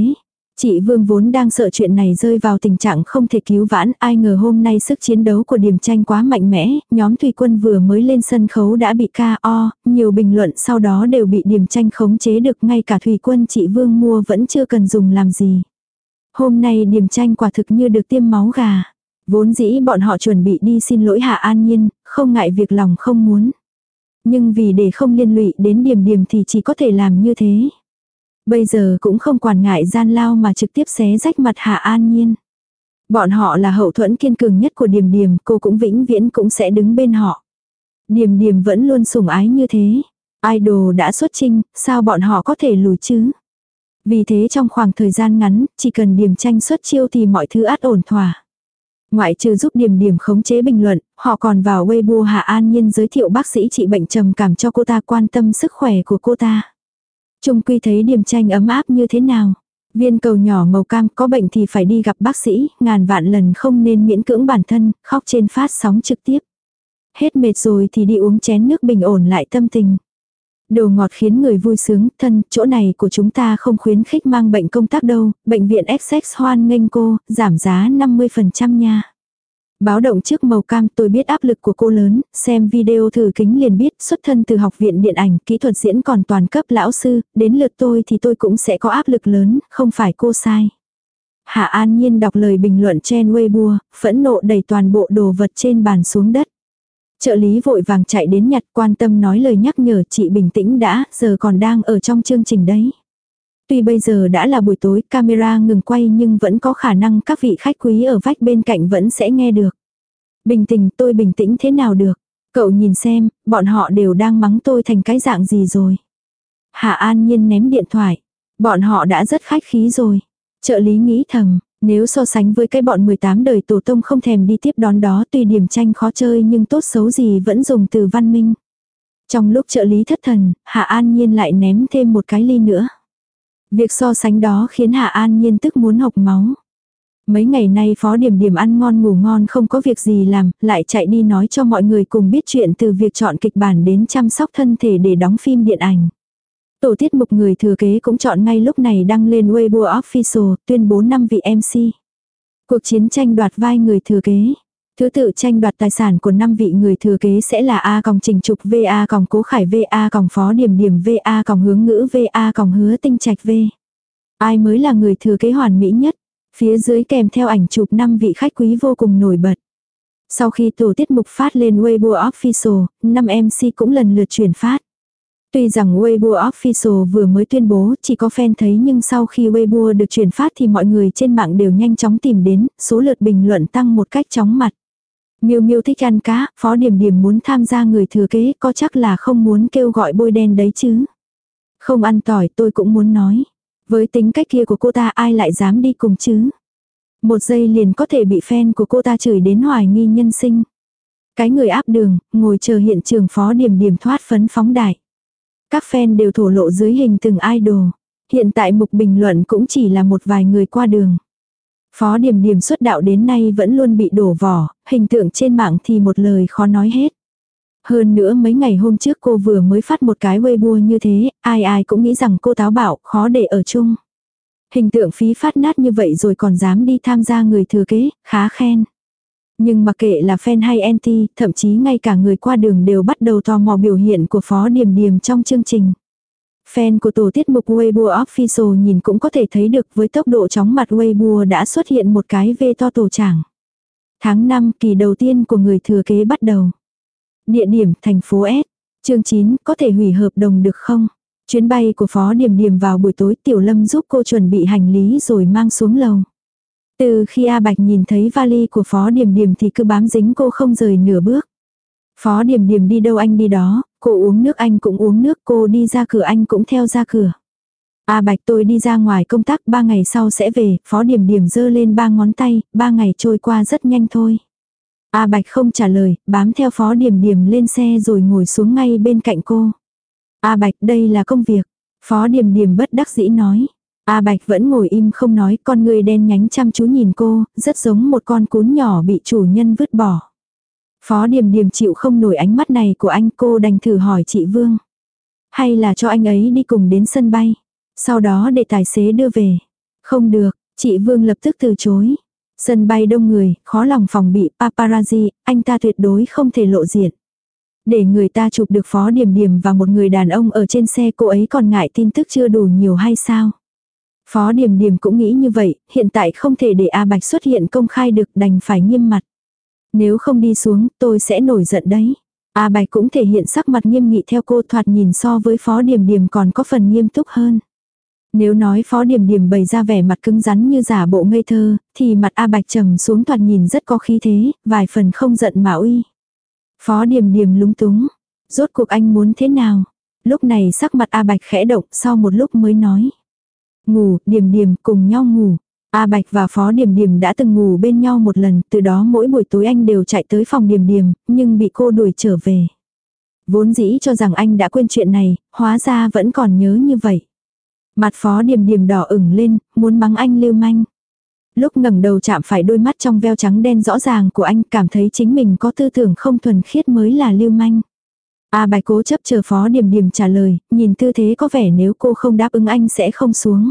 Chị Vương vốn đang sợ chuyện này rơi vào tình trạng không thể cứu vãn, ai ngờ hôm nay sức chiến đấu của điểm tranh quá mạnh mẽ, nhóm Thủy quân vừa mới lên sân khấu đã bị KO, nhiều bình luận sau đó đều bị điểm tranh khống chế được ngay cả Thủy quân chị Vương mua vẫn chưa cần dùng làm gì. Hôm nay điểm tranh quả thực như được tiêm máu gà. Vốn dĩ bọn họ chuẩn bị đi xin lỗi Hạ An Nhiên, không ngại việc lòng không muốn. Nhưng vì để không liên lụy đến điểm điểm thì chỉ có thể làm như thế. Bây giờ cũng không quản ngại gian lao mà trực tiếp xé rách mặt Hạ An Nhiên. Bọn họ là hậu thuẫn kiên cường nhất của Điềm Điềm, cô cũng vĩnh viễn cũng sẽ đứng bên họ. Điềm Điềm vẫn luôn sủng ái như thế. Idol đã xuất trinh, sao bọn họ có thể lùi chứ? Vì thế trong khoảng thời gian ngắn, chỉ cần Điềm tranh xuất chiêu thì mọi thứ át ổn thỏa. Ngoại trừ giúp điểm điểm khống chế bình luận, họ còn vào Weibo Hạ An Nhiên giới thiệu bác sĩ trị bệnh trầm cảm cho cô ta quan tâm sức khỏe của cô ta. Trung quy thấy điểm tranh ấm áp như thế nào. Viên cầu nhỏ màu cam có bệnh thì phải đi gặp bác sĩ, ngàn vạn lần không nên miễn cưỡng bản thân, khóc trên phát sóng trực tiếp. Hết mệt rồi thì đi uống chén nước bình ổn lại tâm tình. Đồ ngọt khiến người vui sướng, thân, chỗ này của chúng ta không khuyến khích mang bệnh công tác đâu, bệnh viện Essex hoan nghênh cô, giảm giá 50% nha. Báo động trước màu cam tôi biết áp lực của cô lớn, xem video thử kính liền biết xuất thân từ học viện điện ảnh, kỹ thuật diễn còn toàn cấp lão sư, đến lượt tôi thì tôi cũng sẽ có áp lực lớn, không phải cô sai. Hạ An Nhiên đọc lời bình luận trên Weibo, phẫn nộ đẩy toàn bộ đồ vật trên bàn xuống đất. Trợ lý vội vàng chạy đến nhặt quan tâm nói lời nhắc nhở chị bình tĩnh đã, giờ còn đang ở trong chương trình đấy. Tuy bây giờ đã là buổi tối, camera ngừng quay nhưng vẫn có khả năng các vị khách quý ở vách bên cạnh vẫn sẽ nghe được. Bình tĩnh tôi bình tĩnh thế nào được. Cậu nhìn xem, bọn họ đều đang mắng tôi thành cái dạng gì rồi. Hạ An Nhiên ném điện thoại. Bọn họ đã rất khách khí rồi. Trợ lý nghĩ thầm, nếu so sánh với cái bọn 18 đời tổ tông không thèm đi tiếp đón đó tuy điểm tranh khó chơi nhưng tốt xấu gì vẫn dùng từ văn minh. Trong lúc trợ lý thất thần, Hạ An Nhiên lại ném thêm một cái ly nữa. Việc so sánh đó khiến Hạ An Nhiên tức muốn học máu. Mấy ngày nay phó điểm điểm ăn ngon ngủ ngon không có việc gì làm, lại chạy đi nói cho mọi người cùng biết chuyện từ việc chọn kịch bản đến chăm sóc thân thể để đóng phim điện ảnh. Tổ tiết mục người thừa kế cũng chọn ngay lúc này đăng lên Weibo Official tuyên bố 5 vị MC. Cuộc chiến tranh đoạt vai người thừa kế. Thứ tự tranh đoạt tài sản của 5 vị người thừa kế sẽ là A còng trình trục VA còng cố khải VA còng phó điểm điểm VA còng hướng ngữ VA còng hứa tinh trạch V. Ai mới là người thừa kế hoàn mỹ nhất? Phía dưới kèm theo ảnh chụp 5 vị khách quý vô cùng nổi bật. Sau khi tổ tiết mục phát lên Weibo Official, 5 MC cũng lần lượt chuyển phát. Tuy rằng Weibo Official vừa mới tuyên bố chỉ có fan thấy nhưng sau khi Weibo được truyền phát thì mọi người trên mạng đều nhanh chóng tìm đến, số lượt bình luận tăng một cách chóng mặt. Miêu Miêu thích ăn cá, Phó Điểm Điểm muốn tham gia người thừa kế có chắc là không muốn kêu gọi bôi đen đấy chứ. Không ăn tỏi tôi cũng muốn nói. Với tính cách kia của cô ta ai lại dám đi cùng chứ. Một giây liền có thể bị fan của cô ta chửi đến hoài nghi nhân sinh. Cái người áp đường, ngồi chờ hiện trường Phó Điểm Điểm thoát phấn phóng đại. Các fan đều thổ lộ dưới hình từng idol. Hiện tại mục bình luận cũng chỉ là một vài người qua đường. Phó điểm điểm xuất đạo đến nay vẫn luôn bị đổ vỏ, hình tượng trên mạng thì một lời khó nói hết. Hơn nữa mấy ngày hôm trước cô vừa mới phát một cái Weibo như thế, ai ai cũng nghĩ rằng cô táo bạo, khó để ở chung. Hình tượng phí phát nát như vậy rồi còn dám đi tham gia người thừa kế, khá khen. Nhưng mặc kệ là fan hay anti, thậm chí ngay cả người qua đường đều bắt đầu tò mò biểu hiện của Phó Điềm Điềm trong chương trình. Fan của tổ tiết mục Weibo Official nhìn cũng có thể thấy được với tốc độ chóng mặt Weibo đã xuất hiện một cái V to tổ trảng. Tháng 5 kỳ đầu tiên của người thừa kế bắt đầu. Địa điểm thành phố S. Chương 9 có thể hủy hợp đồng được không? Chuyến bay của Phó Điềm Điềm vào buổi tối Tiểu Lâm giúp cô chuẩn bị hành lý rồi mang xuống lầu. Từ khi A Bạch nhìn thấy vali của Phó điểm điểm thì cứ bám dính cô không rời nửa bước. Phó điểm điểm đi đâu anh đi đó, cô uống nước anh cũng uống nước, cô đi ra cửa anh cũng theo ra cửa. A Bạch tôi đi ra ngoài công tác ba ngày sau sẽ về, Phó điểm điểm giơ lên ba ngón tay, ba ngày trôi qua rất nhanh thôi. A Bạch không trả lời, bám theo Phó điểm điểm lên xe rồi ngồi xuống ngay bên cạnh cô. A Bạch đây là công việc. Phó điểm điểm bất đắc dĩ nói. A Bạch vẫn ngồi im không nói, con người đen nhánh chăm chú nhìn cô, rất giống một con cún nhỏ bị chủ nhân vứt bỏ. Phó Điềm Điềm chịu không nổi ánh mắt này của anh cô đành thử hỏi chị Vương. Hay là cho anh ấy đi cùng đến sân bay. Sau đó để tài xế đưa về. Không được, chị Vương lập tức từ chối. Sân bay đông người, khó lòng phòng bị paparazzi, anh ta tuyệt đối không thể lộ diện. Để người ta chụp được phó Điềm Điềm và một người đàn ông ở trên xe cô ấy còn ngại tin tức chưa đủ nhiều hay sao? Phó điềm điềm cũng nghĩ như vậy, hiện tại không thể để A Bạch xuất hiện công khai được đành phải nghiêm mặt. Nếu không đi xuống, tôi sẽ nổi giận đấy. A Bạch cũng thể hiện sắc mặt nghiêm nghị theo cô thoạt nhìn so với phó điềm điềm còn có phần nghiêm túc hơn. Nếu nói phó điểm điểm bày ra vẻ mặt cứng rắn như giả bộ ngây thơ, thì mặt A Bạch trầm xuống thoạt nhìn rất có khí thế, vài phần không giận mà uy. Phó điểm điểm lúng túng. Rốt cuộc anh muốn thế nào? Lúc này sắc mặt A Bạch khẽ động sau một lúc mới nói. Ngủ, điểm điểm cùng nhau ngủ. A Bạch và Phó Điểm Điểm đã từng ngủ bên nhau một lần, từ đó mỗi buổi tối anh đều chạy tới phòng Điểm Điểm, nhưng bị cô đuổi trở về. Vốn dĩ cho rằng anh đã quên chuyện này, hóa ra vẫn còn nhớ như vậy. Mặt Phó Điểm Điểm đỏ ửng lên, muốn mắng anh lưu manh. Lúc ngẩng đầu chạm phải đôi mắt trong veo trắng đen rõ ràng của anh cảm thấy chính mình có tư tưởng không thuần khiết mới là lưu manh. A bài cố chấp chờ phó điểm điểm trả lời, nhìn tư thế có vẻ nếu cô không đáp ứng anh sẽ không xuống.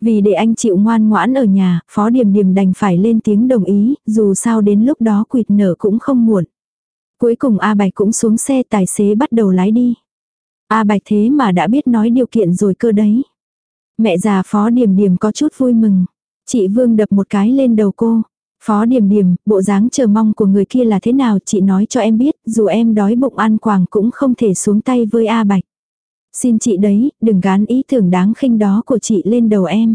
Vì để anh chịu ngoan ngoãn ở nhà, phó điểm điểm đành phải lên tiếng đồng ý, dù sao đến lúc đó quỵt nở cũng không muộn. Cuối cùng A Bạch cũng xuống xe tài xế bắt đầu lái đi. A Bạch thế mà đã biết nói điều kiện rồi cơ đấy. Mẹ già phó điểm điểm có chút vui mừng. Chị Vương đập một cái lên đầu cô. Phó điểm điểm, bộ dáng chờ mong của người kia là thế nào chị nói cho em biết, dù em đói bụng ăn quàng cũng không thể xuống tay với A Bạch. Xin chị đấy, đừng gán ý tưởng đáng khinh đó của chị lên đầu em.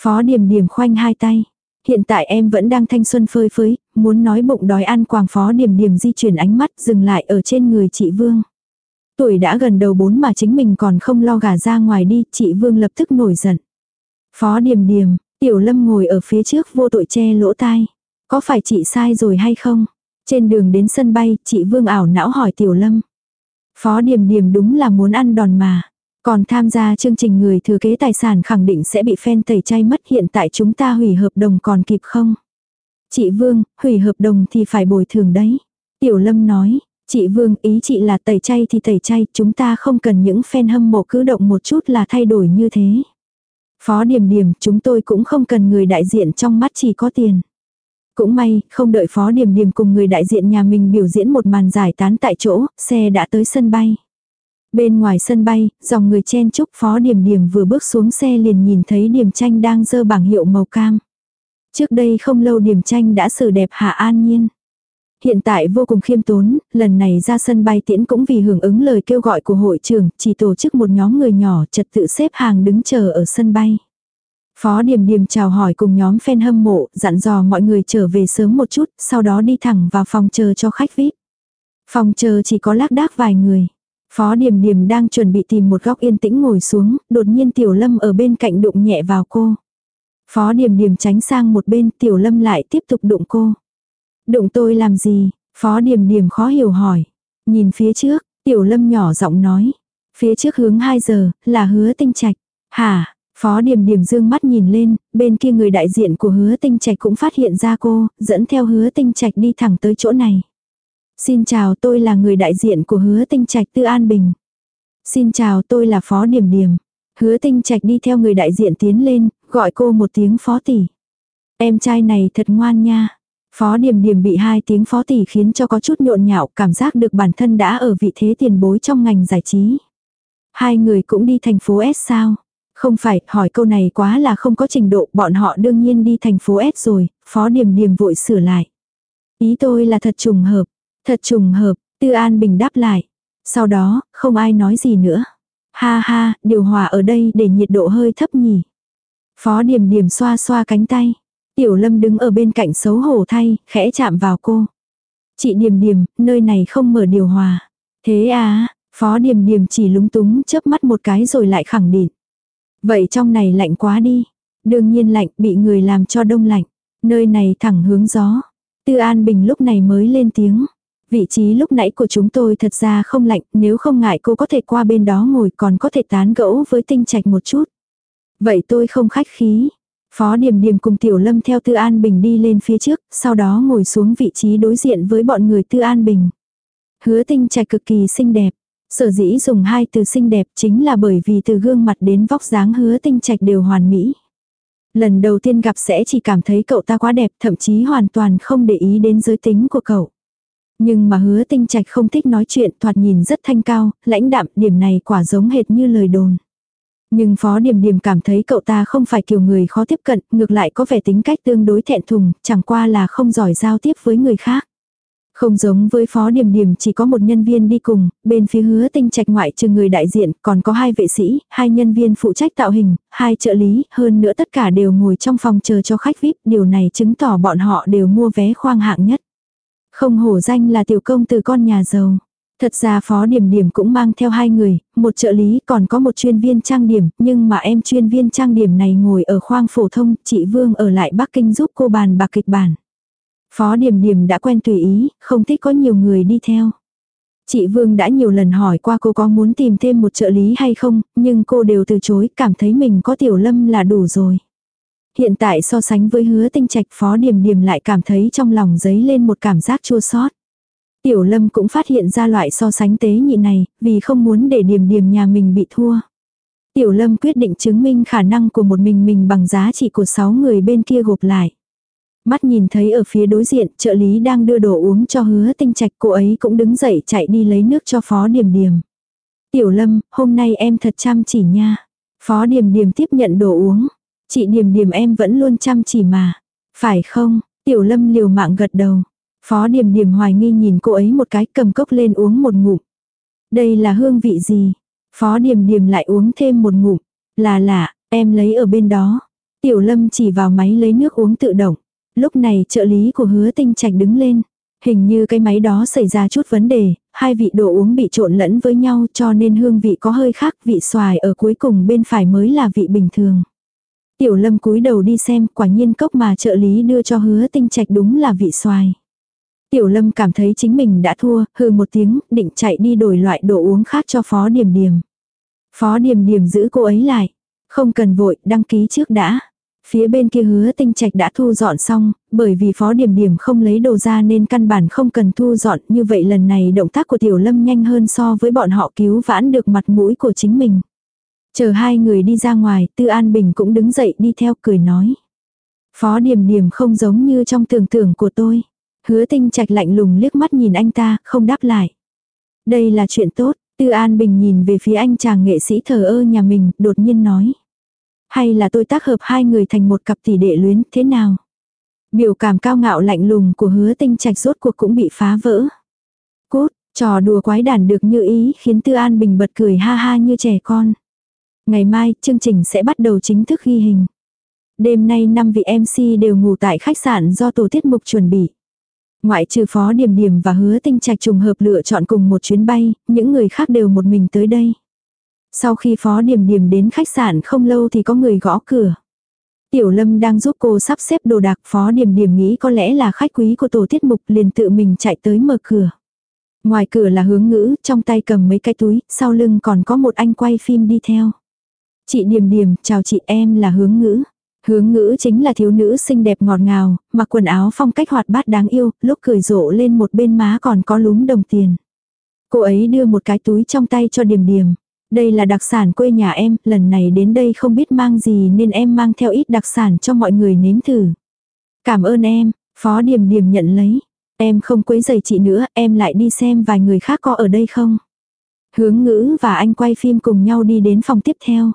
Phó điểm điểm khoanh hai tay. Hiện tại em vẫn đang thanh xuân phơi phới, muốn nói bụng đói ăn quàng phó điểm điểm di chuyển ánh mắt dừng lại ở trên người chị Vương. Tuổi đã gần đầu bốn mà chính mình còn không lo gả ra ngoài đi, chị Vương lập tức nổi giận. Phó điểm điểm, Tiểu Lâm ngồi ở phía trước vô tội che lỗ tai. Có phải chị sai rồi hay không? Trên đường đến sân bay, chị Vương ảo não hỏi Tiểu Lâm. Phó Điềm Điềm đúng là muốn ăn đòn mà. Còn tham gia chương trình người thừa kế tài sản khẳng định sẽ bị phen tẩy chay mất hiện tại chúng ta hủy hợp đồng còn kịp không? Chị Vương, hủy hợp đồng thì phải bồi thường đấy. Tiểu Lâm nói, chị Vương ý chị là tẩy chay thì tẩy chay, chúng ta không cần những fan hâm mộ cứ động một chút là thay đổi như thế. Phó Điềm Điềm, chúng tôi cũng không cần người đại diện trong mắt chỉ có tiền. Cũng may, không đợi Phó Điềm Điềm cùng người đại diện nhà mình biểu diễn một màn giải tán tại chỗ, xe đã tới sân bay. Bên ngoài sân bay, dòng người chen chúc Phó Điềm Điềm vừa bước xuống xe liền nhìn thấy Điềm Tranh đang dơ bảng hiệu màu cam. Trước đây không lâu Điềm Tranh đã xử đẹp Hạ An Nhiên. Hiện tại vô cùng khiêm tốn, lần này ra sân bay tiễn cũng vì hưởng ứng lời kêu gọi của hội trưởng, chỉ tổ chức một nhóm người nhỏ trật tự xếp hàng đứng chờ ở sân bay. Phó Điềm Điềm chào hỏi cùng nhóm fan hâm mộ, dặn dò mọi người trở về sớm một chút, sau đó đi thẳng vào phòng chờ cho khách VIP. Phòng chờ chỉ có lác đác vài người. Phó Điềm Điềm đang chuẩn bị tìm một góc yên tĩnh ngồi xuống, đột nhiên Tiểu Lâm ở bên cạnh đụng nhẹ vào cô. Phó Điềm Điềm tránh sang một bên, Tiểu Lâm lại tiếp tục đụng cô. Đụng tôi làm gì? Phó Điềm Điềm khó hiểu hỏi. Nhìn phía trước, Tiểu Lâm nhỏ giọng nói. Phía trước hướng 2 giờ, là hứa tinh trạch. Hả? Phó Điềm Điềm dương mắt nhìn lên, bên kia người đại diện của hứa tinh trạch cũng phát hiện ra cô, dẫn theo hứa tinh trạch đi thẳng tới chỗ này. Xin chào tôi là người đại diện của hứa tinh trạch Tư An Bình. Xin chào tôi là Phó Điềm Điềm. Hứa tinh trạch đi theo người đại diện tiến lên, gọi cô một tiếng phó tỷ. Em trai này thật ngoan nha. Phó Điềm Điềm bị hai tiếng phó tỷ khiến cho có chút nhộn nhạo, cảm giác được bản thân đã ở vị thế tiền bối trong ngành giải trí. Hai người cũng đi thành phố S sao? Không phải, hỏi câu này quá là không có trình độ, bọn họ đương nhiên đi thành phố S rồi, Phó Điềm Điềm vội sửa lại. Ý tôi là thật trùng hợp, thật trùng hợp, Tư An Bình đáp lại. Sau đó, không ai nói gì nữa. Ha ha, điều hòa ở đây để nhiệt độ hơi thấp nhỉ. Phó Điềm Điềm xoa xoa cánh tay. Tiểu Lâm đứng ở bên cạnh xấu hổ thay, khẽ chạm vào cô. Chị Điềm Điềm, nơi này không mở điều hòa. Thế à, Phó Điềm Điềm chỉ lúng túng chớp mắt một cái rồi lại khẳng định. Vậy trong này lạnh quá đi. Đương nhiên lạnh bị người làm cho đông lạnh. Nơi này thẳng hướng gió. Tư An Bình lúc này mới lên tiếng. Vị trí lúc nãy của chúng tôi thật ra không lạnh, nếu không ngại cô có thể qua bên đó ngồi còn có thể tán gẫu với tinh trạch một chút. Vậy tôi không khách khí. Phó Điềm Điềm cùng Tiểu Lâm theo Tư An Bình đi lên phía trước, sau đó ngồi xuống vị trí đối diện với bọn người Tư An Bình. Hứa tinh trạch cực kỳ xinh đẹp. Sở dĩ dùng hai từ xinh đẹp chính là bởi vì từ gương mặt đến vóc dáng hứa tinh trạch đều hoàn mỹ. Lần đầu tiên gặp sẽ chỉ cảm thấy cậu ta quá đẹp thậm chí hoàn toàn không để ý đến giới tính của cậu. Nhưng mà hứa tinh trạch không thích nói chuyện thoạt nhìn rất thanh cao, lãnh đạm điểm này quả giống hệt như lời đồn. Nhưng Phó Điềm Điềm cảm thấy cậu ta không phải kiểu người khó tiếp cận, ngược lại có vẻ tính cách tương đối thẹn thùng, chẳng qua là không giỏi giao tiếp với người khác. Không giống với Phó Điềm Điềm chỉ có một nhân viên đi cùng, bên phía hứa tinh trạch ngoại trừ người đại diện, còn có hai vệ sĩ, hai nhân viên phụ trách tạo hình, hai trợ lý, hơn nữa tất cả đều ngồi trong phòng chờ cho khách VIP, điều này chứng tỏ bọn họ đều mua vé khoang hạng nhất. Không hổ danh là tiểu công từ con nhà giàu. Thật ra Phó Điểm Điểm cũng mang theo hai người, một trợ lý còn có một chuyên viên trang điểm, nhưng mà em chuyên viên trang điểm này ngồi ở khoang phổ thông, chị Vương ở lại Bắc Kinh giúp cô bàn bạc kịch bản. Phó Điểm Điểm đã quen tùy ý, không thích có nhiều người đi theo. Chị Vương đã nhiều lần hỏi qua cô có muốn tìm thêm một trợ lý hay không, nhưng cô đều từ chối, cảm thấy mình có Tiểu Lâm là đủ rồi. Hiện tại so sánh với hứa tinh trạch Phó Điểm Điểm lại cảm thấy trong lòng giấy lên một cảm giác chua xót. Tiểu Lâm cũng phát hiện ra loại so sánh tế nhị này, vì không muốn để Điểm Điểm nhà mình bị thua. Tiểu Lâm quyết định chứng minh khả năng của một mình mình bằng giá trị của sáu người bên kia gộp lại. Mắt nhìn thấy ở phía đối diện, trợ lý đang đưa đồ uống cho hứa tinh trạch, cô ấy cũng đứng dậy chạy đi lấy nước cho Phó Điềm Điềm. Tiểu Lâm, hôm nay em thật chăm chỉ nha. Phó Điềm Điềm tiếp nhận đồ uống. Chị Điềm Điềm em vẫn luôn chăm chỉ mà. Phải không? Tiểu Lâm liều mạng gật đầu. Phó Điềm Điềm hoài nghi nhìn cô ấy một cái cầm cốc lên uống một ngụm. Đây là hương vị gì? Phó Điềm Điềm lại uống thêm một ngụm. Là lạ, em lấy ở bên đó. Tiểu Lâm chỉ vào máy lấy nước uống tự động. Lúc này trợ lý của hứa tinh trạch đứng lên. Hình như cái máy đó xảy ra chút vấn đề, hai vị đồ uống bị trộn lẫn với nhau cho nên hương vị có hơi khác, vị xoài ở cuối cùng bên phải mới là vị bình thường. Tiểu lâm cúi đầu đi xem, quả nhiên cốc mà trợ lý đưa cho hứa tinh trạch đúng là vị xoài. Tiểu lâm cảm thấy chính mình đã thua, hừ một tiếng, định chạy đi đổi loại đồ uống khác cho phó điểm điểm. Phó điểm điểm giữ cô ấy lại. Không cần vội, đăng ký trước đã. Phía bên kia hứa tinh trạch đã thu dọn xong, bởi vì phó điểm điểm không lấy đồ ra nên căn bản không cần thu dọn như vậy lần này động tác của tiểu lâm nhanh hơn so với bọn họ cứu vãn được mặt mũi của chính mình. Chờ hai người đi ra ngoài, Tư An Bình cũng đứng dậy đi theo cười nói. Phó điểm điểm không giống như trong tưởng tượng của tôi. Hứa tinh trạch lạnh lùng liếc mắt nhìn anh ta, không đáp lại. Đây là chuyện tốt, Tư An Bình nhìn về phía anh chàng nghệ sĩ thờ ơ nhà mình, đột nhiên nói. Hay là tôi tác hợp hai người thành một cặp tỷ đệ luyến, thế nào? Biểu cảm cao ngạo lạnh lùng của hứa tinh trạch rốt cuộc cũng bị phá vỡ. Cốt, trò đùa quái đản được như ý khiến Tư An Bình bật cười ha ha như trẻ con. Ngày mai, chương trình sẽ bắt đầu chính thức ghi hình. Đêm nay năm vị MC đều ngủ tại khách sạn do tổ tiết mục chuẩn bị. Ngoại trừ Phó Điểm Điểm và Hứa Tinh Trạch trùng hợp lựa chọn cùng một chuyến bay, những người khác đều một mình tới đây. Sau khi Phó Điểm Điểm đến khách sạn không lâu thì có người gõ cửa. Tiểu Lâm đang giúp cô sắp xếp đồ đạc Phó Điểm Điểm nghĩ có lẽ là khách quý của tổ tiết mục liền tự mình chạy tới mở cửa. Ngoài cửa là hướng ngữ, trong tay cầm mấy cái túi, sau lưng còn có một anh quay phim đi theo. Chị Điềm Điềm, chào chị em là hướng ngữ. Hướng ngữ chính là thiếu nữ xinh đẹp ngọt ngào, mặc quần áo phong cách hoạt bát đáng yêu, lúc cười rộ lên một bên má còn có lúm đồng tiền. Cô ấy đưa một cái túi trong tay cho Điềm Điềm. Đây là đặc sản quê nhà em, lần này đến đây không biết mang gì nên em mang theo ít đặc sản cho mọi người nếm thử. Cảm ơn em, Phó Điềm Điềm nhận lấy. Em không quấy giày chị nữa, em lại đi xem vài người khác có ở đây không. Hướng ngữ và anh quay phim cùng nhau đi đến phòng tiếp theo.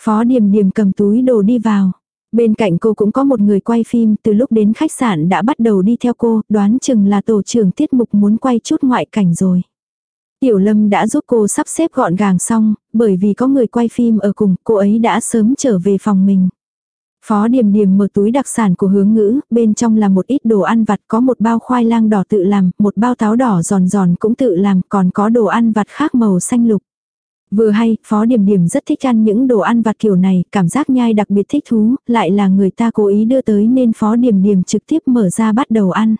Phó Điềm Điềm cầm túi đồ đi vào. Bên cạnh cô cũng có một người quay phim từ lúc đến khách sạn đã bắt đầu đi theo cô, đoán chừng là tổ trưởng tiết mục muốn quay chút ngoại cảnh rồi. Tiểu Lâm đã giúp cô sắp xếp gọn gàng xong, bởi vì có người quay phim ở cùng, cô ấy đã sớm trở về phòng mình. Phó Điềm Điềm mở túi đặc sản của hướng ngữ, bên trong là một ít đồ ăn vặt có một bao khoai lang đỏ tự làm, một bao táo đỏ giòn giòn cũng tự làm, còn có đồ ăn vặt khác màu xanh lục. Vừa hay, Phó điểm điểm rất thích ăn những đồ ăn vặt kiểu này, cảm giác nhai đặc biệt thích thú, lại là người ta cố ý đưa tới nên Phó điểm điểm trực tiếp mở ra bắt đầu ăn.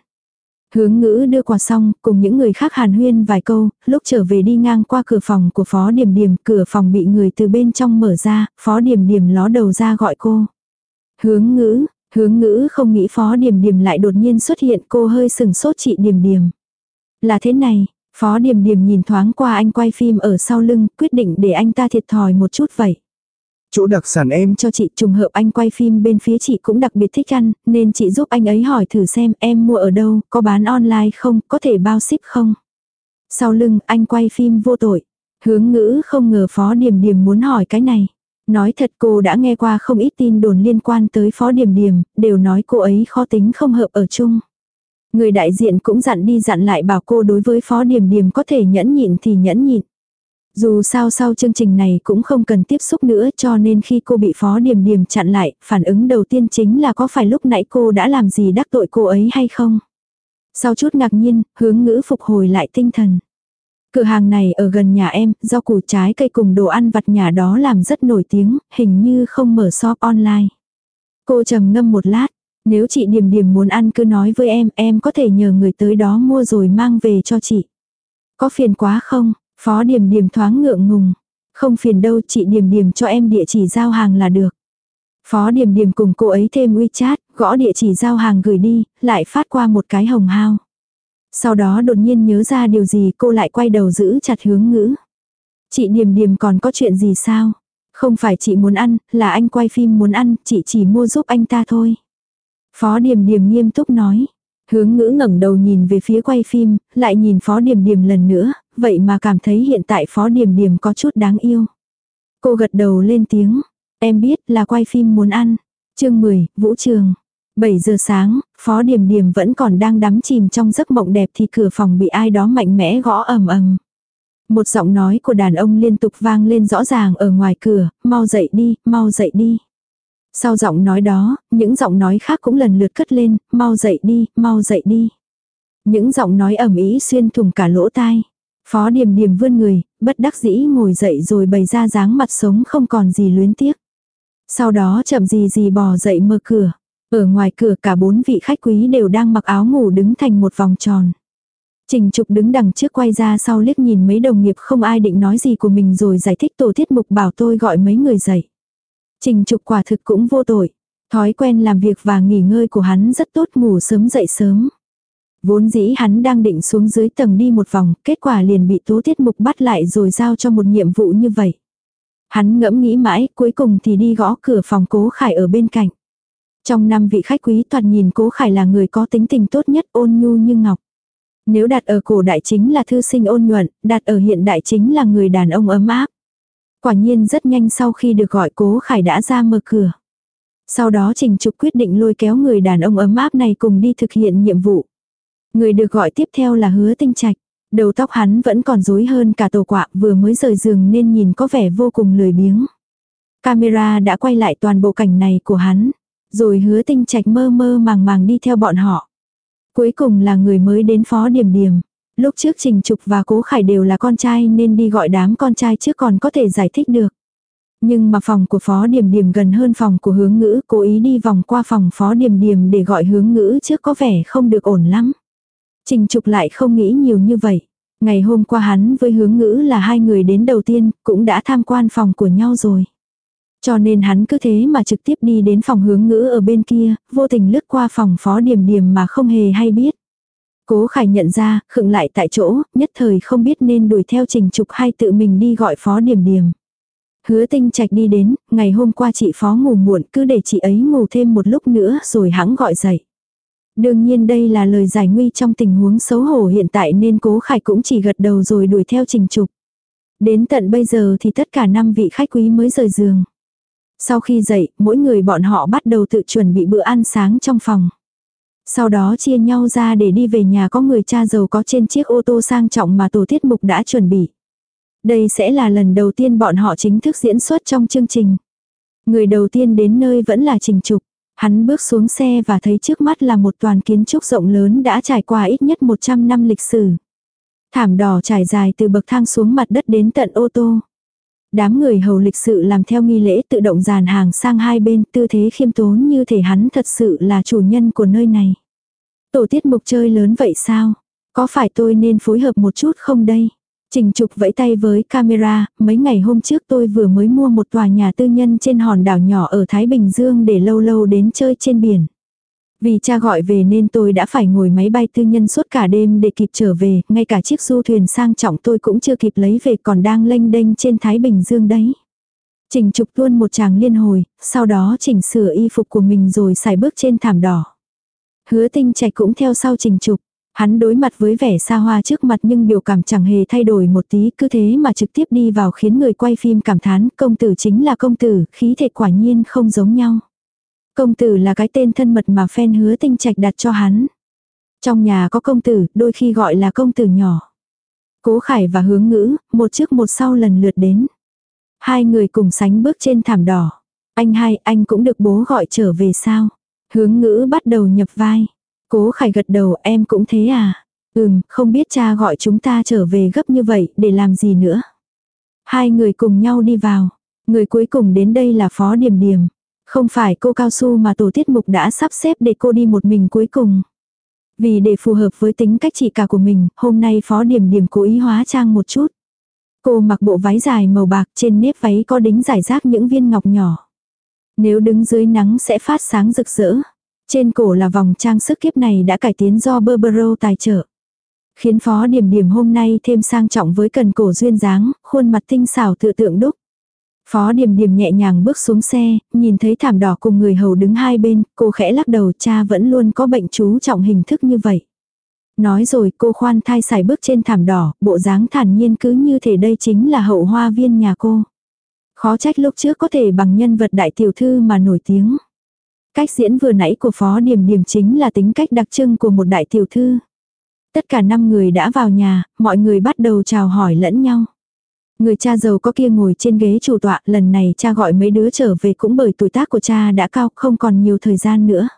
Hướng ngữ đưa quà xong, cùng những người khác hàn huyên vài câu, lúc trở về đi ngang qua cửa phòng của Phó điểm điểm cửa phòng bị người từ bên trong mở ra, Phó điểm điểm ló đầu ra gọi cô. Hướng ngữ, hướng ngữ không nghĩ Phó điểm điểm lại đột nhiên xuất hiện cô hơi sừng sốt chị điểm điểm Là thế này, Phó Điềm Điềm nhìn thoáng qua anh quay phim ở sau lưng, quyết định để anh ta thiệt thòi một chút vậy. Chỗ đặc sản em cho chị trùng hợp anh quay phim bên phía chị cũng đặc biệt thích ăn, nên chị giúp anh ấy hỏi thử xem em mua ở đâu, có bán online không, có thể bao ship không. Sau lưng anh quay phim vô tội. Hướng ngữ không ngờ Phó Điềm Điềm muốn hỏi cái này. Nói thật cô đã nghe qua không ít tin đồn liên quan tới Phó Điềm Điềm, đều nói cô ấy khó tính không hợp ở chung. Người đại diện cũng dặn đi dặn lại bảo cô đối với Phó điểm điểm có thể nhẫn nhịn thì nhẫn nhịn. Dù sao sau chương trình này cũng không cần tiếp xúc nữa cho nên khi cô bị Phó điểm điểm chặn lại, phản ứng đầu tiên chính là có phải lúc nãy cô đã làm gì đắc tội cô ấy hay không. Sau chút ngạc nhiên, hướng ngữ phục hồi lại tinh thần. Cửa hàng này ở gần nhà em, do củ trái cây cùng đồ ăn vặt nhà đó làm rất nổi tiếng, hình như không mở shop online. Cô trầm ngâm một lát, nếu chị Điềm Điềm muốn ăn cứ nói với em, em có thể nhờ người tới đó mua rồi mang về cho chị. Có phiền quá không? Phó Điềm Điềm thoáng ngượng ngùng. Không phiền đâu, chị Điềm Điềm cho em địa chỉ giao hàng là được. Phó Điềm Điềm cùng cô ấy thêm WeChat, gõ địa chỉ giao hàng gửi đi, lại phát qua một cái hồng hao. Sau đó đột nhiên nhớ ra điều gì cô lại quay đầu giữ chặt hướng ngữ. Chị Điềm Điềm còn có chuyện gì sao? Không phải chị muốn ăn, là anh quay phim muốn ăn, chị chỉ mua giúp anh ta thôi. Phó Điềm Điềm nghiêm túc nói. Hướng ngữ ngẩng đầu nhìn về phía quay phim, lại nhìn Phó Điềm Điềm lần nữa, vậy mà cảm thấy hiện tại Phó Điềm Điềm có chút đáng yêu. Cô gật đầu lên tiếng, em biết là quay phim muốn ăn. chương 10, Vũ Trường. 7 giờ sáng, Phó Điềm Điềm vẫn còn đang đắm chìm trong giấc mộng đẹp thì cửa phòng bị ai đó mạnh mẽ gõ ầm ầm. Một giọng nói của đàn ông liên tục vang lên rõ ràng ở ngoài cửa, mau dậy đi, mau dậy đi. Sau giọng nói đó, những giọng nói khác cũng lần lượt cất lên, mau dậy đi, mau dậy đi. Những giọng nói ẩm ý xuyên thủng cả lỗ tai. Phó Điềm Điềm vươn người, bất đắc dĩ ngồi dậy rồi bày ra dáng mặt sống không còn gì luyến tiếc. Sau đó chậm gì gì bò dậy mở cửa. Ở ngoài cửa cả bốn vị khách quý đều đang mặc áo ngủ đứng thành một vòng tròn. Trình Trục đứng đằng trước quay ra sau liếc nhìn mấy đồng nghiệp không ai định nói gì của mình rồi giải thích tổ tiết mục bảo tôi gọi mấy người dậy. Trình Trục quả thực cũng vô tội. Thói quen làm việc và nghỉ ngơi của hắn rất tốt ngủ sớm dậy sớm. Vốn dĩ hắn đang định xuống dưới tầng đi một vòng, kết quả liền bị tố tiết mục bắt lại rồi giao cho một nhiệm vụ như vậy. Hắn ngẫm nghĩ mãi, cuối cùng thì đi gõ cửa phòng cố khải ở bên cạnh. Trong năm vị khách quý toàn nhìn cố khải là người có tính tình tốt nhất ôn nhu như ngọc. Nếu đặt ở cổ đại chính là thư sinh ôn nhuận, đặt ở hiện đại chính là người đàn ông ấm áp. Quả nhiên rất nhanh sau khi được gọi cố khải đã ra mở cửa. Sau đó Trình Trục quyết định lôi kéo người đàn ông ấm áp này cùng đi thực hiện nhiệm vụ. Người được gọi tiếp theo là hứa tinh trạch. Đầu tóc hắn vẫn còn rối hơn cả tổ quạ, vừa mới rời giường nên nhìn có vẻ vô cùng lười biếng. Camera đã quay lại toàn bộ cảnh này của hắn. Rồi hứa tinh trạch mơ mơ màng màng đi theo bọn họ. Cuối cùng là người mới đến phó điểm điểm. Lúc trước Trình Trục và Cố Khải đều là con trai nên đi gọi đám con trai trước còn có thể giải thích được. Nhưng mà phòng của Phó Điềm Điềm gần hơn phòng của hướng ngữ, cố ý đi vòng qua phòng Phó Điềm Điềm để gọi hướng ngữ trước có vẻ không được ổn lắm. Trình Trục lại không nghĩ nhiều như vậy. Ngày hôm qua hắn với hướng ngữ là hai người đến đầu tiên, cũng đã tham quan phòng của nhau rồi. Cho nên hắn cứ thế mà trực tiếp đi đến phòng hướng ngữ ở bên kia, vô tình lướt qua phòng phó điềm điềm mà không hề hay biết. Cố Khải nhận ra, khựng lại tại chỗ, nhất thời không biết nên đuổi theo trình trục hay tự mình đi gọi phó điểm điểm. Hứa tinh trạch đi đến, ngày hôm qua chị phó ngủ muộn cứ để chị ấy ngủ thêm một lúc nữa rồi hãng gọi dậy. Đương nhiên đây là lời giải nguy trong tình huống xấu hổ hiện tại nên cố khải cũng chỉ gật đầu rồi đuổi theo trình trục. Đến tận bây giờ thì tất cả năm vị khách quý mới rời giường. Sau khi dậy, mỗi người bọn họ bắt đầu tự chuẩn bị bữa ăn sáng trong phòng. Sau đó chia nhau ra để đi về nhà có người cha giàu có trên chiếc ô tô sang trọng mà tổ tiết mục đã chuẩn bị. Đây sẽ là lần đầu tiên bọn họ chính thức diễn xuất trong chương trình. Người đầu tiên đến nơi vẫn là Trình Trục. Hắn bước xuống xe và thấy trước mắt là một toàn kiến trúc rộng lớn đã trải qua ít nhất 100 năm lịch sử. Thảm đỏ trải dài từ bậc thang xuống mặt đất đến tận ô tô. Đám người hầu lịch sự làm theo nghi lễ tự động dàn hàng sang hai bên tư thế khiêm tốn như thể hắn thật sự là chủ nhân của nơi này. Tổ tiết mục chơi lớn vậy sao? Có phải tôi nên phối hợp một chút không đây? Trình Trục vẫy tay với camera, mấy ngày hôm trước tôi vừa mới mua một tòa nhà tư nhân trên hòn đảo nhỏ ở Thái Bình Dương để lâu lâu đến chơi trên biển. Vì cha gọi về nên tôi đã phải ngồi máy bay tư nhân suốt cả đêm để kịp trở về, ngay cả chiếc du thuyền sang trọng tôi cũng chưa kịp lấy về còn đang lênh đênh trên Thái Bình Dương đấy. Trình trục luôn một chàng liên hồi, sau đó chỉnh sửa y phục của mình rồi xài bước trên thảm đỏ. Hứa tinh chạy cũng theo sau trình trục. Hắn đối mặt với vẻ xa hoa trước mặt nhưng biểu cảm chẳng hề thay đổi một tí cứ thế mà trực tiếp đi vào khiến người quay phim cảm thán công tử chính là công tử, khí thể quả nhiên không giống nhau. Công tử là cái tên thân mật mà phen hứa tinh trạch đặt cho hắn. Trong nhà có công tử, đôi khi gọi là công tử nhỏ. Cố khải và hướng ngữ, một trước một sau lần lượt đến. Hai người cùng sánh bước trên thảm đỏ. Anh hai, anh cũng được bố gọi trở về sao? Hướng ngữ bắt đầu nhập vai. Cố khải gật đầu em cũng thế à? Ừm, không biết cha gọi chúng ta trở về gấp như vậy để làm gì nữa. Hai người cùng nhau đi vào. Người cuối cùng đến đây là Phó Điềm Điềm. Không phải cô cao su mà tổ tiết mục đã sắp xếp để cô đi một mình cuối cùng. Vì để phù hợp với tính cách chị cả của mình, hôm nay Phó điểm điểm cố ý hóa trang một chút. Cô mặc bộ váy dài màu bạc trên nếp váy có đính giải rác những viên ngọc nhỏ. Nếu đứng dưới nắng sẽ phát sáng rực rỡ. Trên cổ là vòng trang sức kiếp này đã cải tiến do Burberry tài trợ. Khiến phó điểm điểm hôm nay thêm sang trọng với cần cổ duyên dáng, khuôn mặt tinh xảo tự tượng đúc. Phó Điềm Điềm nhẹ nhàng bước xuống xe, nhìn thấy thảm đỏ cùng người hầu đứng hai bên, cô khẽ lắc đầu cha vẫn luôn có bệnh chú trọng hình thức như vậy. Nói rồi cô khoan thai xài bước trên thảm đỏ, bộ dáng thản nhiên cứ như thể đây chính là hậu hoa viên nhà cô. Khó trách lúc trước có thể bằng nhân vật đại tiểu thư mà nổi tiếng. Cách diễn vừa nãy của Phó Điềm Điềm chính là tính cách đặc trưng của một đại tiểu thư. Tất cả năm người đã vào nhà, mọi người bắt đầu chào hỏi lẫn nhau. Người cha giàu có kia ngồi trên ghế chủ tọa, lần này cha gọi mấy đứa trở về cũng bởi tuổi tác của cha đã cao, không còn nhiều thời gian nữa.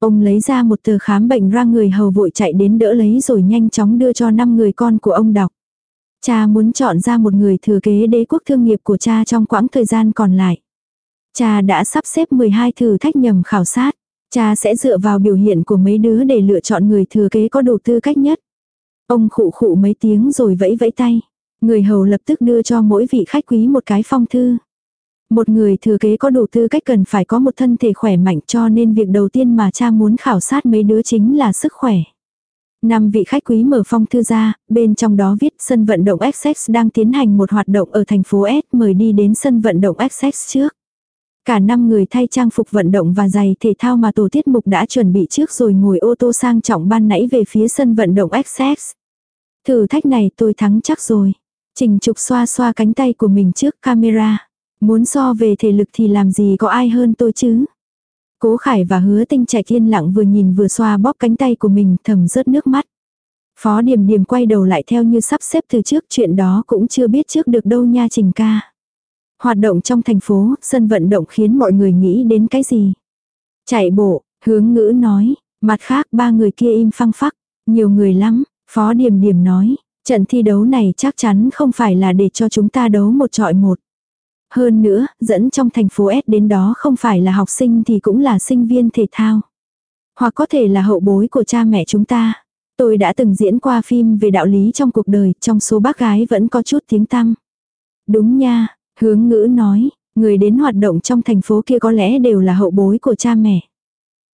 Ông lấy ra một tờ khám bệnh ra người hầu vội chạy đến đỡ lấy rồi nhanh chóng đưa cho năm người con của ông đọc. Cha muốn chọn ra một người thừa kế đế quốc thương nghiệp của cha trong quãng thời gian còn lại. Cha đã sắp xếp 12 thử thách nhầm khảo sát. Cha sẽ dựa vào biểu hiện của mấy đứa để lựa chọn người thừa kế có đủ tư cách nhất. Ông khụ khụ mấy tiếng rồi vẫy vẫy tay. Người hầu lập tức đưa cho mỗi vị khách quý một cái phong thư. Một người thừa kế có đủ tư cách cần phải có một thân thể khỏe mạnh cho nên việc đầu tiên mà cha muốn khảo sát mấy đứa chính là sức khỏe. Năm vị khách quý mở phong thư ra, bên trong đó viết sân vận động Essex đang tiến hành một hoạt động ở thành phố S mời đi đến sân vận động Essex trước. Cả năm người thay trang phục vận động và giày thể thao mà tổ tiết mục đã chuẩn bị trước rồi ngồi ô tô sang trọng ban nãy về phía sân vận động Essex. Thử thách này tôi thắng chắc rồi. Trình trục xoa xoa cánh tay của mình trước camera. Muốn so về thể lực thì làm gì có ai hơn tôi chứ. Cố Khải và hứa tinh trạch yên lặng vừa nhìn vừa xoa bóp cánh tay của mình thầm rớt nước mắt. Phó Điềm Điềm quay đầu lại theo như sắp xếp từ trước chuyện đó cũng chưa biết trước được đâu nha Trình ca. Hoạt động trong thành phố, sân vận động khiến mọi người nghĩ đến cái gì? Chạy bộ, hướng ngữ nói, mặt khác ba người kia im phăng phắc, nhiều người lắm, Phó Điềm Điềm nói, trận thi đấu này chắc chắn không phải là để cho chúng ta đấu một trọi một. Hơn nữa, dẫn trong thành phố S đến đó không phải là học sinh thì cũng là sinh viên thể thao. Hoặc có thể là hậu bối của cha mẹ chúng ta. Tôi đã từng diễn qua phim về đạo lý trong cuộc đời, trong số bác gái vẫn có chút tiếng tăm. Đúng nha, hướng ngữ nói, người đến hoạt động trong thành phố kia có lẽ đều là hậu bối của cha mẹ.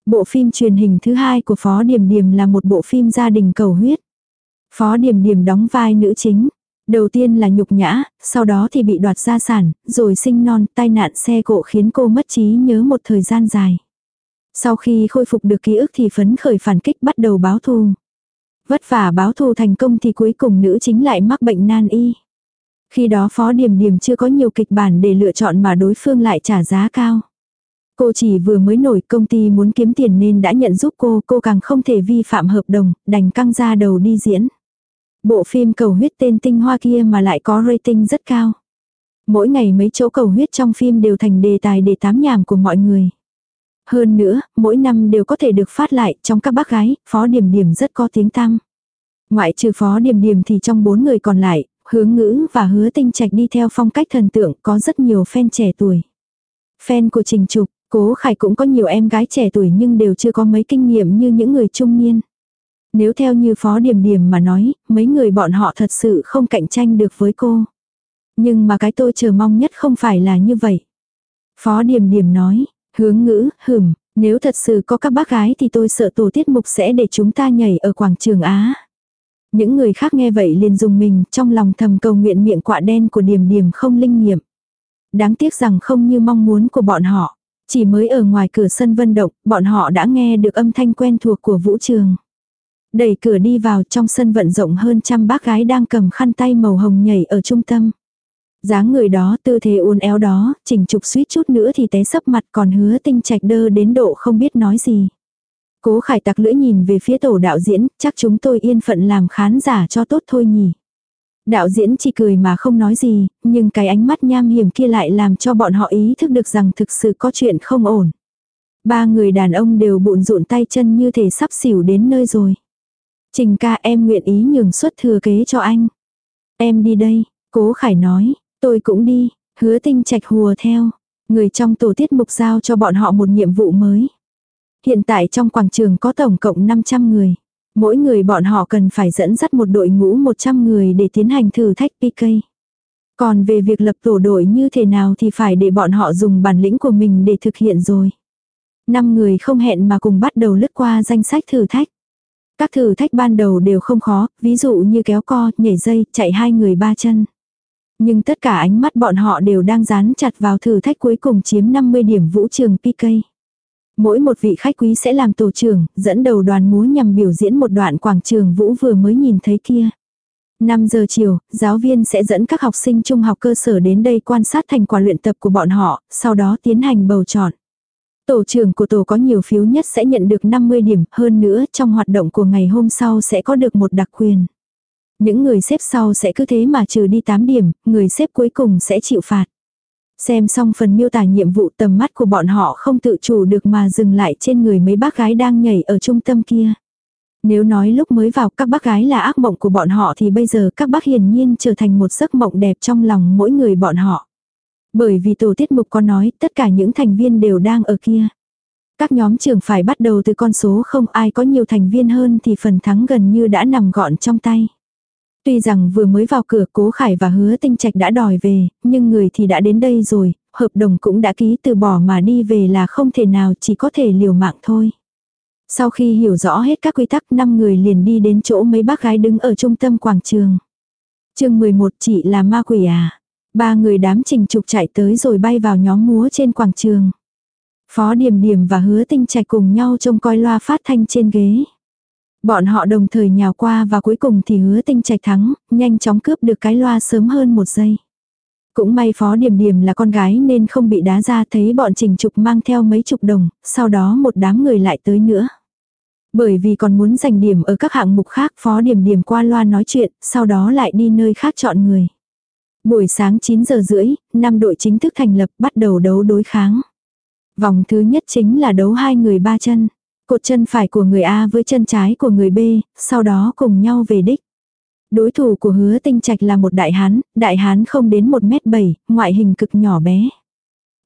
Bộ phim truyền hình thứ hai của Phó Điềm Điềm là một bộ phim gia đình cầu huyết. Phó Điềm Điềm đóng vai nữ chính. Đầu tiên là nhục nhã, sau đó thì bị đoạt gia sản, rồi sinh non, tai nạn xe cộ khiến cô mất trí nhớ một thời gian dài. Sau khi khôi phục được ký ức thì phấn khởi phản kích bắt đầu báo thù. Vất vả báo thù thành công thì cuối cùng nữ chính lại mắc bệnh nan y. Khi đó Phó Điềm Điềm chưa có nhiều kịch bản để lựa chọn mà đối phương lại trả giá cao. Cô chỉ vừa mới nổi công ty muốn kiếm tiền nên đã nhận giúp cô, cô càng không thể vi phạm hợp đồng, đành căng ra đầu đi diễn. Bộ phim cầu huyết tên tinh hoa kia mà lại có rating rất cao. Mỗi ngày mấy chỗ cầu huyết trong phim đều thành đề tài để tám nhảm của mọi người. Hơn nữa, mỗi năm đều có thể được phát lại trong các bác gái, Phó Điểm Điểm rất có tiếng tăm. Ngoại trừ Phó Điểm Điểm thì trong bốn người còn lại, hướng ngữ và hứa tinh trạch đi theo phong cách thần tượng có rất nhiều fan trẻ tuổi. Fan của Trình Trục, Cố Khải cũng có nhiều em gái trẻ tuổi nhưng đều chưa có mấy kinh nghiệm như những người trung niên. Nếu theo như Phó Điểm Điểm mà nói, mấy người bọn họ thật sự không cạnh tranh được với cô. Nhưng mà cái tôi chờ mong nhất không phải là như vậy. Phó Điểm Điểm nói, hướng ngữ, hửm, nếu thật sự có các bác gái thì tôi sợ tổ tiết mục sẽ để chúng ta nhảy ở quảng trường Á. Những người khác nghe vậy liền dùng mình trong lòng thầm cầu nguyện miệng quạ đen của Điểm Điểm không linh nghiệm. Đáng tiếc rằng không như mong muốn của bọn họ. Chỉ mới ở ngoài cửa sân vận động, bọn họ đã nghe được âm thanh quen thuộc của vũ trường. Đẩy cửa đi vào trong sân vận rộng hơn trăm bác gái đang cầm khăn tay màu hồng nhảy ở trung tâm. dáng người đó, tư thế uốn éo đó, chỉnh trục suýt chút nữa thì té sấp mặt còn hứa tinh trạch đơ đến độ không biết nói gì. Cố khải tặc lưỡi nhìn về phía tổ đạo diễn, chắc chúng tôi yên phận làm khán giả cho tốt thôi nhỉ. Đạo diễn chỉ cười mà không nói gì, nhưng cái ánh mắt nham hiểm kia lại làm cho bọn họ ý thức được rằng thực sự có chuyện không ổn. Ba người đàn ông đều bụn rụn tay chân như thể sắp xỉu đến nơi rồi. Trình ca em nguyện ý nhường suất thừa kế cho anh. Em đi đây, cố khải nói, tôi cũng đi, hứa tinh trạch hùa theo. Người trong tổ tiết mục giao cho bọn họ một nhiệm vụ mới. Hiện tại trong quảng trường có tổng cộng 500 người. Mỗi người bọn họ cần phải dẫn dắt một đội ngũ 100 người để tiến hành thử thách PK. Còn về việc lập tổ đội như thế nào thì phải để bọn họ dùng bản lĩnh của mình để thực hiện rồi. Năm người không hẹn mà cùng bắt đầu lướt qua danh sách thử thách. Các thử thách ban đầu đều không khó, ví dụ như kéo co, nhảy dây, chạy hai người ba chân. Nhưng tất cả ánh mắt bọn họ đều đang dán chặt vào thử thách cuối cùng chiếm 50 điểm vũ trường PK. Mỗi một vị khách quý sẽ làm tổ trưởng, dẫn đầu đoàn múa nhằm biểu diễn một đoạn quảng trường vũ vừa mới nhìn thấy kia. 5 giờ chiều, giáo viên sẽ dẫn các học sinh trung học cơ sở đến đây quan sát thành quả luyện tập của bọn họ, sau đó tiến hành bầu chọn. Tổ trưởng của tổ có nhiều phiếu nhất sẽ nhận được 50 điểm, hơn nữa trong hoạt động của ngày hôm sau sẽ có được một đặc quyền. Những người xếp sau sẽ cứ thế mà trừ đi 8 điểm, người xếp cuối cùng sẽ chịu phạt. Xem xong phần miêu tả nhiệm vụ tầm mắt của bọn họ không tự chủ được mà dừng lại trên người mấy bác gái đang nhảy ở trung tâm kia. Nếu nói lúc mới vào các bác gái là ác mộng của bọn họ thì bây giờ các bác hiển nhiên trở thành một giấc mộng đẹp trong lòng mỗi người bọn họ. Bởi vì tổ tiết mục có nói tất cả những thành viên đều đang ở kia. Các nhóm trưởng phải bắt đầu từ con số không ai có nhiều thành viên hơn thì phần thắng gần như đã nằm gọn trong tay. Tuy rằng vừa mới vào cửa cố khải và hứa tinh trạch đã đòi về, nhưng người thì đã đến đây rồi, hợp đồng cũng đã ký từ bỏ mà đi về là không thể nào chỉ có thể liều mạng thôi. Sau khi hiểu rõ hết các quy tắc năm người liền đi đến chỗ mấy bác gái đứng ở trung tâm quảng trường. chương 11 chị là ma quỷ à. Ba người đám trình trục chạy tới rồi bay vào nhóm múa trên quảng trường. Phó Điềm Điềm và Hứa Tinh Trạch cùng nhau trông coi loa phát thanh trên ghế. Bọn họ đồng thời nhào qua và cuối cùng thì hứa tinh trạch thắng, nhanh chóng cướp được cái loa sớm hơn một giây. Cũng may phó điểm điểm là con gái nên không bị đá ra thấy bọn trình trục mang theo mấy chục đồng, sau đó một đám người lại tới nữa. Bởi vì còn muốn giành điểm ở các hạng mục khác phó điểm điểm qua loa nói chuyện, sau đó lại đi nơi khác chọn người. Buổi sáng 9 giờ rưỡi, năm đội chính thức thành lập bắt đầu đấu đối kháng. Vòng thứ nhất chính là đấu hai người ba chân. Cột chân phải của người A với chân trái của người B, sau đó cùng nhau về đích. Đối thủ của hứa tinh trạch là một đại hán, đại hán không đến 1m7, ngoại hình cực nhỏ bé.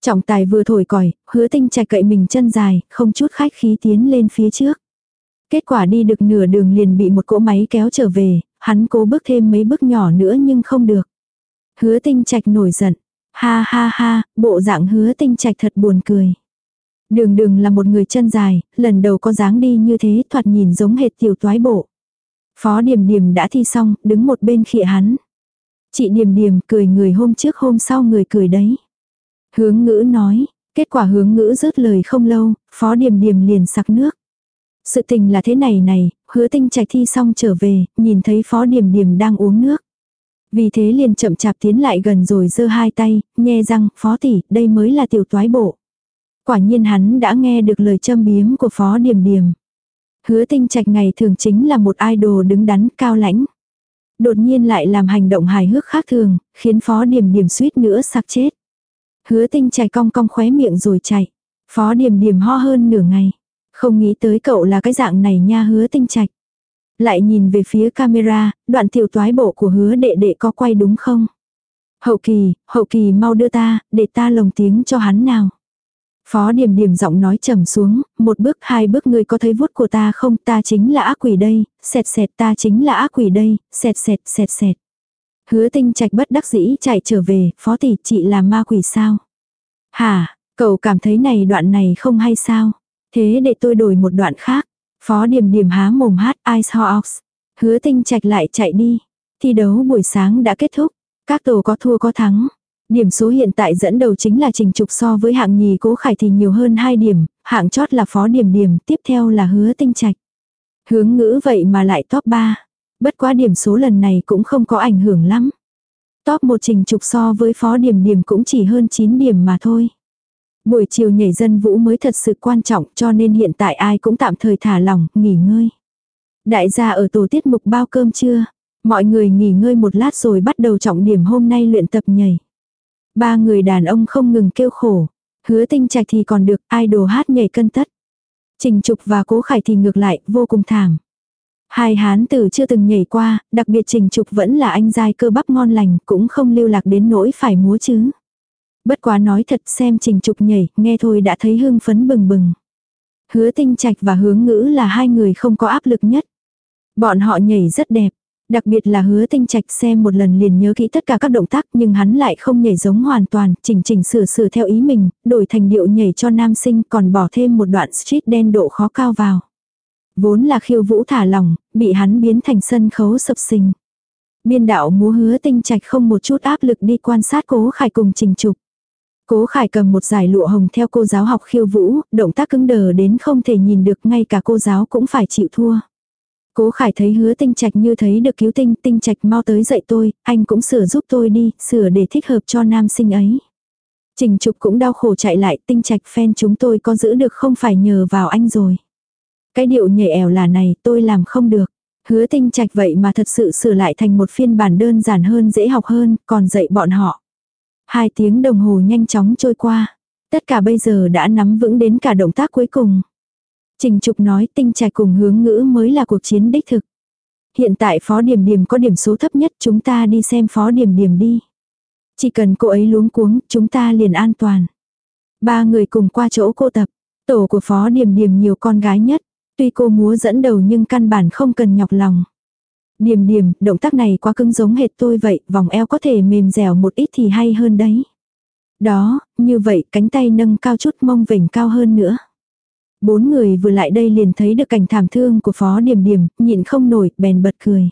Trọng tài vừa thổi còi, hứa tinh trạch cậy mình chân dài, không chút khách khí tiến lên phía trước. Kết quả đi được nửa đường liền bị một cỗ máy kéo trở về, hắn cố bước thêm mấy bước nhỏ nữa nhưng không được. Hứa tinh trạch nổi giận. Ha ha ha, bộ dạng hứa tinh trạch thật buồn cười. Đường đường là một người chân dài, lần đầu có dáng đi như thế thoạt nhìn giống hệt tiểu toái bộ. Phó Điềm Điềm đã thi xong, đứng một bên khịa hắn. Chị Điềm Điềm cười người hôm trước hôm sau người cười đấy. Hướng ngữ nói, kết quả hướng ngữ rớt lời không lâu, Phó Điềm Điềm liền sặc nước. Sự tình là thế này này, hứa tinh trạch thi xong trở về, nhìn thấy Phó Điềm Điềm đang uống nước. Vì thế liền chậm chạp tiến lại gần rồi giơ hai tay, nhe răng, Phó tỷ, đây mới là tiểu toái bộ. Quả nhiên hắn đã nghe được lời châm biếm của Phó điểm điểm. Hứa tinh trạch ngày thường chính là một idol đứng đắn cao lãnh. Đột nhiên lại làm hành động hài hước khác thường, khiến phó điểm điểm suýt nữa sặc chết. Hứa tinh chạy cong cong khóe miệng rồi chạy. Phó điểm điểm ho hơn nửa ngày. Không nghĩ tới cậu là cái dạng này nha hứa tinh trạch. Lại nhìn về phía camera, đoạn tiểu toái bộ của hứa đệ đệ có quay đúng không? Hậu kỳ, hậu kỳ mau đưa ta, để ta lồng tiếng cho hắn nào. Phó điểm điểm giọng nói trầm xuống, một bước hai bước ngươi có thấy vuốt của ta không ta chính là ác quỷ đây, sẹt sẹt ta chính là ác quỷ đây, sẹt sẹt sẹt sẹt. Hứa tinh trạch bất đắc dĩ chạy trở về, phó tỷ chị là ma quỷ sao? Hả, cậu cảm thấy này đoạn này không hay sao? Thế để tôi đổi một đoạn khác. Phó điểm điểm há mồm hát Ice Hawks. Hứa tinh trạch lại chạy đi. Thi đấu buổi sáng đã kết thúc. Các tổ có thua có thắng. Điểm số hiện tại dẫn đầu chính là Trình Trục so với hạng nhì Cố Khải thì nhiều hơn 2 điểm, hạng chót là Phó Điểm Điểm, tiếp theo là Hứa Tinh Trạch. Hướng ngữ vậy mà lại top 3. Bất quá điểm số lần này cũng không có ảnh hưởng lắm. Top 1 Trình Trục so với Phó Điểm Điểm cũng chỉ hơn 9 điểm mà thôi. Buổi chiều nhảy dân vũ mới thật sự quan trọng cho nên hiện tại ai cũng tạm thời thả lỏng, nghỉ ngơi. Đại gia ở tổ tiết mục bao cơm chưa? Mọi người nghỉ ngơi một lát rồi bắt đầu trọng điểm hôm nay luyện tập nhảy. Ba người đàn ông không ngừng kêu khổ. Hứa tinh trạch thì còn được, idol hát nhảy cân tất. Trình Trục và Cố Khải thì ngược lại, vô cùng thảm. Hai hán tử chưa từng nhảy qua, đặc biệt Trình Trục vẫn là anh giai cơ bắp ngon lành, cũng không lưu lạc đến nỗi phải múa chứ. Bất quá nói thật xem Trình Trục nhảy, nghe thôi đã thấy hưng phấn bừng bừng. Hứa tinh trạch và hướng ngữ là hai người không có áp lực nhất. Bọn họ nhảy rất đẹp, Đặc biệt là hứa tinh trạch xem một lần liền nhớ kỹ tất cả các động tác nhưng hắn lại không nhảy giống hoàn toàn, chỉnh chỉnh sửa sửa theo ý mình, đổi thành điệu nhảy cho nam sinh còn bỏ thêm một đoạn street đen độ khó cao vào. Vốn là khiêu vũ thả lỏng, bị hắn biến thành sân khấu sập sinh. Biên đạo múa hứa tinh trạch không một chút áp lực đi quan sát cố khải cùng trình trục. Cố Khải cầm một giải lụa hồng theo cô giáo học khiêu vũ, động tác cứng đờ đến không thể nhìn được ngay cả cô giáo cũng phải chịu thua. Cố Khải thấy hứa tinh trạch như thấy được cứu tinh, tinh trạch mau tới dạy tôi, anh cũng sửa giúp tôi đi, sửa để thích hợp cho nam sinh ấy. Trình Trục cũng đau khổ chạy lại, tinh trạch fan chúng tôi có giữ được không phải nhờ vào anh rồi. Cái điệu nhảy ẻo là này, tôi làm không được. Hứa tinh trạch vậy mà thật sự sửa lại thành một phiên bản đơn giản hơn dễ học hơn, còn dạy bọn họ. Hai tiếng đồng hồ nhanh chóng trôi qua. Tất cả bây giờ đã nắm vững đến cả động tác cuối cùng. Trình Trục nói tinh trạch cùng hướng ngữ mới là cuộc chiến đích thực. Hiện tại Phó Điểm Điểm có điểm số thấp nhất, chúng ta đi xem Phó Điểm Điểm đi. Chỉ cần cô ấy luống cuống, chúng ta liền an toàn. Ba người cùng qua chỗ cô tập. Tổ của Phó Điểm Điểm nhiều con gái nhất. Tuy cô múa dẫn đầu nhưng căn bản không cần nhọc lòng điềm điềm động tác này quá cứng giống hệt tôi vậy, vòng eo có thể mềm dẻo một ít thì hay hơn đấy. Đó, như vậy cánh tay nâng cao chút mông vỉnh cao hơn nữa. Bốn người vừa lại đây liền thấy được cảnh thảm thương của phó điểm điểm, nhịn không nổi, bèn bật cười.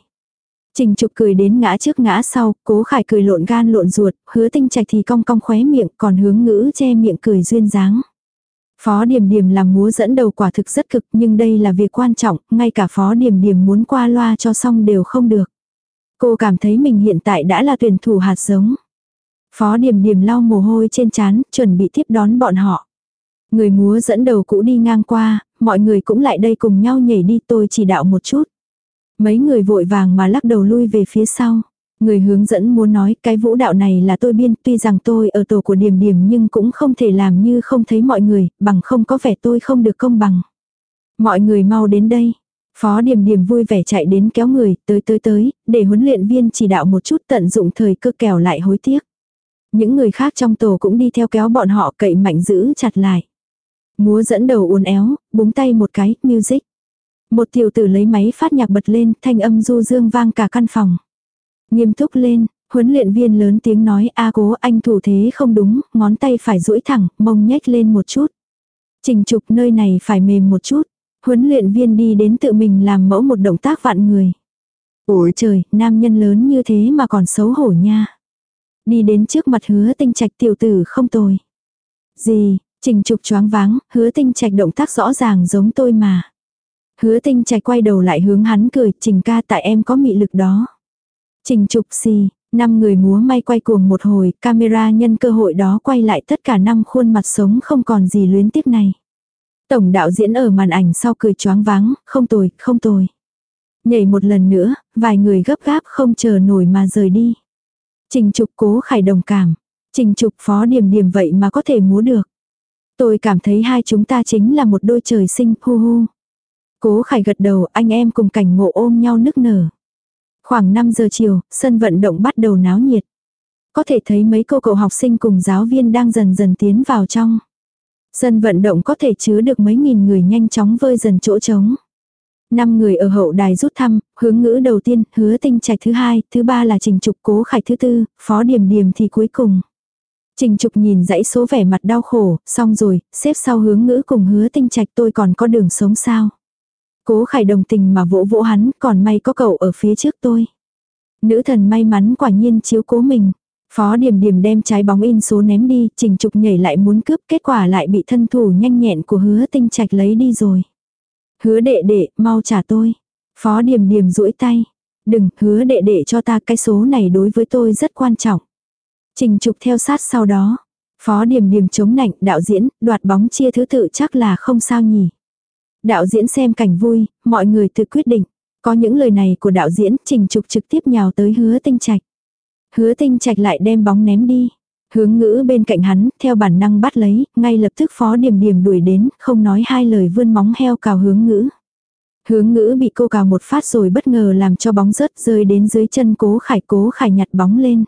Trình trục cười đến ngã trước ngã sau, cố khải cười lộn gan lộn ruột, hứa tinh trạch thì cong cong khóe miệng, còn hướng ngữ che miệng cười duyên dáng. Phó Điềm Điềm làm múa dẫn đầu quả thực rất cực nhưng đây là việc quan trọng, ngay cả phó Điềm Điềm muốn qua loa cho xong đều không được. Cô cảm thấy mình hiện tại đã là tuyển thủ hạt giống. Phó Điềm Điềm lau mồ hôi trên trán chuẩn bị tiếp đón bọn họ. Người múa dẫn đầu cũ đi ngang qua, mọi người cũng lại đây cùng nhau nhảy đi tôi chỉ đạo một chút. Mấy người vội vàng mà lắc đầu lui về phía sau. Người hướng dẫn muốn nói cái vũ đạo này là tôi biên tuy rằng tôi ở tổ của điểm điểm nhưng cũng không thể làm như không thấy mọi người, bằng không có vẻ tôi không được công bằng. Mọi người mau đến đây. Phó điểm điểm vui vẻ chạy đến kéo người, tới tới tới, để huấn luyện viên chỉ đạo một chút tận dụng thời cơ kèo lại hối tiếc. Những người khác trong tổ cũng đi theo kéo bọn họ cậy mạnh giữ chặt lại. Múa dẫn đầu uốn éo, búng tay một cái, music. Một tiểu tử lấy máy phát nhạc bật lên, thanh âm du dương vang cả căn phòng. Nghiêm túc lên, huấn luyện viên lớn tiếng nói a cố anh thủ thế không đúng, ngón tay phải duỗi thẳng, mông nhếch lên một chút. Trình trục nơi này phải mềm một chút. Huấn luyện viên đi đến tự mình làm mẫu một động tác vạn người. Ôi trời, nam nhân lớn như thế mà còn xấu hổ nha. Đi đến trước mặt hứa tinh trạch tiểu tử không tồi. Gì, Trình trục choáng váng, hứa tinh trạch động tác rõ ràng giống tôi mà. Hứa tinh trạch quay đầu lại hướng hắn cười, trình ca tại em có mị lực đó. Trình trục xì, năm người múa may quay cuồng một hồi, camera nhân cơ hội đó quay lại tất cả năm khuôn mặt sống không còn gì luyến tiếc này. Tổng đạo diễn ở màn ảnh sau cười choáng váng, không tồi, không tồi. Nhảy một lần nữa, vài người gấp gáp không chờ nổi mà rời đi. Trình trục cố khải đồng cảm. Trình trục phó điểm điểm vậy mà có thể múa được. Tôi cảm thấy hai chúng ta chính là một đôi trời sinh, hu hu. Cố khải gật đầu, anh em cùng cảnh ngộ ôm nhau nức nở. Khoảng 5 giờ chiều, sân vận động bắt đầu náo nhiệt. Có thể thấy mấy cô cậu học sinh cùng giáo viên đang dần dần tiến vào trong. Sân vận động có thể chứa được mấy nghìn người nhanh chóng vơi dần chỗ trống. Năm người ở hậu đài rút thăm, hướng ngữ đầu tiên, hứa tinh trạch thứ hai, thứ ba là trình trục cố khải thứ tư, phó điểm điểm thì cuối cùng. Trình trục nhìn dãy số vẻ mặt đau khổ, xong rồi, xếp sau hướng ngữ cùng hứa tinh trạch tôi còn có đường sống sao. Cố khải đồng tình mà vỗ vỗ hắn, còn may có cậu ở phía trước tôi. Nữ thần may mắn quả nhiên chiếu cố mình. Phó điểm điểm đem trái bóng in số ném đi, trình trục nhảy lại muốn cướp, kết quả lại bị thân thủ nhanh nhẹn của hứa tinh trạch lấy đi rồi. Hứa đệ đệ, mau trả tôi. Phó điểm điểm duỗi tay. Đừng, hứa đệ đệ cho ta cái số này đối với tôi rất quan trọng. Trình trục theo sát sau đó. Phó điểm điểm chống nạnh, đạo diễn, đoạt bóng chia thứ tự chắc là không sao nhỉ. Đạo diễn xem cảnh vui, mọi người tự quyết định. Có những lời này của đạo diễn, trình trục trực tiếp nhào tới hứa tinh trạch. Hứa tinh trạch lại đem bóng ném đi. Hướng ngữ bên cạnh hắn, theo bản năng bắt lấy, ngay lập tức phó điểm điểm đuổi đến, không nói hai lời vươn móng heo cào hướng ngữ. Hướng ngữ bị cô cào một phát rồi bất ngờ làm cho bóng rớt rơi đến dưới chân cố khải cố khải nhặt bóng lên.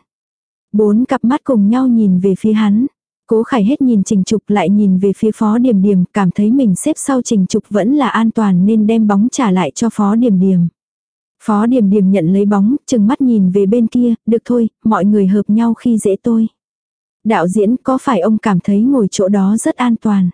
Bốn cặp mắt cùng nhau nhìn về phía hắn. Cố khải hết nhìn trình trục lại nhìn về phía phó điềm điềm cảm thấy mình xếp sau trình trục vẫn là an toàn nên đem bóng trả lại cho phó điềm điềm Phó điềm điềm nhận lấy bóng, chừng mắt nhìn về bên kia, được thôi, mọi người hợp nhau khi dễ tôi. Đạo diễn có phải ông cảm thấy ngồi chỗ đó rất an toàn?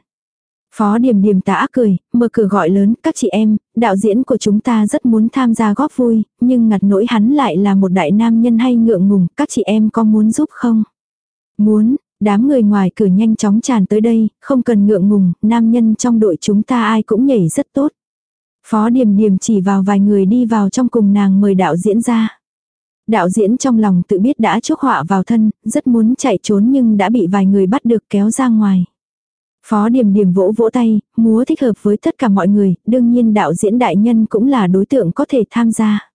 Phó điềm điềm tả cười, mở cửa gọi lớn, các chị em, đạo diễn của chúng ta rất muốn tham gia góp vui, nhưng ngặt nỗi hắn lại là một đại nam nhân hay ngượng ngùng, các chị em có muốn giúp không? Muốn, đám người ngoài cửa nhanh chóng tràn tới đây, không cần ngượng ngùng, nam nhân trong đội chúng ta ai cũng nhảy rất tốt. Phó Điềm Điềm chỉ vào vài người đi vào trong cùng nàng mời đạo diễn ra. Đạo diễn trong lòng tự biết đã chốc họa vào thân, rất muốn chạy trốn nhưng đã bị vài người bắt được kéo ra ngoài. Phó Điềm Điềm vỗ vỗ tay, múa thích hợp với tất cả mọi người, đương nhiên đạo diễn đại nhân cũng là đối tượng có thể tham gia.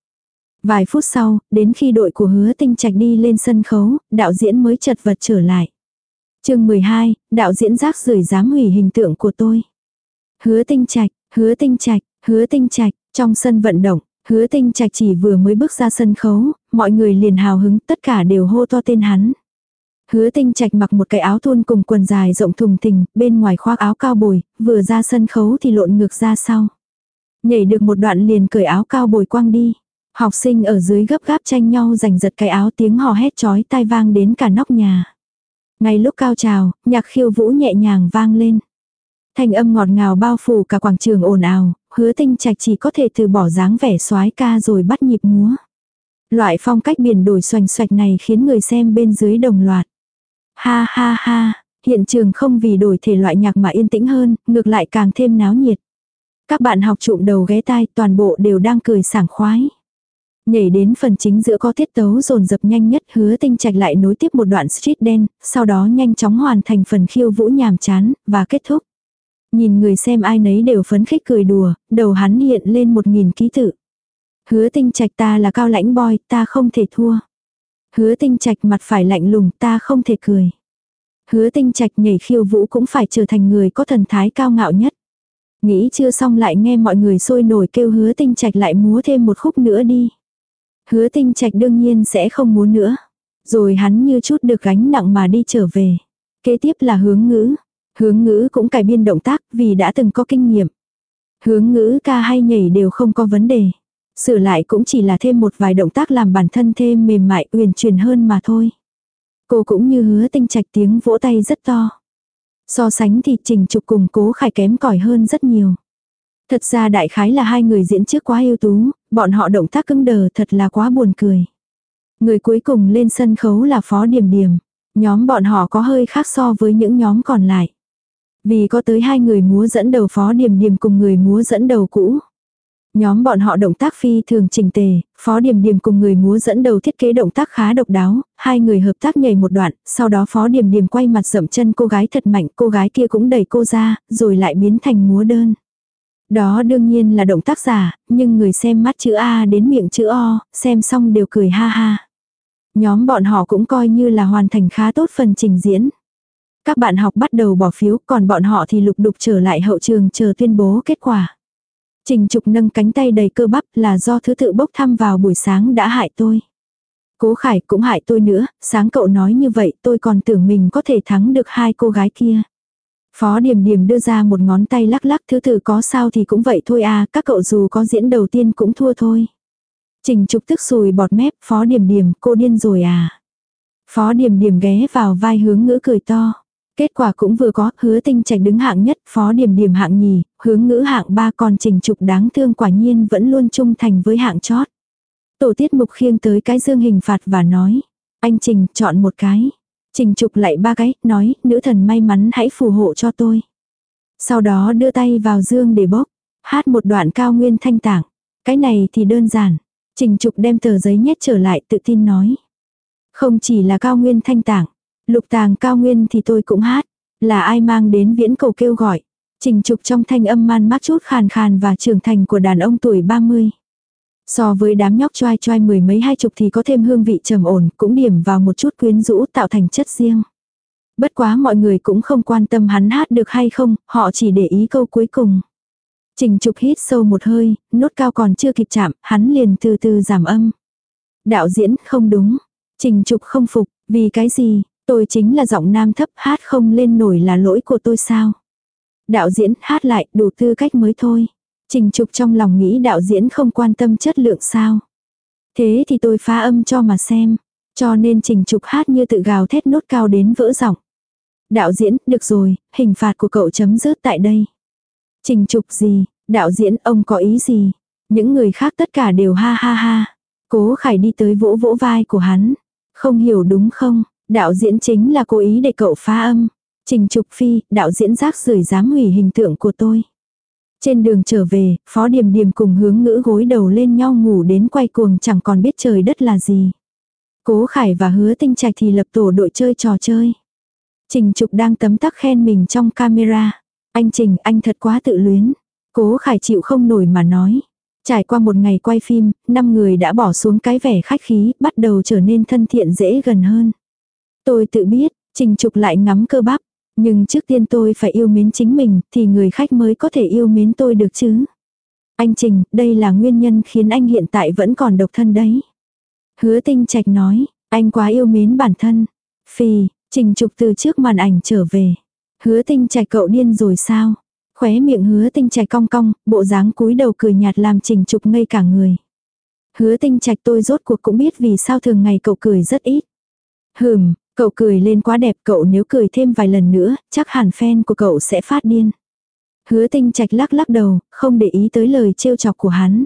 Vài phút sau, đến khi đội của hứa tinh trạch đi lên sân khấu, đạo diễn mới chật vật trở lại chương 12, đạo diễn rác rưởi dám hủy hình tượng của tôi. Hứa tinh trạch, hứa tinh trạch, hứa tinh trạch, trong sân vận động, hứa tinh trạch chỉ vừa mới bước ra sân khấu, mọi người liền hào hứng tất cả đều hô to tên hắn. Hứa tinh trạch mặc một cái áo thun cùng quần dài rộng thùng thình, bên ngoài khoác áo cao bồi, vừa ra sân khấu thì lộn ngược ra sau. Nhảy được một đoạn liền cởi áo cao bồi quăng đi. Học sinh ở dưới gấp gáp tranh nhau giành giật cái áo tiếng hò hét chói tai vang đến cả nóc nhà. Ngay lúc cao trào, nhạc khiêu vũ nhẹ nhàng vang lên. Thanh âm ngọt ngào bao phủ cả quảng trường ồn ào, hứa tinh trạch chỉ có thể từ bỏ dáng vẻ soái ca rồi bắt nhịp múa. Loại phong cách biển đổi xoành xoạch này khiến người xem bên dưới đồng loạt. Ha ha ha, hiện trường không vì đổi thể loại nhạc mà yên tĩnh hơn, ngược lại càng thêm náo nhiệt. Các bạn học trụm đầu ghé tai toàn bộ đều đang cười sảng khoái. Nhảy đến phần chính giữa có tiết tấu dồn dập nhanh nhất hứa tinh trạch lại nối tiếp một đoạn street đen, sau đó nhanh chóng hoàn thành phần khiêu vũ nhàm chán, và kết thúc. Nhìn người xem ai nấy đều phấn khích cười đùa, đầu hắn hiện lên một nghìn ký tự. Hứa tinh trạch ta là cao lãnh boy, ta không thể thua. Hứa tinh trạch mặt phải lạnh lùng, ta không thể cười. Hứa tinh trạch nhảy khiêu vũ cũng phải trở thành người có thần thái cao ngạo nhất. Nghĩ chưa xong lại nghe mọi người sôi nổi kêu hứa tinh trạch lại múa thêm một khúc nữa đi. Hứa tinh trạch đương nhiên sẽ không muốn nữa. Rồi hắn như chút được gánh nặng mà đi trở về. Kế tiếp là hướng ngữ. Hướng ngữ cũng cải biên động tác vì đã từng có kinh nghiệm. Hướng ngữ ca hay nhảy đều không có vấn đề. Sửa lại cũng chỉ là thêm một vài động tác làm bản thân thêm mềm mại uyển chuyển hơn mà thôi. Cô cũng như hứa tinh trạch tiếng vỗ tay rất to. So sánh thì trình trục cùng cố khải kém cỏi hơn rất nhiều. Thật ra đại khái là hai người diễn trước quá ưu tú, bọn họ động tác cứng đờ thật là quá buồn cười. Người cuối cùng lên sân khấu là Phó Điểm Điểm. Nhóm bọn họ có hơi khác so với những nhóm còn lại. Vì có tới hai người múa dẫn đầu Phó Điểm Điểm cùng người múa dẫn đầu cũ. Nhóm bọn họ động tác phi thường chỉnh tề, Phó Điềm Điềm cùng người múa dẫn đầu thiết kế động tác khá độc đáo, hai người hợp tác nhảy một đoạn, sau đó Phó Điềm Điềm quay mặt dậm chân cô gái thật mạnh, cô gái kia cũng đẩy cô ra, rồi lại biến thành múa đơn. Đó đương nhiên là động tác giả, nhưng người xem mắt chữ A đến miệng chữ O, xem xong đều cười ha ha. Nhóm bọn họ cũng coi như là hoàn thành khá tốt phần trình diễn. Các bạn học bắt đầu bỏ phiếu, còn bọn họ thì lục đục trở lại hậu trường chờ tuyên bố kết quả. Trình Trục nâng cánh tay đầy cơ bắp là do thứ tự bốc thăm vào buổi sáng đã hại tôi. Cố Khải cũng hại tôi nữa, sáng cậu nói như vậy tôi còn tưởng mình có thể thắng được hai cô gái kia. Phó Điềm Điềm đưa ra một ngón tay lắc lắc thứ tử có sao thì cũng vậy thôi à, các cậu dù có diễn đầu tiên cũng thua thôi. Trình Trục tức sùi bọt mép, Phó Điềm Điềm, cô điên rồi à. Phó Điềm Điềm ghé vào vai hướng ngữ cười to. Kết quả cũng vừa có, hứa tinh trạch đứng hạng nhất, phó điểm điểm hạng nhì, hướng ngữ hạng ba còn trình trục đáng thương quả nhiên vẫn luôn trung thành với hạng chót. Tổ tiết mục khiêng tới cái dương hình phạt và nói, anh Trình chọn một cái. Trình trục lại ba cái, nói, nữ thần may mắn hãy phù hộ cho tôi. Sau đó đưa tay vào dương để bốc, hát một đoạn cao nguyên thanh tạng. Cái này thì đơn giản. Trình trục đem tờ giấy nhét trở lại tự tin nói. Không chỉ là cao nguyên thanh tạng, Lục tàng cao nguyên thì tôi cũng hát. Là ai mang đến viễn cầu kêu gọi. Trình trục trong thanh âm man mát chút khàn khàn và trưởng thành của đàn ông tuổi 30. So với đám nhóc choai choai mười mấy hai chục thì có thêm hương vị trầm ổn, cũng điểm vào một chút quyến rũ tạo thành chất riêng. Bất quá mọi người cũng không quan tâm hắn hát được hay không, họ chỉ để ý câu cuối cùng. Trình trục hít sâu một hơi, nốt cao còn chưa kịp chạm, hắn liền từ từ giảm âm. Đạo diễn không đúng. Trình trục không phục, vì cái gì, Tôi chính là giọng nam thấp hát không lên nổi là lỗi của tôi sao. Đạo diễn hát lại đủ tư cách mới thôi. Trình trục trong lòng nghĩ đạo diễn không quan tâm chất lượng sao. Thế thì tôi phá âm cho mà xem. Cho nên trình trục hát như tự gào thét nốt cao đến vỡ giọng. Đạo diễn, được rồi, hình phạt của cậu chấm dứt tại đây. Trình trục gì, đạo diễn ông có ý gì? Những người khác tất cả đều ha ha ha. Cố khải đi tới vỗ vỗ vai của hắn. Không hiểu đúng không? Đạo diễn chính là cố ý để cậu phá âm. Trình Trục Phi, đạo diễn rác rưởi dám hủy hình tượng của tôi. Trên đường trở về, Phó Điềm Điềm cùng hướng ngữ gối đầu lên nhau ngủ đến quay cuồng chẳng còn biết trời đất là gì. Cố Khải và Hứa Tinh Trạch thì lập tổ đội chơi trò chơi. Trình Trục đang tấm tắc khen mình trong camera. Anh Trình, anh thật quá tự luyến. Cố Khải chịu không nổi mà nói. Trải qua một ngày quay phim, năm người đã bỏ xuống cái vẻ khách khí, bắt đầu trở nên thân thiện dễ gần hơn. Tôi tự biết, trình trục lại ngắm cơ bắp. Nhưng trước tiên tôi phải yêu mến chính mình thì người khách mới có thể yêu mến tôi được chứ. Anh Trình, đây là nguyên nhân khiến anh hiện tại vẫn còn độc thân đấy. Hứa tinh trạch nói, anh quá yêu mến bản thân. Phì, trình trục từ trước màn ảnh trở về. Hứa tinh trạch cậu điên rồi sao? Khóe miệng hứa tinh trạch cong cong, bộ dáng cúi đầu cười nhạt làm trình trục ngây cả người. Hứa tinh trạch tôi rốt cuộc cũng biết vì sao thường ngày cậu cười rất ít. Hừm, Cậu cười lên quá đẹp cậu nếu cười thêm vài lần nữa, chắc hẳn fan của cậu sẽ phát điên. Hứa tinh trạch lắc lắc đầu, không để ý tới lời trêu chọc của hắn.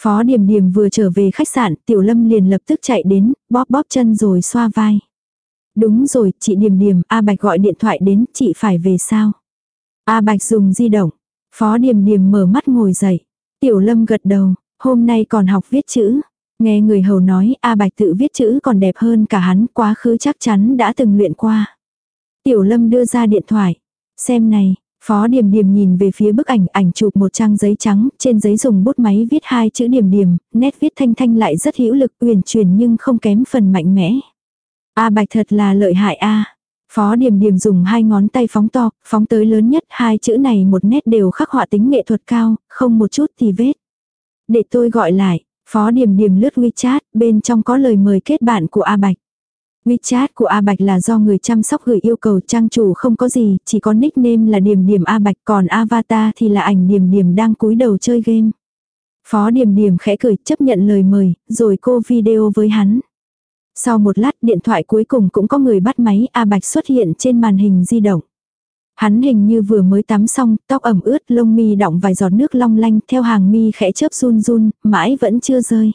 Phó Điềm Điềm vừa trở về khách sạn, Tiểu Lâm liền lập tức chạy đến, bóp bóp chân rồi xoa vai. Đúng rồi, chị Điềm Điềm, A Bạch gọi điện thoại đến, chị phải về sao? A Bạch dùng di động. Phó Điềm Điềm mở mắt ngồi dậy. Tiểu Lâm gật đầu, hôm nay còn học viết chữ. Nghe người hầu nói A Bạch tự viết chữ còn đẹp hơn cả hắn quá khứ chắc chắn đã từng luyện qua. Tiểu Lâm đưa ra điện thoại. Xem này, Phó Điềm Điềm nhìn về phía bức ảnh ảnh chụp một trang giấy trắng, trên giấy dùng bút máy viết hai chữ Điềm Điềm, nét viết thanh thanh lại rất hữu lực uyển chuyển nhưng không kém phần mạnh mẽ. A Bạch thật là lợi hại a. Phó Điềm Điềm dùng hai ngón tay phóng to, phóng tới lớn nhất, hai chữ này một nét đều khắc họa tính nghệ thuật cao, không một chút thì vết. Để tôi gọi lại, Phó điểm điểm lướt WeChat, bên trong có lời mời kết bạn của A Bạch. WeChat của A Bạch là do người chăm sóc gửi yêu cầu trang chủ không có gì, chỉ có nickname là điểm điểm A Bạch còn avatar thì là ảnh điểm điểm đang cúi đầu chơi game. Phó điểm điểm khẽ cười chấp nhận lời mời, rồi cô video với hắn. Sau một lát điện thoại cuối cùng cũng có người bắt máy A Bạch xuất hiện trên màn hình di động. Hắn hình như vừa mới tắm xong, tóc ẩm ướt, lông mi đọng vài giọt nước long lanh, theo hàng mi khẽ chớp run run, mãi vẫn chưa rơi.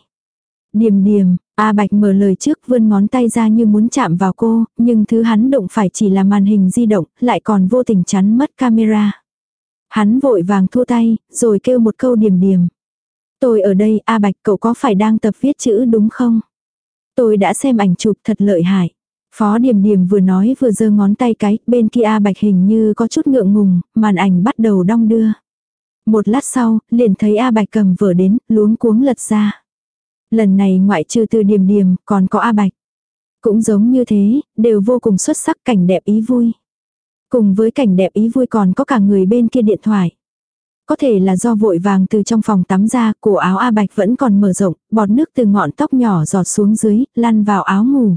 Điềm điềm, A Bạch mở lời trước vươn ngón tay ra như muốn chạm vào cô, nhưng thứ hắn động phải chỉ là màn hình di động, lại còn vô tình chắn mất camera. Hắn vội vàng thua tay, rồi kêu một câu điềm điềm. Tôi ở đây, A Bạch cậu có phải đang tập viết chữ đúng không? Tôi đã xem ảnh chụp thật lợi hại. Phó Điềm Điềm vừa nói vừa giơ ngón tay cái, bên kia A Bạch hình như có chút ngượng ngùng, màn ảnh bắt đầu đong đưa. Một lát sau, liền thấy A Bạch cầm vở đến, luống cuống lật ra. Lần này ngoại trừ từ điểm điểm, còn có A Bạch. Cũng giống như thế, đều vô cùng xuất sắc cảnh đẹp ý vui. Cùng với cảnh đẹp ý vui còn có cả người bên kia điện thoại. Có thể là do vội vàng từ trong phòng tắm ra, cổ áo A Bạch vẫn còn mở rộng, bọt nước từ ngọn tóc nhỏ giọt xuống dưới, lăn vào áo ngủ.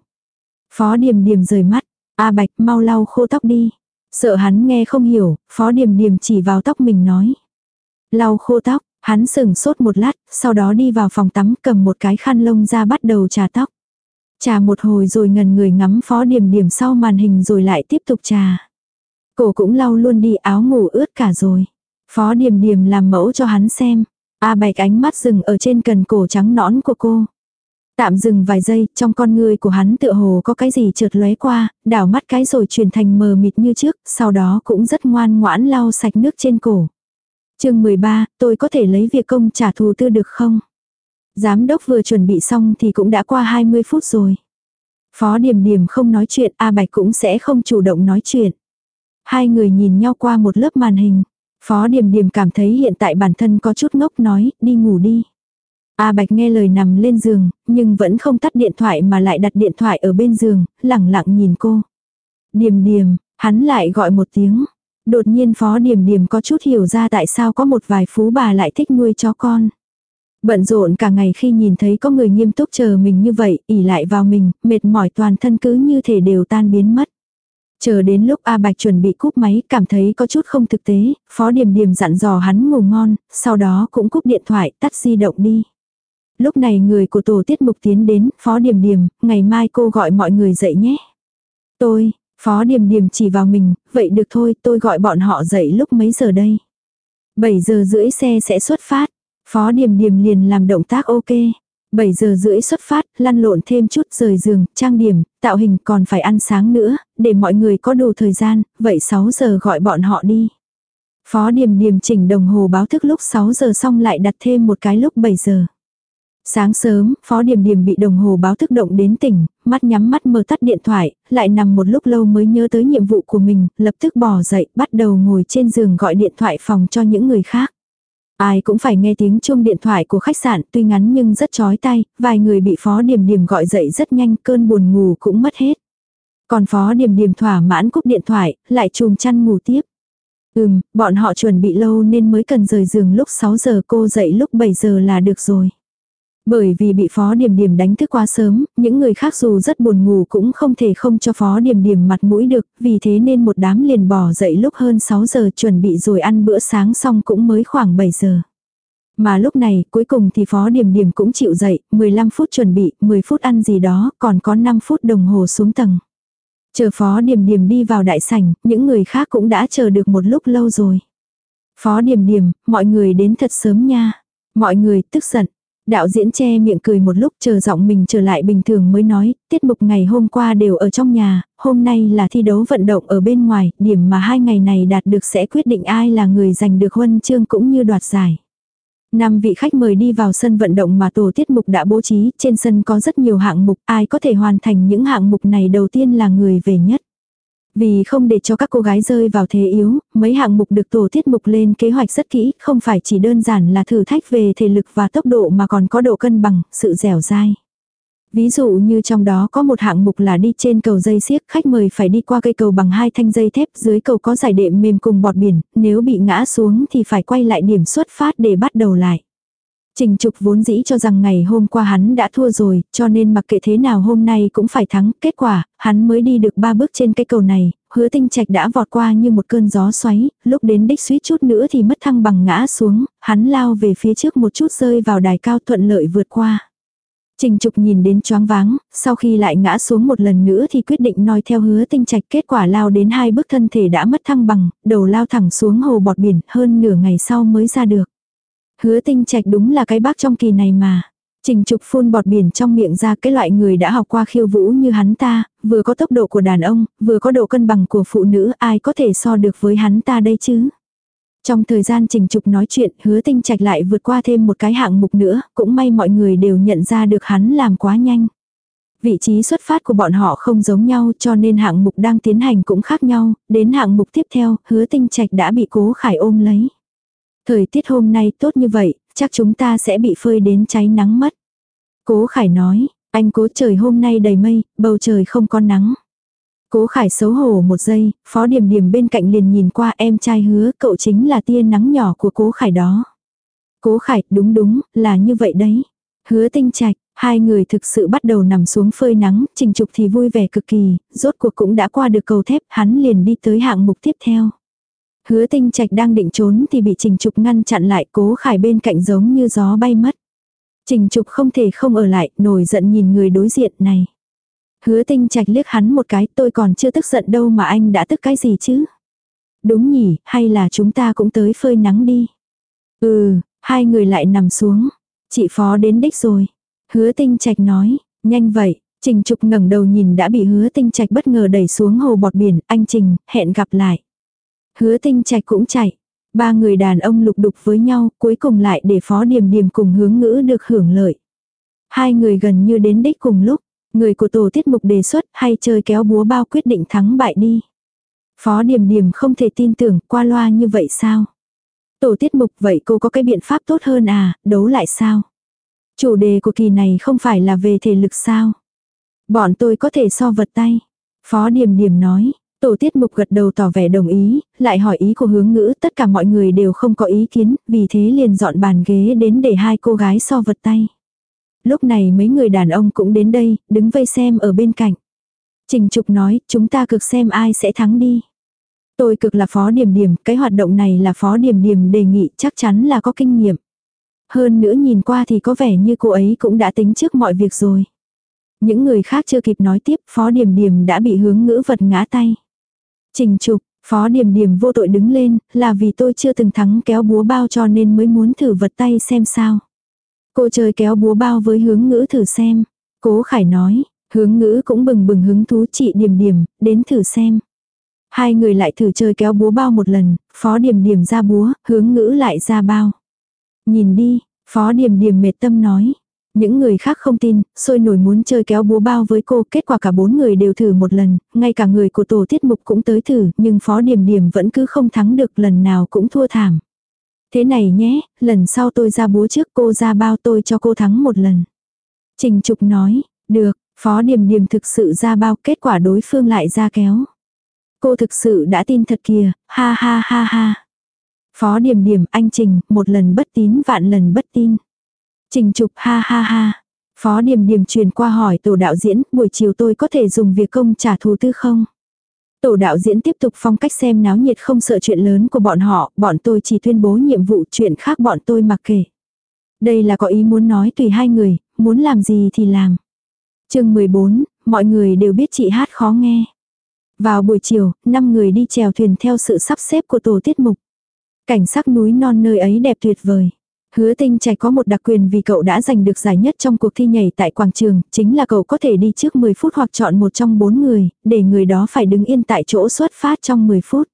Phó Điềm Điềm rời mắt, A Bạch mau lau khô tóc đi. Sợ hắn nghe không hiểu, Phó Điềm Điềm chỉ vào tóc mình nói. Lau khô tóc, hắn sừng sốt một lát, sau đó đi vào phòng tắm cầm một cái khăn lông ra bắt đầu trà tóc. Trà một hồi rồi ngần người ngắm Phó Điềm Điềm sau màn hình rồi lại tiếp tục trà. Cổ cũng lau luôn đi áo ngủ ướt cả rồi. Phó Điềm Điềm làm mẫu cho hắn xem. A Bạch ánh mắt dừng ở trên cần cổ trắng nõn của cô. Tạm dừng vài giây, trong con người của hắn tựa hồ có cái gì chợt lóe qua, đảo mắt cái rồi chuyển thành mờ mịt như trước, sau đó cũng rất ngoan ngoãn lau sạch nước trên cổ. chương 13, tôi có thể lấy việc công trả thù tư được không? Giám đốc vừa chuẩn bị xong thì cũng đã qua 20 phút rồi. Phó Điềm Điềm không nói chuyện, A Bạch cũng sẽ không chủ động nói chuyện. Hai người nhìn nhau qua một lớp màn hình. Phó Điềm Điềm cảm thấy hiện tại bản thân có chút ngốc nói, đi ngủ đi. A Bạch nghe lời nằm lên giường, nhưng vẫn không tắt điện thoại mà lại đặt điện thoại ở bên giường, lẳng lặng nhìn cô. Điềm điềm, hắn lại gọi một tiếng. Đột nhiên Phó Điềm Điềm có chút hiểu ra tại sao có một vài phú bà lại thích nuôi chó con. Bận rộn cả ngày khi nhìn thấy có người nghiêm túc chờ mình như vậy, ỉ lại vào mình, mệt mỏi toàn thân cứ như thể đều tan biến mất. Chờ đến lúc A Bạch chuẩn bị cúp máy, cảm thấy có chút không thực tế, Phó Điềm Điềm dặn dò hắn ngủ ngon, sau đó cũng cúp điện thoại, tắt di động đi. Lúc này người của tổ tiết mục tiến đến, Phó Điềm Điềm, ngày mai cô gọi mọi người dậy nhé. Tôi, Phó Điềm Điềm chỉ vào mình, vậy được thôi, tôi gọi bọn họ dậy lúc mấy giờ đây. 7 giờ rưỡi xe sẽ xuất phát. Phó Điềm Điềm liền làm động tác ok. 7 giờ rưỡi xuất phát, lăn lộn thêm chút rời giường, trang điểm, tạo hình còn phải ăn sáng nữa, để mọi người có đủ thời gian, vậy 6 giờ gọi bọn họ đi. Phó Điềm Điềm chỉnh đồng hồ báo thức lúc 6 giờ xong lại đặt thêm một cái lúc 7 giờ. Sáng sớm, Phó điểm điểm bị đồng hồ báo thức động đến tỉnh, mắt nhắm mắt mở tắt điện thoại, lại nằm một lúc lâu mới nhớ tới nhiệm vụ của mình, lập tức bỏ dậy, bắt đầu ngồi trên giường gọi điện thoại phòng cho những người khác. Ai cũng phải nghe tiếng chuông điện thoại của khách sạn, tuy ngắn nhưng rất chói tay, vài người bị Phó điểm điểm gọi dậy rất nhanh, cơn buồn ngủ cũng mất hết. Còn Phó điểm điểm thỏa mãn cúp điện thoại, lại chùm chăn ngủ tiếp. Ừm, bọn họ chuẩn bị lâu nên mới cần rời giường lúc 6 giờ cô dậy lúc 7 giờ là được rồi. Bởi vì bị Phó Điềm Điềm đánh thức quá sớm, những người khác dù rất buồn ngủ cũng không thể không cho Phó Điềm Điềm mặt mũi được, vì thế nên một đám liền bỏ dậy lúc hơn 6 giờ chuẩn bị rồi ăn bữa sáng xong cũng mới khoảng 7 giờ. Mà lúc này, cuối cùng thì Phó Điềm Điềm cũng chịu dậy, 15 phút chuẩn bị, 10 phút ăn gì đó, còn có 5 phút đồng hồ xuống tầng. Chờ Phó Điềm Điềm đi vào đại sảnh, những người khác cũng đã chờ được một lúc lâu rồi. Phó Điềm Điềm, mọi người đến thật sớm nha. Mọi người tức giận, Đạo diễn che miệng cười một lúc chờ giọng mình trở lại bình thường mới nói, tiết mục ngày hôm qua đều ở trong nhà, hôm nay là thi đấu vận động ở bên ngoài, điểm mà hai ngày này đạt được sẽ quyết định ai là người giành được huân chương cũng như đoạt giải. Năm vị khách mời đi vào sân vận động mà tổ tiết mục đã bố trí, trên sân có rất nhiều hạng mục, ai có thể hoàn thành những hạng mục này đầu tiên là người về nhất. Vì không để cho các cô gái rơi vào thế yếu, mấy hạng mục được tổ tiết mục lên kế hoạch rất kỹ, không phải chỉ đơn giản là thử thách về thể lực và tốc độ mà còn có độ cân bằng, sự dẻo dai. Ví dụ như trong đó có một hạng mục là đi trên cầu dây xiếc, khách mời phải đi qua cây cầu bằng hai thanh dây thép, dưới cầu có giải đệm mềm cùng bọt biển, nếu bị ngã xuống thì phải quay lại điểm xuất phát để bắt đầu lại. Trình Trục vốn dĩ cho rằng ngày hôm qua hắn đã thua rồi, cho nên mặc kệ thế nào hôm nay cũng phải thắng. Kết quả, hắn mới đi được ba bước trên cái cầu này, hứa tinh trạch đã vọt qua như một cơn gió xoáy, lúc đến đích suýt chút nữa thì mất thăng bằng ngã xuống, hắn lao về phía trước một chút rơi vào đài cao thuận lợi vượt qua. Trình Trục nhìn đến choáng váng, sau khi lại ngã xuống một lần nữa thì quyết định noi theo hứa tinh trạch kết quả lao đến hai bước thân thể đã mất thăng bằng, đầu lao thẳng xuống hồ bọt biển hơn nửa ngày sau mới ra được. Hứa tinh trạch đúng là cái bác trong kỳ này mà. Trình trục phun bọt biển trong miệng ra cái loại người đã học qua khiêu vũ như hắn ta, vừa có tốc độ của đàn ông, vừa có độ cân bằng của phụ nữ, ai có thể so được với hắn ta đây chứ. Trong thời gian trình trục nói chuyện, hứa tinh trạch lại vượt qua thêm một cái hạng mục nữa, cũng may mọi người đều nhận ra được hắn làm quá nhanh. Vị trí xuất phát của bọn họ không giống nhau cho nên hạng mục đang tiến hành cũng khác nhau, đến hạng mục tiếp theo, hứa tinh trạch đã bị cố khải ôm lấy. Thời tiết hôm nay tốt như vậy, chắc chúng ta sẽ bị phơi đến cháy nắng mất. Cố Khải nói, anh cố trời hôm nay đầy mây, bầu trời không có nắng. Cố Khải xấu hổ một giây, Phó điểm điểm bên cạnh liền nhìn qua em trai hứa, cậu chính là tia nắng nhỏ của Cố Khải đó. Cố Khải, đúng đúng, là như vậy đấy. Hứa tinh trạch, hai người thực sự bắt đầu nằm xuống phơi nắng, trình trục thì vui vẻ cực kỳ, rốt cuộc cũng đã qua được cầu thép, hắn liền đi tới hạng mục tiếp theo. Hứa tinh trạch đang định trốn thì bị trình trục ngăn chặn lại cố khải bên cạnh giống như gió bay mất. Trình trục không thể không ở lại, nổi giận nhìn người đối diện này. Hứa tinh trạch liếc hắn một cái, tôi còn chưa tức giận đâu mà anh đã tức cái gì chứ? Đúng nhỉ, hay là chúng ta cũng tới phơi nắng đi? Ừ, hai người lại nằm xuống. Chị phó đến đích rồi. Hứa tinh trạch nói, nhanh vậy. Trình Trục ngẩng đầu nhìn đã bị hứa tinh trạch bất ngờ đẩy xuống hồ bọt biển, anh Trình, hẹn gặp lại. Hứa tinh chạy cũng chạy. Ba người đàn ông lục đục với nhau, cuối cùng lại để phó điểm điểm cùng hướng ngữ được hưởng lợi. Hai người gần như đến đích cùng lúc, người của tổ tiết mục đề xuất hay chơi kéo búa bao quyết định thắng bại đi. Phó điểm điểm không thể tin tưởng qua loa như vậy sao? Tổ tiết mục vậy cô có cái biện pháp tốt hơn à, đấu lại sao? Chủ đề của kỳ này không phải là về thể lực sao? Bọn tôi có thể so vật tay. Phó điểm điểm nói, tổ tiết mục gật đầu tỏ vẻ đồng ý, lại hỏi ý của hướng ngữ, tất cả mọi người đều không có ý kiến, vì thế liền dọn bàn ghế đến để hai cô gái so vật tay. Lúc này mấy người đàn ông cũng đến đây, đứng vây xem ở bên cạnh. Trình Trục nói, chúng ta cực xem ai sẽ thắng đi. Tôi cực là phó điểm điểm, cái hoạt động này là phó điểm điểm đề nghị chắc chắn là có kinh nghiệm. Hơn nữa nhìn qua thì có vẻ như cô ấy cũng đã tính trước mọi việc rồi. Những người khác chưa kịp nói tiếp, phó điểm điểm đã bị hướng ngữ vật ngã tay. Trình trục, phó điểm điểm vô tội đứng lên, là vì tôi chưa từng thắng kéo búa bao cho nên mới muốn thử vật tay xem sao. Cô chơi kéo búa bao với hướng ngữ thử xem. Cố Khải nói, hướng ngữ cũng bừng bừng hứng thú chị điểm điểm, đến thử xem. Hai người lại thử chơi kéo búa bao một lần, phó điểm điểm ra búa, hướng ngữ lại ra bao. Nhìn đi, phó điểm điểm mệt tâm nói. Những người khác không tin, sôi nổi muốn chơi kéo búa bao với cô, kết quả cả bốn người đều thử một lần, ngay cả người của tổ tiết mục cũng tới thử, nhưng phó điểm điểm vẫn cứ không thắng được lần nào cũng thua thảm. Thế này nhé, lần sau tôi ra búa trước cô ra bao tôi cho cô thắng một lần. Trình Trục nói, được, phó điểm điểm thực sự ra bao kết quả đối phương lại ra kéo. Cô thực sự đã tin thật kìa, ha ha ha ha. Phó điểm điểm anh Trình, một lần bất tín vạn lần bất tin. Trình trục ha ha ha. Phó điểm điểm truyền qua hỏi tổ đạo diễn, buổi chiều tôi có thể dùng việc công trả thù tư không? Tổ đạo diễn tiếp tục phong cách xem náo nhiệt không sợ chuyện lớn của bọn họ, bọn tôi chỉ tuyên bố nhiệm vụ chuyện khác bọn tôi mặc kệ. Đây là có ý muốn nói tùy hai người, muốn làm gì thì làm. chương 14, mọi người đều biết chị hát khó nghe. Vào buổi chiều, 5 người đi chèo thuyền theo sự sắp xếp của tổ tiết mục. Cảnh sắc núi non nơi ấy đẹp tuyệt vời. Hứa tinh trạch có một đặc quyền vì cậu đã giành được giải nhất trong cuộc thi nhảy tại quảng trường, chính là cậu có thể đi trước 10 phút hoặc chọn một trong bốn người, để người đó phải đứng yên tại chỗ xuất phát trong 10 phút.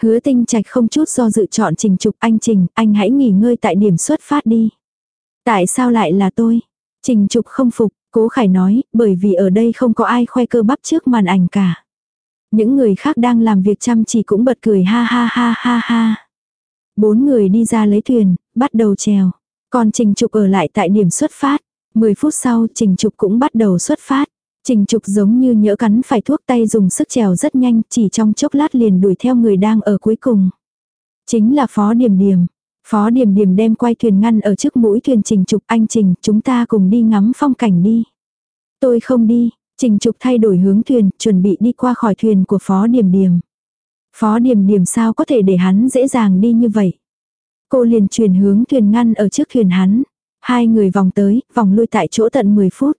Hứa tinh trạch không chút do dự chọn trình trục anh Trình, anh hãy nghỉ ngơi tại điểm xuất phát đi. Tại sao lại là tôi? Trình trục không phục, cố khải nói, bởi vì ở đây không có ai khoe cơ bắp trước màn ảnh cả. Những người khác đang làm việc chăm chỉ cũng bật cười ha ha ha ha ha. Bốn người đi ra lấy thuyền, bắt đầu trèo. Còn Trình Trục ở lại tại điểm xuất phát. Mười phút sau Trình Trục cũng bắt đầu xuất phát. Trình Trục giống như nhỡ cắn phải thuốc tay dùng sức trèo rất nhanh chỉ trong chốc lát liền đuổi theo người đang ở cuối cùng. Chính là Phó điểm điểm, Phó điểm điểm đem quay thuyền ngăn ở trước mũi thuyền Trình Trục anh Trình chúng ta cùng đi ngắm phong cảnh đi. Tôi không đi, Trình Trục thay đổi hướng thuyền chuẩn bị đi qua khỏi thuyền của Phó điểm điểm. Phó điểm điểm sao có thể để hắn dễ dàng đi như vậy. Cô liền chuyển hướng thuyền ngăn ở trước thuyền hắn. Hai người vòng tới, vòng lui tại chỗ tận 10 phút.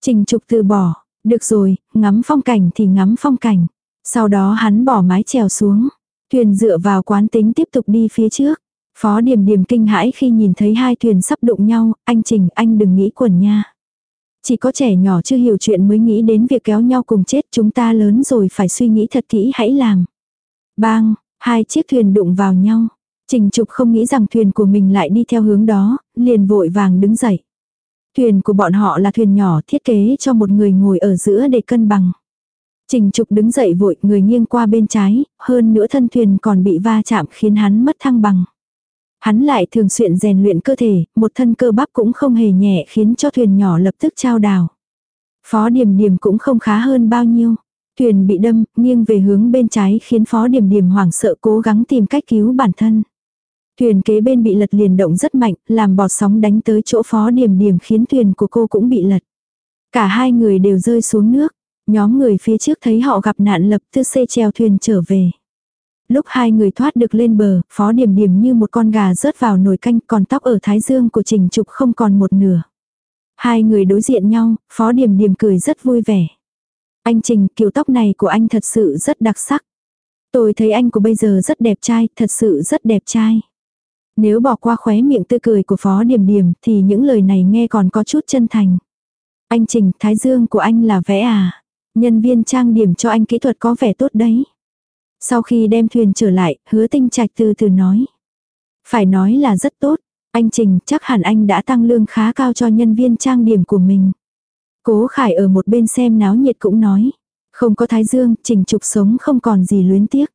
Trình trục từ bỏ, được rồi, ngắm phong cảnh thì ngắm phong cảnh. Sau đó hắn bỏ mái chèo xuống. Thuyền dựa vào quán tính tiếp tục đi phía trước. Phó điểm điểm kinh hãi khi nhìn thấy hai thuyền sắp đụng nhau, anh Trình anh đừng nghĩ quần nha. Chỉ có trẻ nhỏ chưa hiểu chuyện mới nghĩ đến việc kéo nhau cùng chết chúng ta lớn rồi phải suy nghĩ thật kỹ hãy làm. Bang, hai chiếc thuyền đụng vào nhau. Trình Trục không nghĩ rằng thuyền của mình lại đi theo hướng đó, liền vội vàng đứng dậy. Thuyền của bọn họ là thuyền nhỏ thiết kế cho một người ngồi ở giữa để cân bằng. Trình Trục đứng dậy vội, người nghiêng qua bên trái, hơn nữa thân thuyền còn bị va chạm khiến hắn mất thăng bằng. Hắn lại thường xuyên rèn luyện cơ thể, một thân cơ bắp cũng không hề nhẹ khiến cho thuyền nhỏ lập tức trao đảo. Phó điểm điểm cũng không khá hơn bao nhiêu. Thuyền bị đâm, nghiêng về hướng bên trái khiến phó điểm điểm hoảng sợ cố gắng tìm cách cứu bản thân. Thuyền kế bên bị lật liền động rất mạnh, làm bọt sóng đánh tới chỗ phó điểm điểm khiến thuyền của cô cũng bị lật. Cả hai người đều rơi xuống nước. Nhóm người phía trước thấy họ gặp nạn lập tức xây treo thuyền trở về. Lúc hai người thoát được lên bờ, phó điểm điểm như một con gà rớt vào nồi canh còn tóc ở thái dương của trình trục không còn một nửa. Hai người đối diện nhau, phó điểm điểm cười rất vui vẻ. Anh Trình, kiểu tóc này của anh thật sự rất đặc sắc. Tôi thấy anh của bây giờ rất đẹp trai, thật sự rất đẹp trai. Nếu bỏ qua khóe miệng tươi cười của Phó Điểm Điểm thì những lời này nghe còn có chút chân thành. Anh Trình, thái dương của anh là vẽ à? Nhân viên trang điểm cho anh kỹ thuật có vẻ tốt đấy. Sau khi đem thuyền trở lại, hứa tinh trạch từ từ nói. Phải nói là rất tốt. Anh Trình, chắc hẳn anh đã tăng lương khá cao cho nhân viên trang điểm của mình. Cố Khải ở một bên xem náo nhiệt cũng nói. Không có thái dương, Trình trục sống không còn gì luyến tiếc.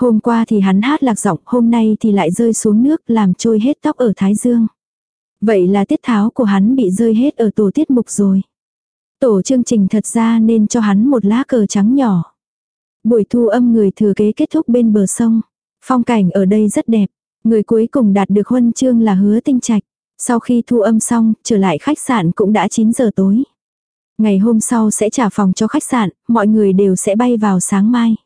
Hôm qua thì hắn hát lạc giọng, hôm nay thì lại rơi xuống nước làm trôi hết tóc ở thái dương. Vậy là tiết tháo của hắn bị rơi hết ở tổ tiết mục rồi. Tổ chương trình thật ra nên cho hắn một lá cờ trắng nhỏ. Buổi thu âm người thừa kế kết thúc bên bờ sông. Phong cảnh ở đây rất đẹp. Người cuối cùng đạt được huân chương là hứa tinh trạch. Sau khi thu âm xong, trở lại khách sạn cũng đã 9 giờ tối. Ngày hôm sau sẽ trả phòng cho khách sạn, mọi người đều sẽ bay vào sáng mai.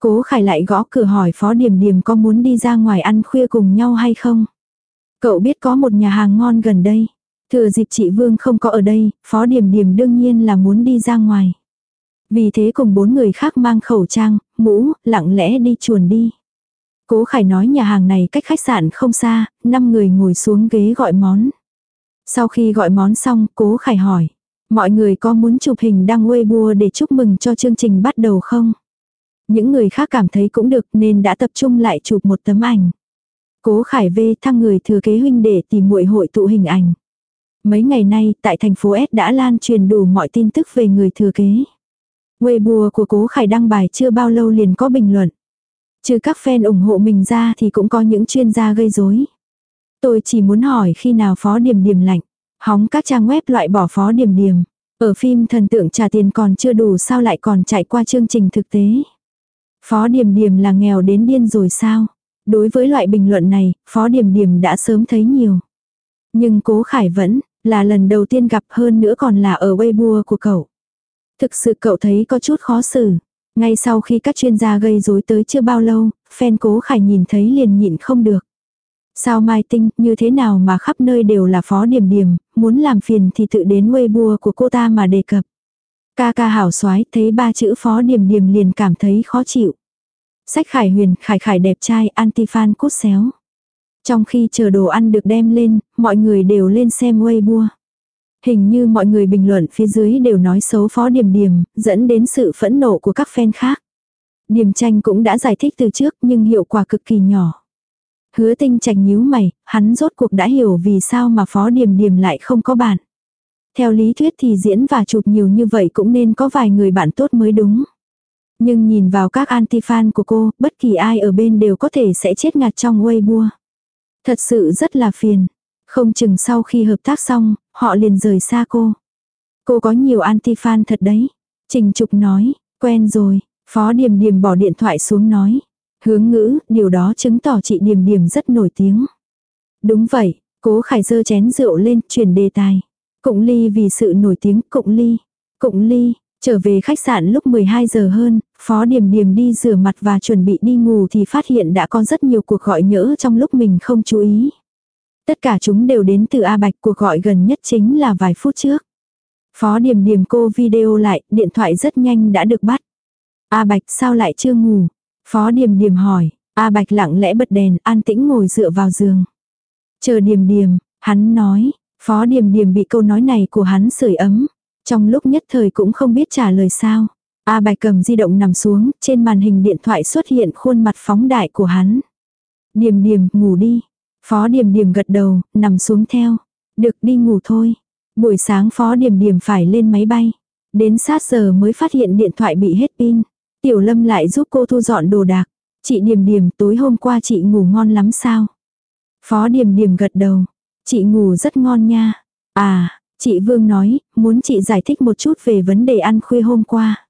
Cố Khải lại gõ cửa hỏi Phó Điềm Điềm có muốn đi ra ngoài ăn khuya cùng nhau hay không. Cậu biết có một nhà hàng ngon gần đây. Thừa dịp chị Vương không có ở đây, Phó Điềm Điềm đương nhiên là muốn đi ra ngoài. Vì thế cùng bốn người khác mang khẩu trang, mũ, lặng lẽ đi chuồn đi. Cố Khải nói nhà hàng này cách khách sạn không xa, năm người ngồi xuống ghế gọi món. Sau khi gọi món xong, Cố Khải hỏi. Mọi người có muốn chụp hình đăng Weibo để chúc mừng cho chương trình bắt đầu không? Những người khác cảm thấy cũng được nên đã tập trung lại chụp một tấm ảnh. Cố Khải vê thăng người thừa kế huynh để tìm muội hội tụ hình ảnh. Mấy ngày nay, tại thành phố S đã lan truyền đủ mọi tin tức về người thừa kế. Weibo của Cố Khải đăng bài chưa bao lâu liền có bình luận. Trừ các fan ủng hộ mình ra thì cũng có những chuyên gia gây rối. Tôi chỉ muốn hỏi khi nào phó điểm điểm lạnh. Hóng các trang web loại bỏ phó điểm điểm. Ở phim thần tượng trả tiền còn chưa đủ sao lại còn chạy qua chương trình thực tế. Phó Điềm Điềm là nghèo đến điên rồi sao? Đối với loại bình luận này, Phó Điềm Điềm đã sớm thấy nhiều. Nhưng cố khải vẫn, là lần đầu tiên gặp hơn nữa còn là ở Weibo của cậu. Thực sự cậu thấy có chút khó xử. Ngay sau khi các chuyên gia gây rối tới chưa bao lâu, fan cố khải nhìn thấy liền nhịn không được. Sao Mai Tinh, như thế nào mà khắp nơi đều là phó Điềm Điềm muốn làm phiền thì tự đến Weibo của cô ta mà đề cập. Ca ca hảo soái thấy ba chữ phó điểm điểm liền cảm thấy khó chịu. Sách khải huyền, khải khải đẹp trai, anti-fan cút xéo. Trong khi chờ đồ ăn được đem lên, mọi người đều lên xem Weibo. Hình như mọi người bình luận phía dưới đều nói xấu phó điểm điểm, dẫn đến sự phẫn nộ của các fan khác. Điểm tranh cũng đã giải thích từ trước nhưng hiệu quả cực kỳ nhỏ. Hứa tinh trạch nhíu mày, hắn rốt cuộc đã hiểu vì sao mà phó điểm điểm lại không có bạn. Theo lý thuyết thì diễn và chụp nhiều như vậy cũng nên có vài người bạn tốt mới đúng. Nhưng nhìn vào các anti-fan của cô, bất kỳ ai ở bên đều có thể sẽ chết ngạt trong Weibo. Thật sự rất là phiền. Không chừng sau khi hợp tác xong, họ liền rời xa cô. Cô có nhiều anti-fan thật đấy. Trình Trục nói, quen rồi. Phó Điềm Điềm bỏ điện thoại xuống nói. Hướng ngữ, điều đó chứng tỏ chị Điềm Điềm rất nổi tiếng. Đúng vậy, cố khải dơ chén rượu lên, chuyển đề tài. Cụng ly vì sự nổi tiếng, cụng ly. Cụng ly, trở về khách sạn lúc 12 giờ hơn, Phó Điềm Điềm đi rửa mặt và chuẩn bị đi ngủ thì phát hiện đã có rất nhiều cuộc gọi nhỡ trong lúc mình không chú ý. Tất cả chúng đều đến từ A Bạch cuộc gọi gần nhất chính là vài phút trước. Phó Điềm Điềm cô video lại, điện thoại rất nhanh đã được bắt. A Bạch sao lại chưa ngủ? Phó Điềm Điềm hỏi, A Bạch lặng lẽ bật đèn, an tĩnh ngồi dựa vào giường. Chờ Điềm Điềm, hắn nói, Phó Điềm Điềm bị câu nói này của hắn sưởi ấm. Trong lúc nhất thời cũng không biết trả lời sao. A Bạch cầm di động nằm xuống, trên màn hình điện thoại xuất hiện khuôn mặt phóng đại của hắn. Điềm Điềm, ngủ đi. Phó Điềm Điềm gật đầu, nằm xuống theo. Được đi ngủ thôi. Buổi sáng Phó Điềm Điềm phải lên máy bay. Đến sát giờ mới phát hiện điện thoại bị hết pin. Tiểu Lâm lại giúp cô thu dọn đồ đạc. Chị Điềm Điềm tối hôm qua chị ngủ ngon lắm sao? Phó Điềm Điềm gật đầu. Chị ngủ rất ngon nha. À, chị Vương nói, muốn chị giải thích một chút về vấn đề ăn khuya hôm qua.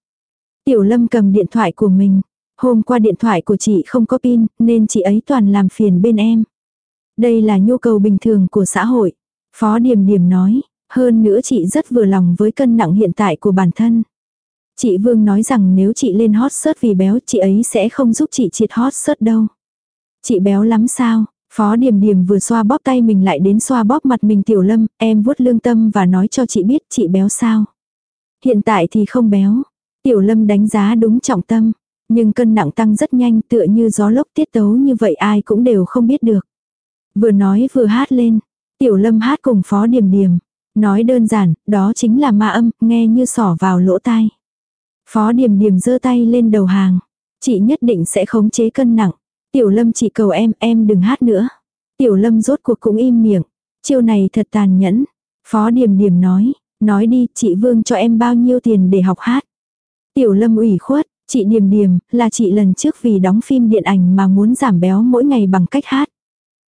Tiểu Lâm cầm điện thoại của mình. Hôm qua điện thoại của chị không có pin, nên chị ấy toàn làm phiền bên em. Đây là nhu cầu bình thường của xã hội. Phó Điềm Điềm nói, hơn nữa chị rất vừa lòng với cân nặng hiện tại của bản thân. Chị Vương nói rằng nếu chị lên hot search vì béo chị ấy sẽ không giúp chị triệt hot search đâu. Chị béo lắm sao? Phó Điềm Điềm vừa xoa bóp tay mình lại đến xoa bóp mặt mình Tiểu Lâm, em vuốt lương tâm và nói cho chị biết chị béo sao. Hiện tại thì không béo. Tiểu Lâm đánh giá đúng trọng tâm. Nhưng cân nặng tăng rất nhanh tựa như gió lốc tiết tấu như vậy ai cũng đều không biết được. Vừa nói vừa hát lên. Tiểu Lâm hát cùng Phó Điềm Điềm. Nói đơn giản, đó chính là ma âm, nghe như sỏ vào lỗ tai. Phó Điềm Điềm giơ tay lên đầu hàng. Chị nhất định sẽ khống chế cân nặng. Tiểu Lâm chỉ cầu em, em đừng hát nữa. Tiểu Lâm rốt cuộc cũng im miệng. Chiêu này thật tàn nhẫn. Phó Điềm Điềm nói, nói đi, chị Vương cho em bao nhiêu tiền để học hát. Tiểu Lâm ủy khuất, chị Điềm Điềm, là chị lần trước vì đóng phim điện ảnh mà muốn giảm béo mỗi ngày bằng cách hát.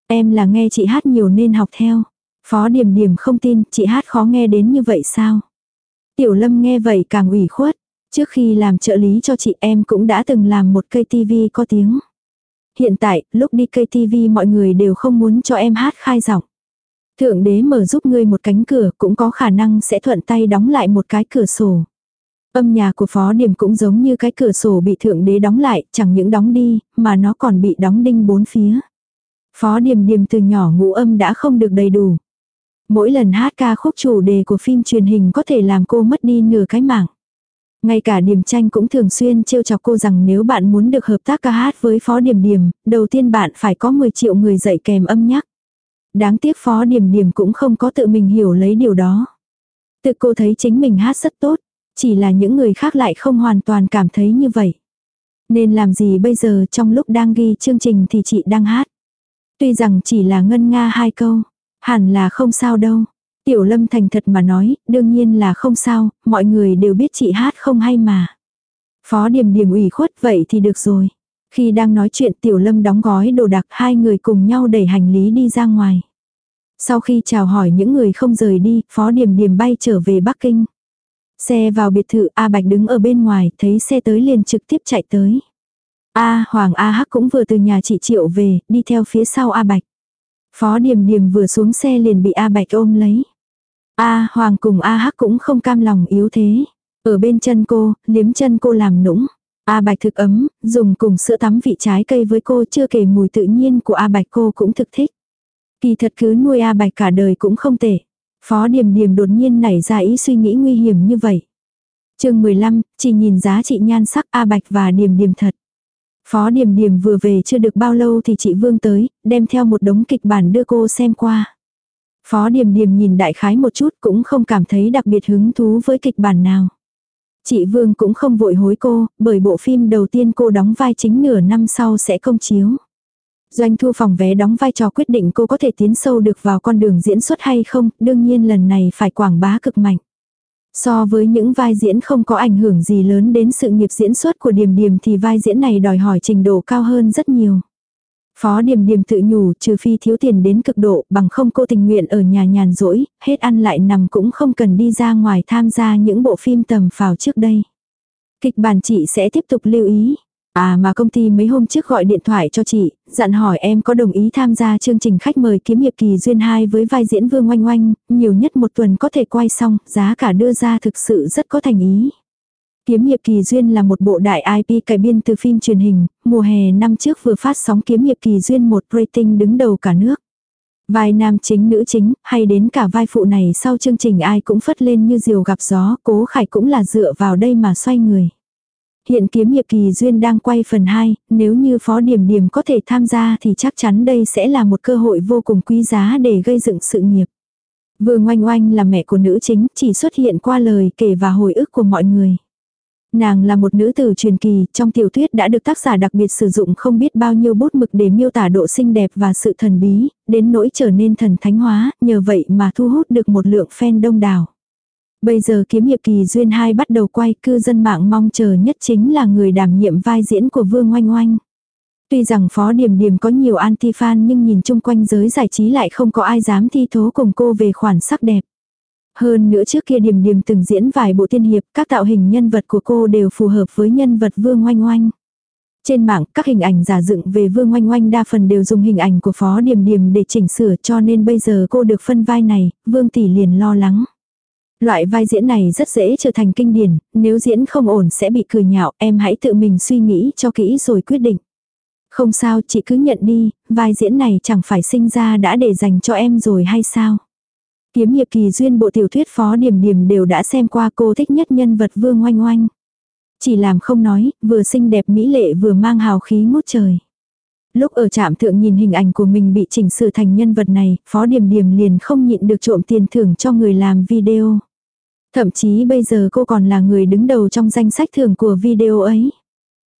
Em là nghe chị hát nhiều nên học theo. Phó Điềm Điềm không tin, chị hát khó nghe đến như vậy sao? Tiểu Lâm nghe vậy càng ủy khuất. Trước khi làm trợ lý cho chị em cũng đã từng làm một cây tivi có tiếng. Hiện tại, lúc đi cây tivi mọi người đều không muốn cho em hát khai giọng. Thượng đế mở giúp ngươi một cánh cửa cũng có khả năng sẽ thuận tay đóng lại một cái cửa sổ. Âm nhà của phó điểm cũng giống như cái cửa sổ bị thượng đế đóng lại, chẳng những đóng đi, mà nó còn bị đóng đinh bốn phía. Phó điểm điểm từ nhỏ ngũ âm đã không được đầy đủ. Mỗi lần hát ca khúc chủ đề của phim truyền hình có thể làm cô mất đi nửa cái mạng. Ngay cả Điềm Tranh cũng thường xuyên trêu chọc cô rằng nếu bạn muốn được hợp tác ca hát với Phó Điềm Điềm, đầu tiên bạn phải có 10 triệu người dạy kèm âm nhắc. Đáng tiếc Phó Điềm Điềm cũng không có tự mình hiểu lấy điều đó. Tự cô thấy chính mình hát rất tốt, chỉ là những người khác lại không hoàn toàn cảm thấy như vậy. Nên làm gì bây giờ trong lúc đang ghi chương trình thì chị đang hát. Tuy rằng chỉ là ngân nga hai câu, hẳn là không sao đâu. Tiểu lâm thành thật mà nói, đương nhiên là không sao, mọi người đều biết chị hát không hay mà. Phó điểm điểm ủy khuất vậy thì được rồi. Khi đang nói chuyện tiểu lâm đóng gói đồ đạc, hai người cùng nhau đẩy hành lý đi ra ngoài. Sau khi chào hỏi những người không rời đi, phó điểm điểm bay trở về Bắc Kinh. Xe vào biệt thự A Bạch đứng ở bên ngoài, thấy xe tới liền trực tiếp chạy tới. A Hoàng A Hắc cũng vừa từ nhà chị Triệu về, đi theo phía sau A Bạch. Phó Điềm Điềm vừa xuống xe liền bị A Bạch ôm lấy. A Hoàng cùng A Hắc cũng không cam lòng yếu thế. Ở bên chân cô, liếm chân cô làm nũng. A Bạch thực ấm, dùng cùng sữa tắm vị trái cây với cô chưa kể mùi tự nhiên của A Bạch cô cũng thực thích. Kỳ thật cứ nuôi A Bạch cả đời cũng không tệ. Phó Điềm Điềm đột nhiên nảy ra ý suy nghĩ nguy hiểm như vậy. chương 15, chỉ nhìn giá trị nhan sắc A Bạch và Điềm Điềm thật. Phó Điềm Điềm vừa về chưa được bao lâu thì chị Vương tới, đem theo một đống kịch bản đưa cô xem qua. Phó Điềm Điềm nhìn đại khái một chút cũng không cảm thấy đặc biệt hứng thú với kịch bản nào. Chị Vương cũng không vội hối cô, bởi bộ phim đầu tiên cô đóng vai chính nửa năm sau sẽ công chiếu. Doanh thu phòng vé đóng vai trò quyết định cô có thể tiến sâu được vào con đường diễn xuất hay không, đương nhiên lần này phải quảng bá cực mạnh. So với những vai diễn không có ảnh hưởng gì lớn đến sự nghiệp diễn xuất của Điềm Điềm thì vai diễn này đòi hỏi trình độ cao hơn rất nhiều. Phó Điềm Điềm tự nhủ trừ phi thiếu tiền đến cực độ bằng không cô tình nguyện ở nhà nhàn rỗi, hết ăn lại nằm cũng không cần đi ra ngoài tham gia những bộ phim tầm phào trước đây. Kịch bản chị sẽ tiếp tục lưu ý. À mà công ty mấy hôm trước gọi điện thoại cho chị, dặn hỏi em có đồng ý tham gia chương trình khách mời kiếm hiệp kỳ duyên 2 với vai diễn Vương Oanh Oanh, nhiều nhất một tuần có thể quay xong, giá cả đưa ra thực sự rất có thành ý. Kiếm hiệp kỳ duyên là một bộ đại IP cải biên từ phim truyền hình, mùa hè năm trước vừa phát sóng kiếm hiệp kỳ duyên một rating đứng đầu cả nước. Vai nam chính nữ chính, hay đến cả vai phụ này sau chương trình ai cũng phất lên như diều gặp gió, cố khải cũng là dựa vào đây mà xoay người. Hiện kiếm hiệp kỳ duyên đang quay phần 2, nếu như phó điểm điểm có thể tham gia thì chắc chắn đây sẽ là một cơ hội vô cùng quý giá để gây dựng sự nghiệp. Vương Oanh Oanh là mẹ của nữ chính, chỉ xuất hiện qua lời kể và hồi ức của mọi người. Nàng là một nữ tử truyền kỳ, trong tiểu thuyết đã được tác giả đặc biệt sử dụng không biết bao nhiêu bút mực để miêu tả độ xinh đẹp và sự thần bí, đến nỗi trở nên thần thánh hóa, nhờ vậy mà thu hút được một lượng fan đông đảo. Bây giờ kiếm hiệp kỳ duyên 2 bắt đầu quay, cư dân mạng mong chờ nhất chính là người đảm nhiệm vai diễn của Vương Oanh Oanh. Tuy rằng Phó Điềm Điềm có nhiều anti-fan nhưng nhìn chung quanh giới giải trí lại không có ai dám thi thố cùng cô về khoản sắc đẹp. Hơn nữa trước kia Điềm Điềm từng diễn vài bộ tiên hiệp, các tạo hình nhân vật của cô đều phù hợp với nhân vật Vương Oanh Oanh. Trên mạng, các hình ảnh giả dựng về Vương Oanh Oanh đa phần đều dùng hình ảnh của Phó Điềm Điềm để chỉnh sửa cho nên bây giờ cô được phân vai này, Vương Tỷ liền lo lắng. Loại vai diễn này rất dễ trở thành kinh điển, nếu diễn không ổn sẽ bị cười nhạo, em hãy tự mình suy nghĩ cho kỹ rồi quyết định. Không sao, chị cứ nhận đi, vai diễn này chẳng phải sinh ra đã để dành cho em rồi hay sao? Kiếm hiệp kỳ duyên bộ tiểu thuyết phó điểm điểm đều đã xem qua cô thích nhất nhân vật vương oanh oanh. Chỉ làm không nói, vừa xinh đẹp mỹ lệ vừa mang hào khí ngút trời. Lúc ở trạm thượng nhìn hình ảnh của mình bị chỉnh sửa thành nhân vật này, phó điểm điểm liền không nhịn được trộm tiền thưởng cho người làm video. Thậm chí bây giờ cô còn là người đứng đầu trong danh sách thưởng của video ấy.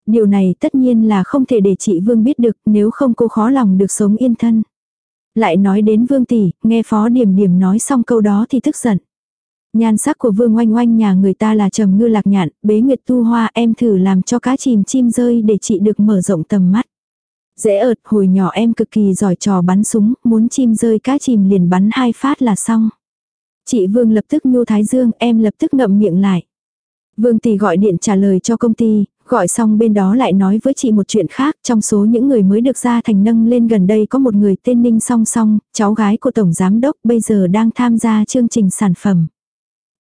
Điều này tất nhiên là không thể để chị Vương biết được nếu không cô khó lòng được sống yên thân. Lại nói đến Vương Tỷ, nghe Phó Điểm Điểm nói xong câu đó thì tức giận. Nhan sắc của Vương Oanh Oanh nhà người ta là trầm ngư lạc nhạn, bế nguyệt tu hoa em thử làm cho cá chìm chim rơi để chị được mở rộng tầm mắt. Dễ ợt, hồi nhỏ em cực kỳ giỏi trò bắn súng, muốn chim rơi cá chìm liền bắn hai phát là xong. Chị Vương lập tức nhu thái dương, em lập tức ngậm miệng lại. Vương Tỷ gọi điện trả lời cho công ty, gọi xong bên đó lại nói với chị một chuyện khác, trong số những người mới được ra thành nâng lên gần đây có một người tên Ninh Song Song, cháu gái của Tổng Giám Đốc bây giờ đang tham gia chương trình sản phẩm.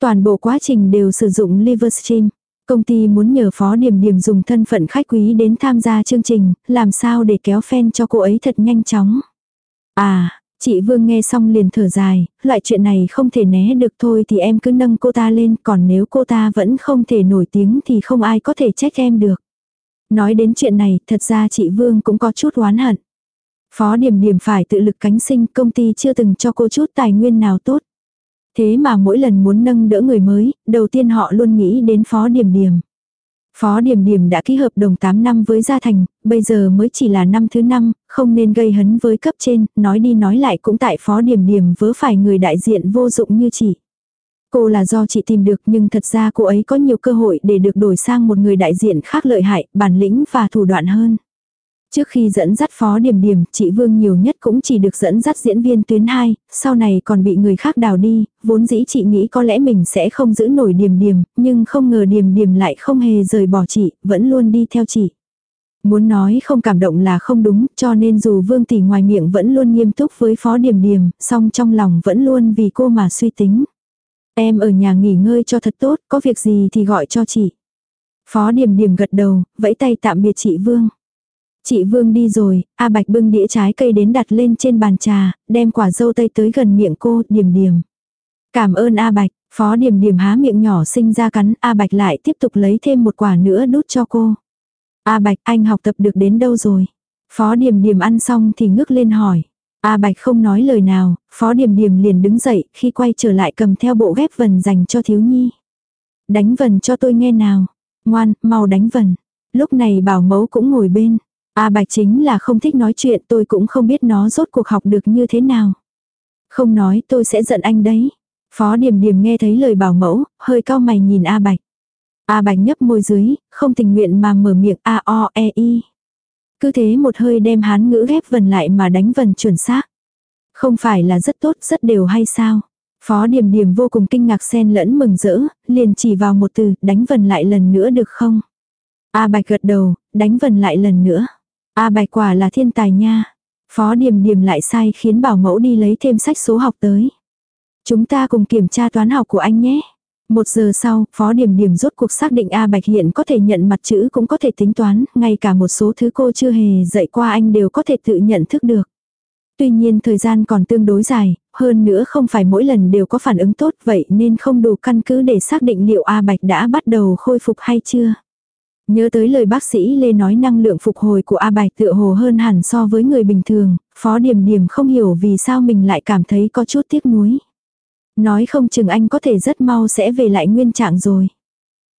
Toàn bộ quá trình đều sử dụng Livestream. Công ty muốn nhờ Phó Điểm Điểm dùng thân phận khách quý đến tham gia chương trình, làm sao để kéo fan cho cô ấy thật nhanh chóng. À, Chị Vương nghe xong liền thở dài, loại chuyện này không thể né được thôi thì em cứ nâng cô ta lên, còn nếu cô ta vẫn không thể nổi tiếng thì không ai có thể trách em được. Nói đến chuyện này, thật ra chị Vương cũng có chút oán hận. Phó điểm điểm phải tự lực cánh sinh, công ty chưa từng cho cô chút tài nguyên nào tốt. Thế mà mỗi lần muốn nâng đỡ người mới, đầu tiên họ luôn nghĩ đến phó điểm điểm. Phó Điểm Điểm đã ký hợp đồng 8 năm với Gia Thành, bây giờ mới chỉ là năm thứ năm, không nên gây hấn với cấp trên, nói đi nói lại cũng tại Phó Điểm Điểm vớ phải người đại diện vô dụng như chị. Cô là do chị tìm được nhưng thật ra cô ấy có nhiều cơ hội để được đổi sang một người đại diện khác lợi hại, bản lĩnh và thủ đoạn hơn. Trước khi dẫn dắt phó điểm điểm, chị Vương nhiều nhất cũng chỉ được dẫn dắt diễn viên tuyến 2, sau này còn bị người khác đào đi, vốn dĩ chị nghĩ có lẽ mình sẽ không giữ nổi điểm điểm, nhưng không ngờ điểm điểm lại không hề rời bỏ chị, vẫn luôn đi theo chị. Muốn nói không cảm động là không đúng, cho nên dù Vương Tỷ ngoài miệng vẫn luôn nghiêm túc với phó điểm điểm, song trong lòng vẫn luôn vì cô mà suy tính. Em ở nhà nghỉ ngơi cho thật tốt, có việc gì thì gọi cho chị. Phó điểm điểm gật đầu, vẫy tay tạm biệt chị Vương. Chị Vương đi rồi, A Bạch bưng đĩa trái cây đến đặt lên trên bàn trà, đem quả dâu tây tới gần miệng cô, điểm điểm. Cảm ơn A Bạch, phó điểm điểm há miệng nhỏ sinh ra cắn, A Bạch lại tiếp tục lấy thêm một quả nữa đút cho cô. A Bạch, anh học tập được đến đâu rồi? Phó điểm điểm ăn xong thì ngước lên hỏi. A Bạch không nói lời nào, phó điểm điểm liền đứng dậy, khi quay trở lại cầm theo bộ ghép vần dành cho thiếu nhi. Đánh vần cho tôi nghe nào. Ngoan, mau đánh vần. Lúc này bảo mẫu cũng ngồi bên. A Bạch chính là không thích nói chuyện tôi cũng không biết nó rốt cuộc học được như thế nào. Không nói tôi sẽ giận anh đấy. Phó Điềm Điềm nghe thấy lời bảo mẫu, hơi cao mày nhìn A Bạch. A Bạch nhấp môi dưới, không tình nguyện mà mở miệng A O E I. Cứ thế một hơi đem hán ngữ ghép vần lại mà đánh vần chuẩn xác. Không phải là rất tốt, rất đều hay sao? Phó Điềm Điềm vô cùng kinh ngạc xen lẫn mừng rỡ, liền chỉ vào một từ, đánh vần lại lần nữa được không? A Bạch gật đầu, đánh vần lại lần nữa. A bạch quả là thiên tài nha. Phó Điềm Điềm lại sai khiến bảo mẫu đi lấy thêm sách số học tới. Chúng ta cùng kiểm tra toán học của anh nhé. Một giờ sau, Phó Điềm Điềm rốt cuộc xác định A Bạch hiện có thể nhận mặt chữ cũng có thể tính toán, ngay cả một số thứ cô chưa hề dạy qua anh đều có thể tự nhận thức được. Tuy nhiên thời gian còn tương đối dài, hơn nữa không phải mỗi lần đều có phản ứng tốt vậy nên không đủ căn cứ để xác định liệu A Bạch đã bắt đầu khôi phục hay chưa. Nhớ tới lời bác sĩ Lê nói năng lượng phục hồi của A Bạch tựa hồ hơn hẳn so với người bình thường, Phó Điềm Điềm không hiểu vì sao mình lại cảm thấy có chút tiếc nuối. Nói không chừng anh có thể rất mau sẽ về lại nguyên trạng rồi.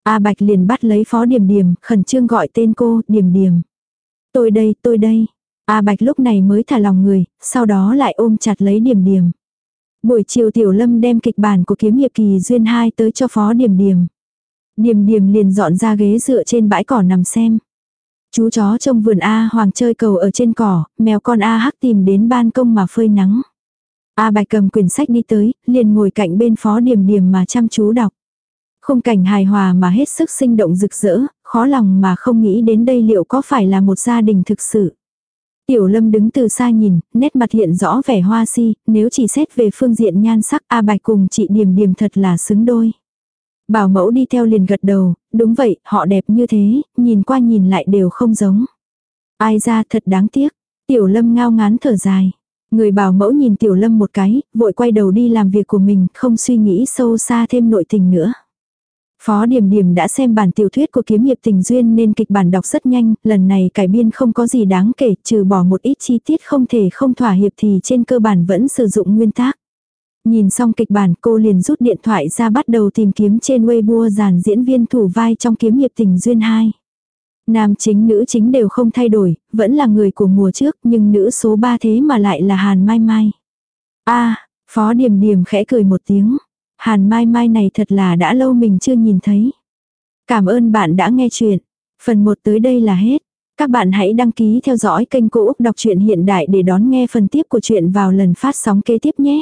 A Bạch liền bắt lấy Phó Điềm Điềm, khẩn trương gọi tên cô, Điềm Điềm. Tôi đây, tôi đây. A Bạch lúc này mới thả lòng người, sau đó lại ôm chặt lấy Điềm Điềm. Buổi chiều Tiểu Lâm đem kịch bản của kiếm hiệp kỳ duyên 2 tới cho Phó Điềm Điềm. Điềm điềm liền dọn ra ghế dựa trên bãi cỏ nằm xem. Chú chó trong vườn A Hoàng chơi cầu ở trên cỏ, mèo con A Hắc tìm đến ban công mà phơi nắng. A Bạch cầm quyển sách đi tới, liền ngồi cạnh bên phó điểm điểm mà chăm chú đọc. Khung cảnh hài hòa mà hết sức sinh động rực rỡ, khó lòng mà không nghĩ đến đây liệu có phải là một gia đình thực sự. Tiểu lâm đứng từ xa nhìn, nét mặt hiện rõ vẻ hoa si, nếu chỉ xét về phương diện nhan sắc A Bạch cùng chị Điềm Điềm thật là xứng đôi. Bảo mẫu đi theo liền gật đầu, đúng vậy, họ đẹp như thế, nhìn qua nhìn lại đều không giống. Ai ra thật đáng tiếc, tiểu lâm ngao ngán thở dài. Người bảo mẫu nhìn tiểu lâm một cái, vội quay đầu đi làm việc của mình, không suy nghĩ sâu xa thêm nội tình nữa. Phó Điểm Điểm đã xem bản tiểu thuyết của kiếm hiệp tình duyên nên kịch bản đọc rất nhanh, lần này cải biên không có gì đáng kể, trừ bỏ một ít chi tiết không thể không thỏa hiệp thì trên cơ bản vẫn sử dụng nguyên tác. Nhìn xong kịch bản cô liền rút điện thoại ra bắt đầu tìm kiếm trên Weibo dàn diễn viên thủ vai trong kiếm hiệp tình duyên 2. Nam chính nữ chính đều không thay đổi, vẫn là người của mùa trước nhưng nữ số 3 thế mà lại là Hàn Mai Mai. a Phó Điềm Điềm khẽ cười một tiếng. Hàn Mai Mai này thật là đã lâu mình chưa nhìn thấy. Cảm ơn bạn đã nghe chuyện. Phần 1 tới đây là hết. Các bạn hãy đăng ký theo dõi kênh Cô Úc Đọc truyện Hiện Đại để đón nghe phần tiếp của chuyện vào lần phát sóng kế tiếp nhé.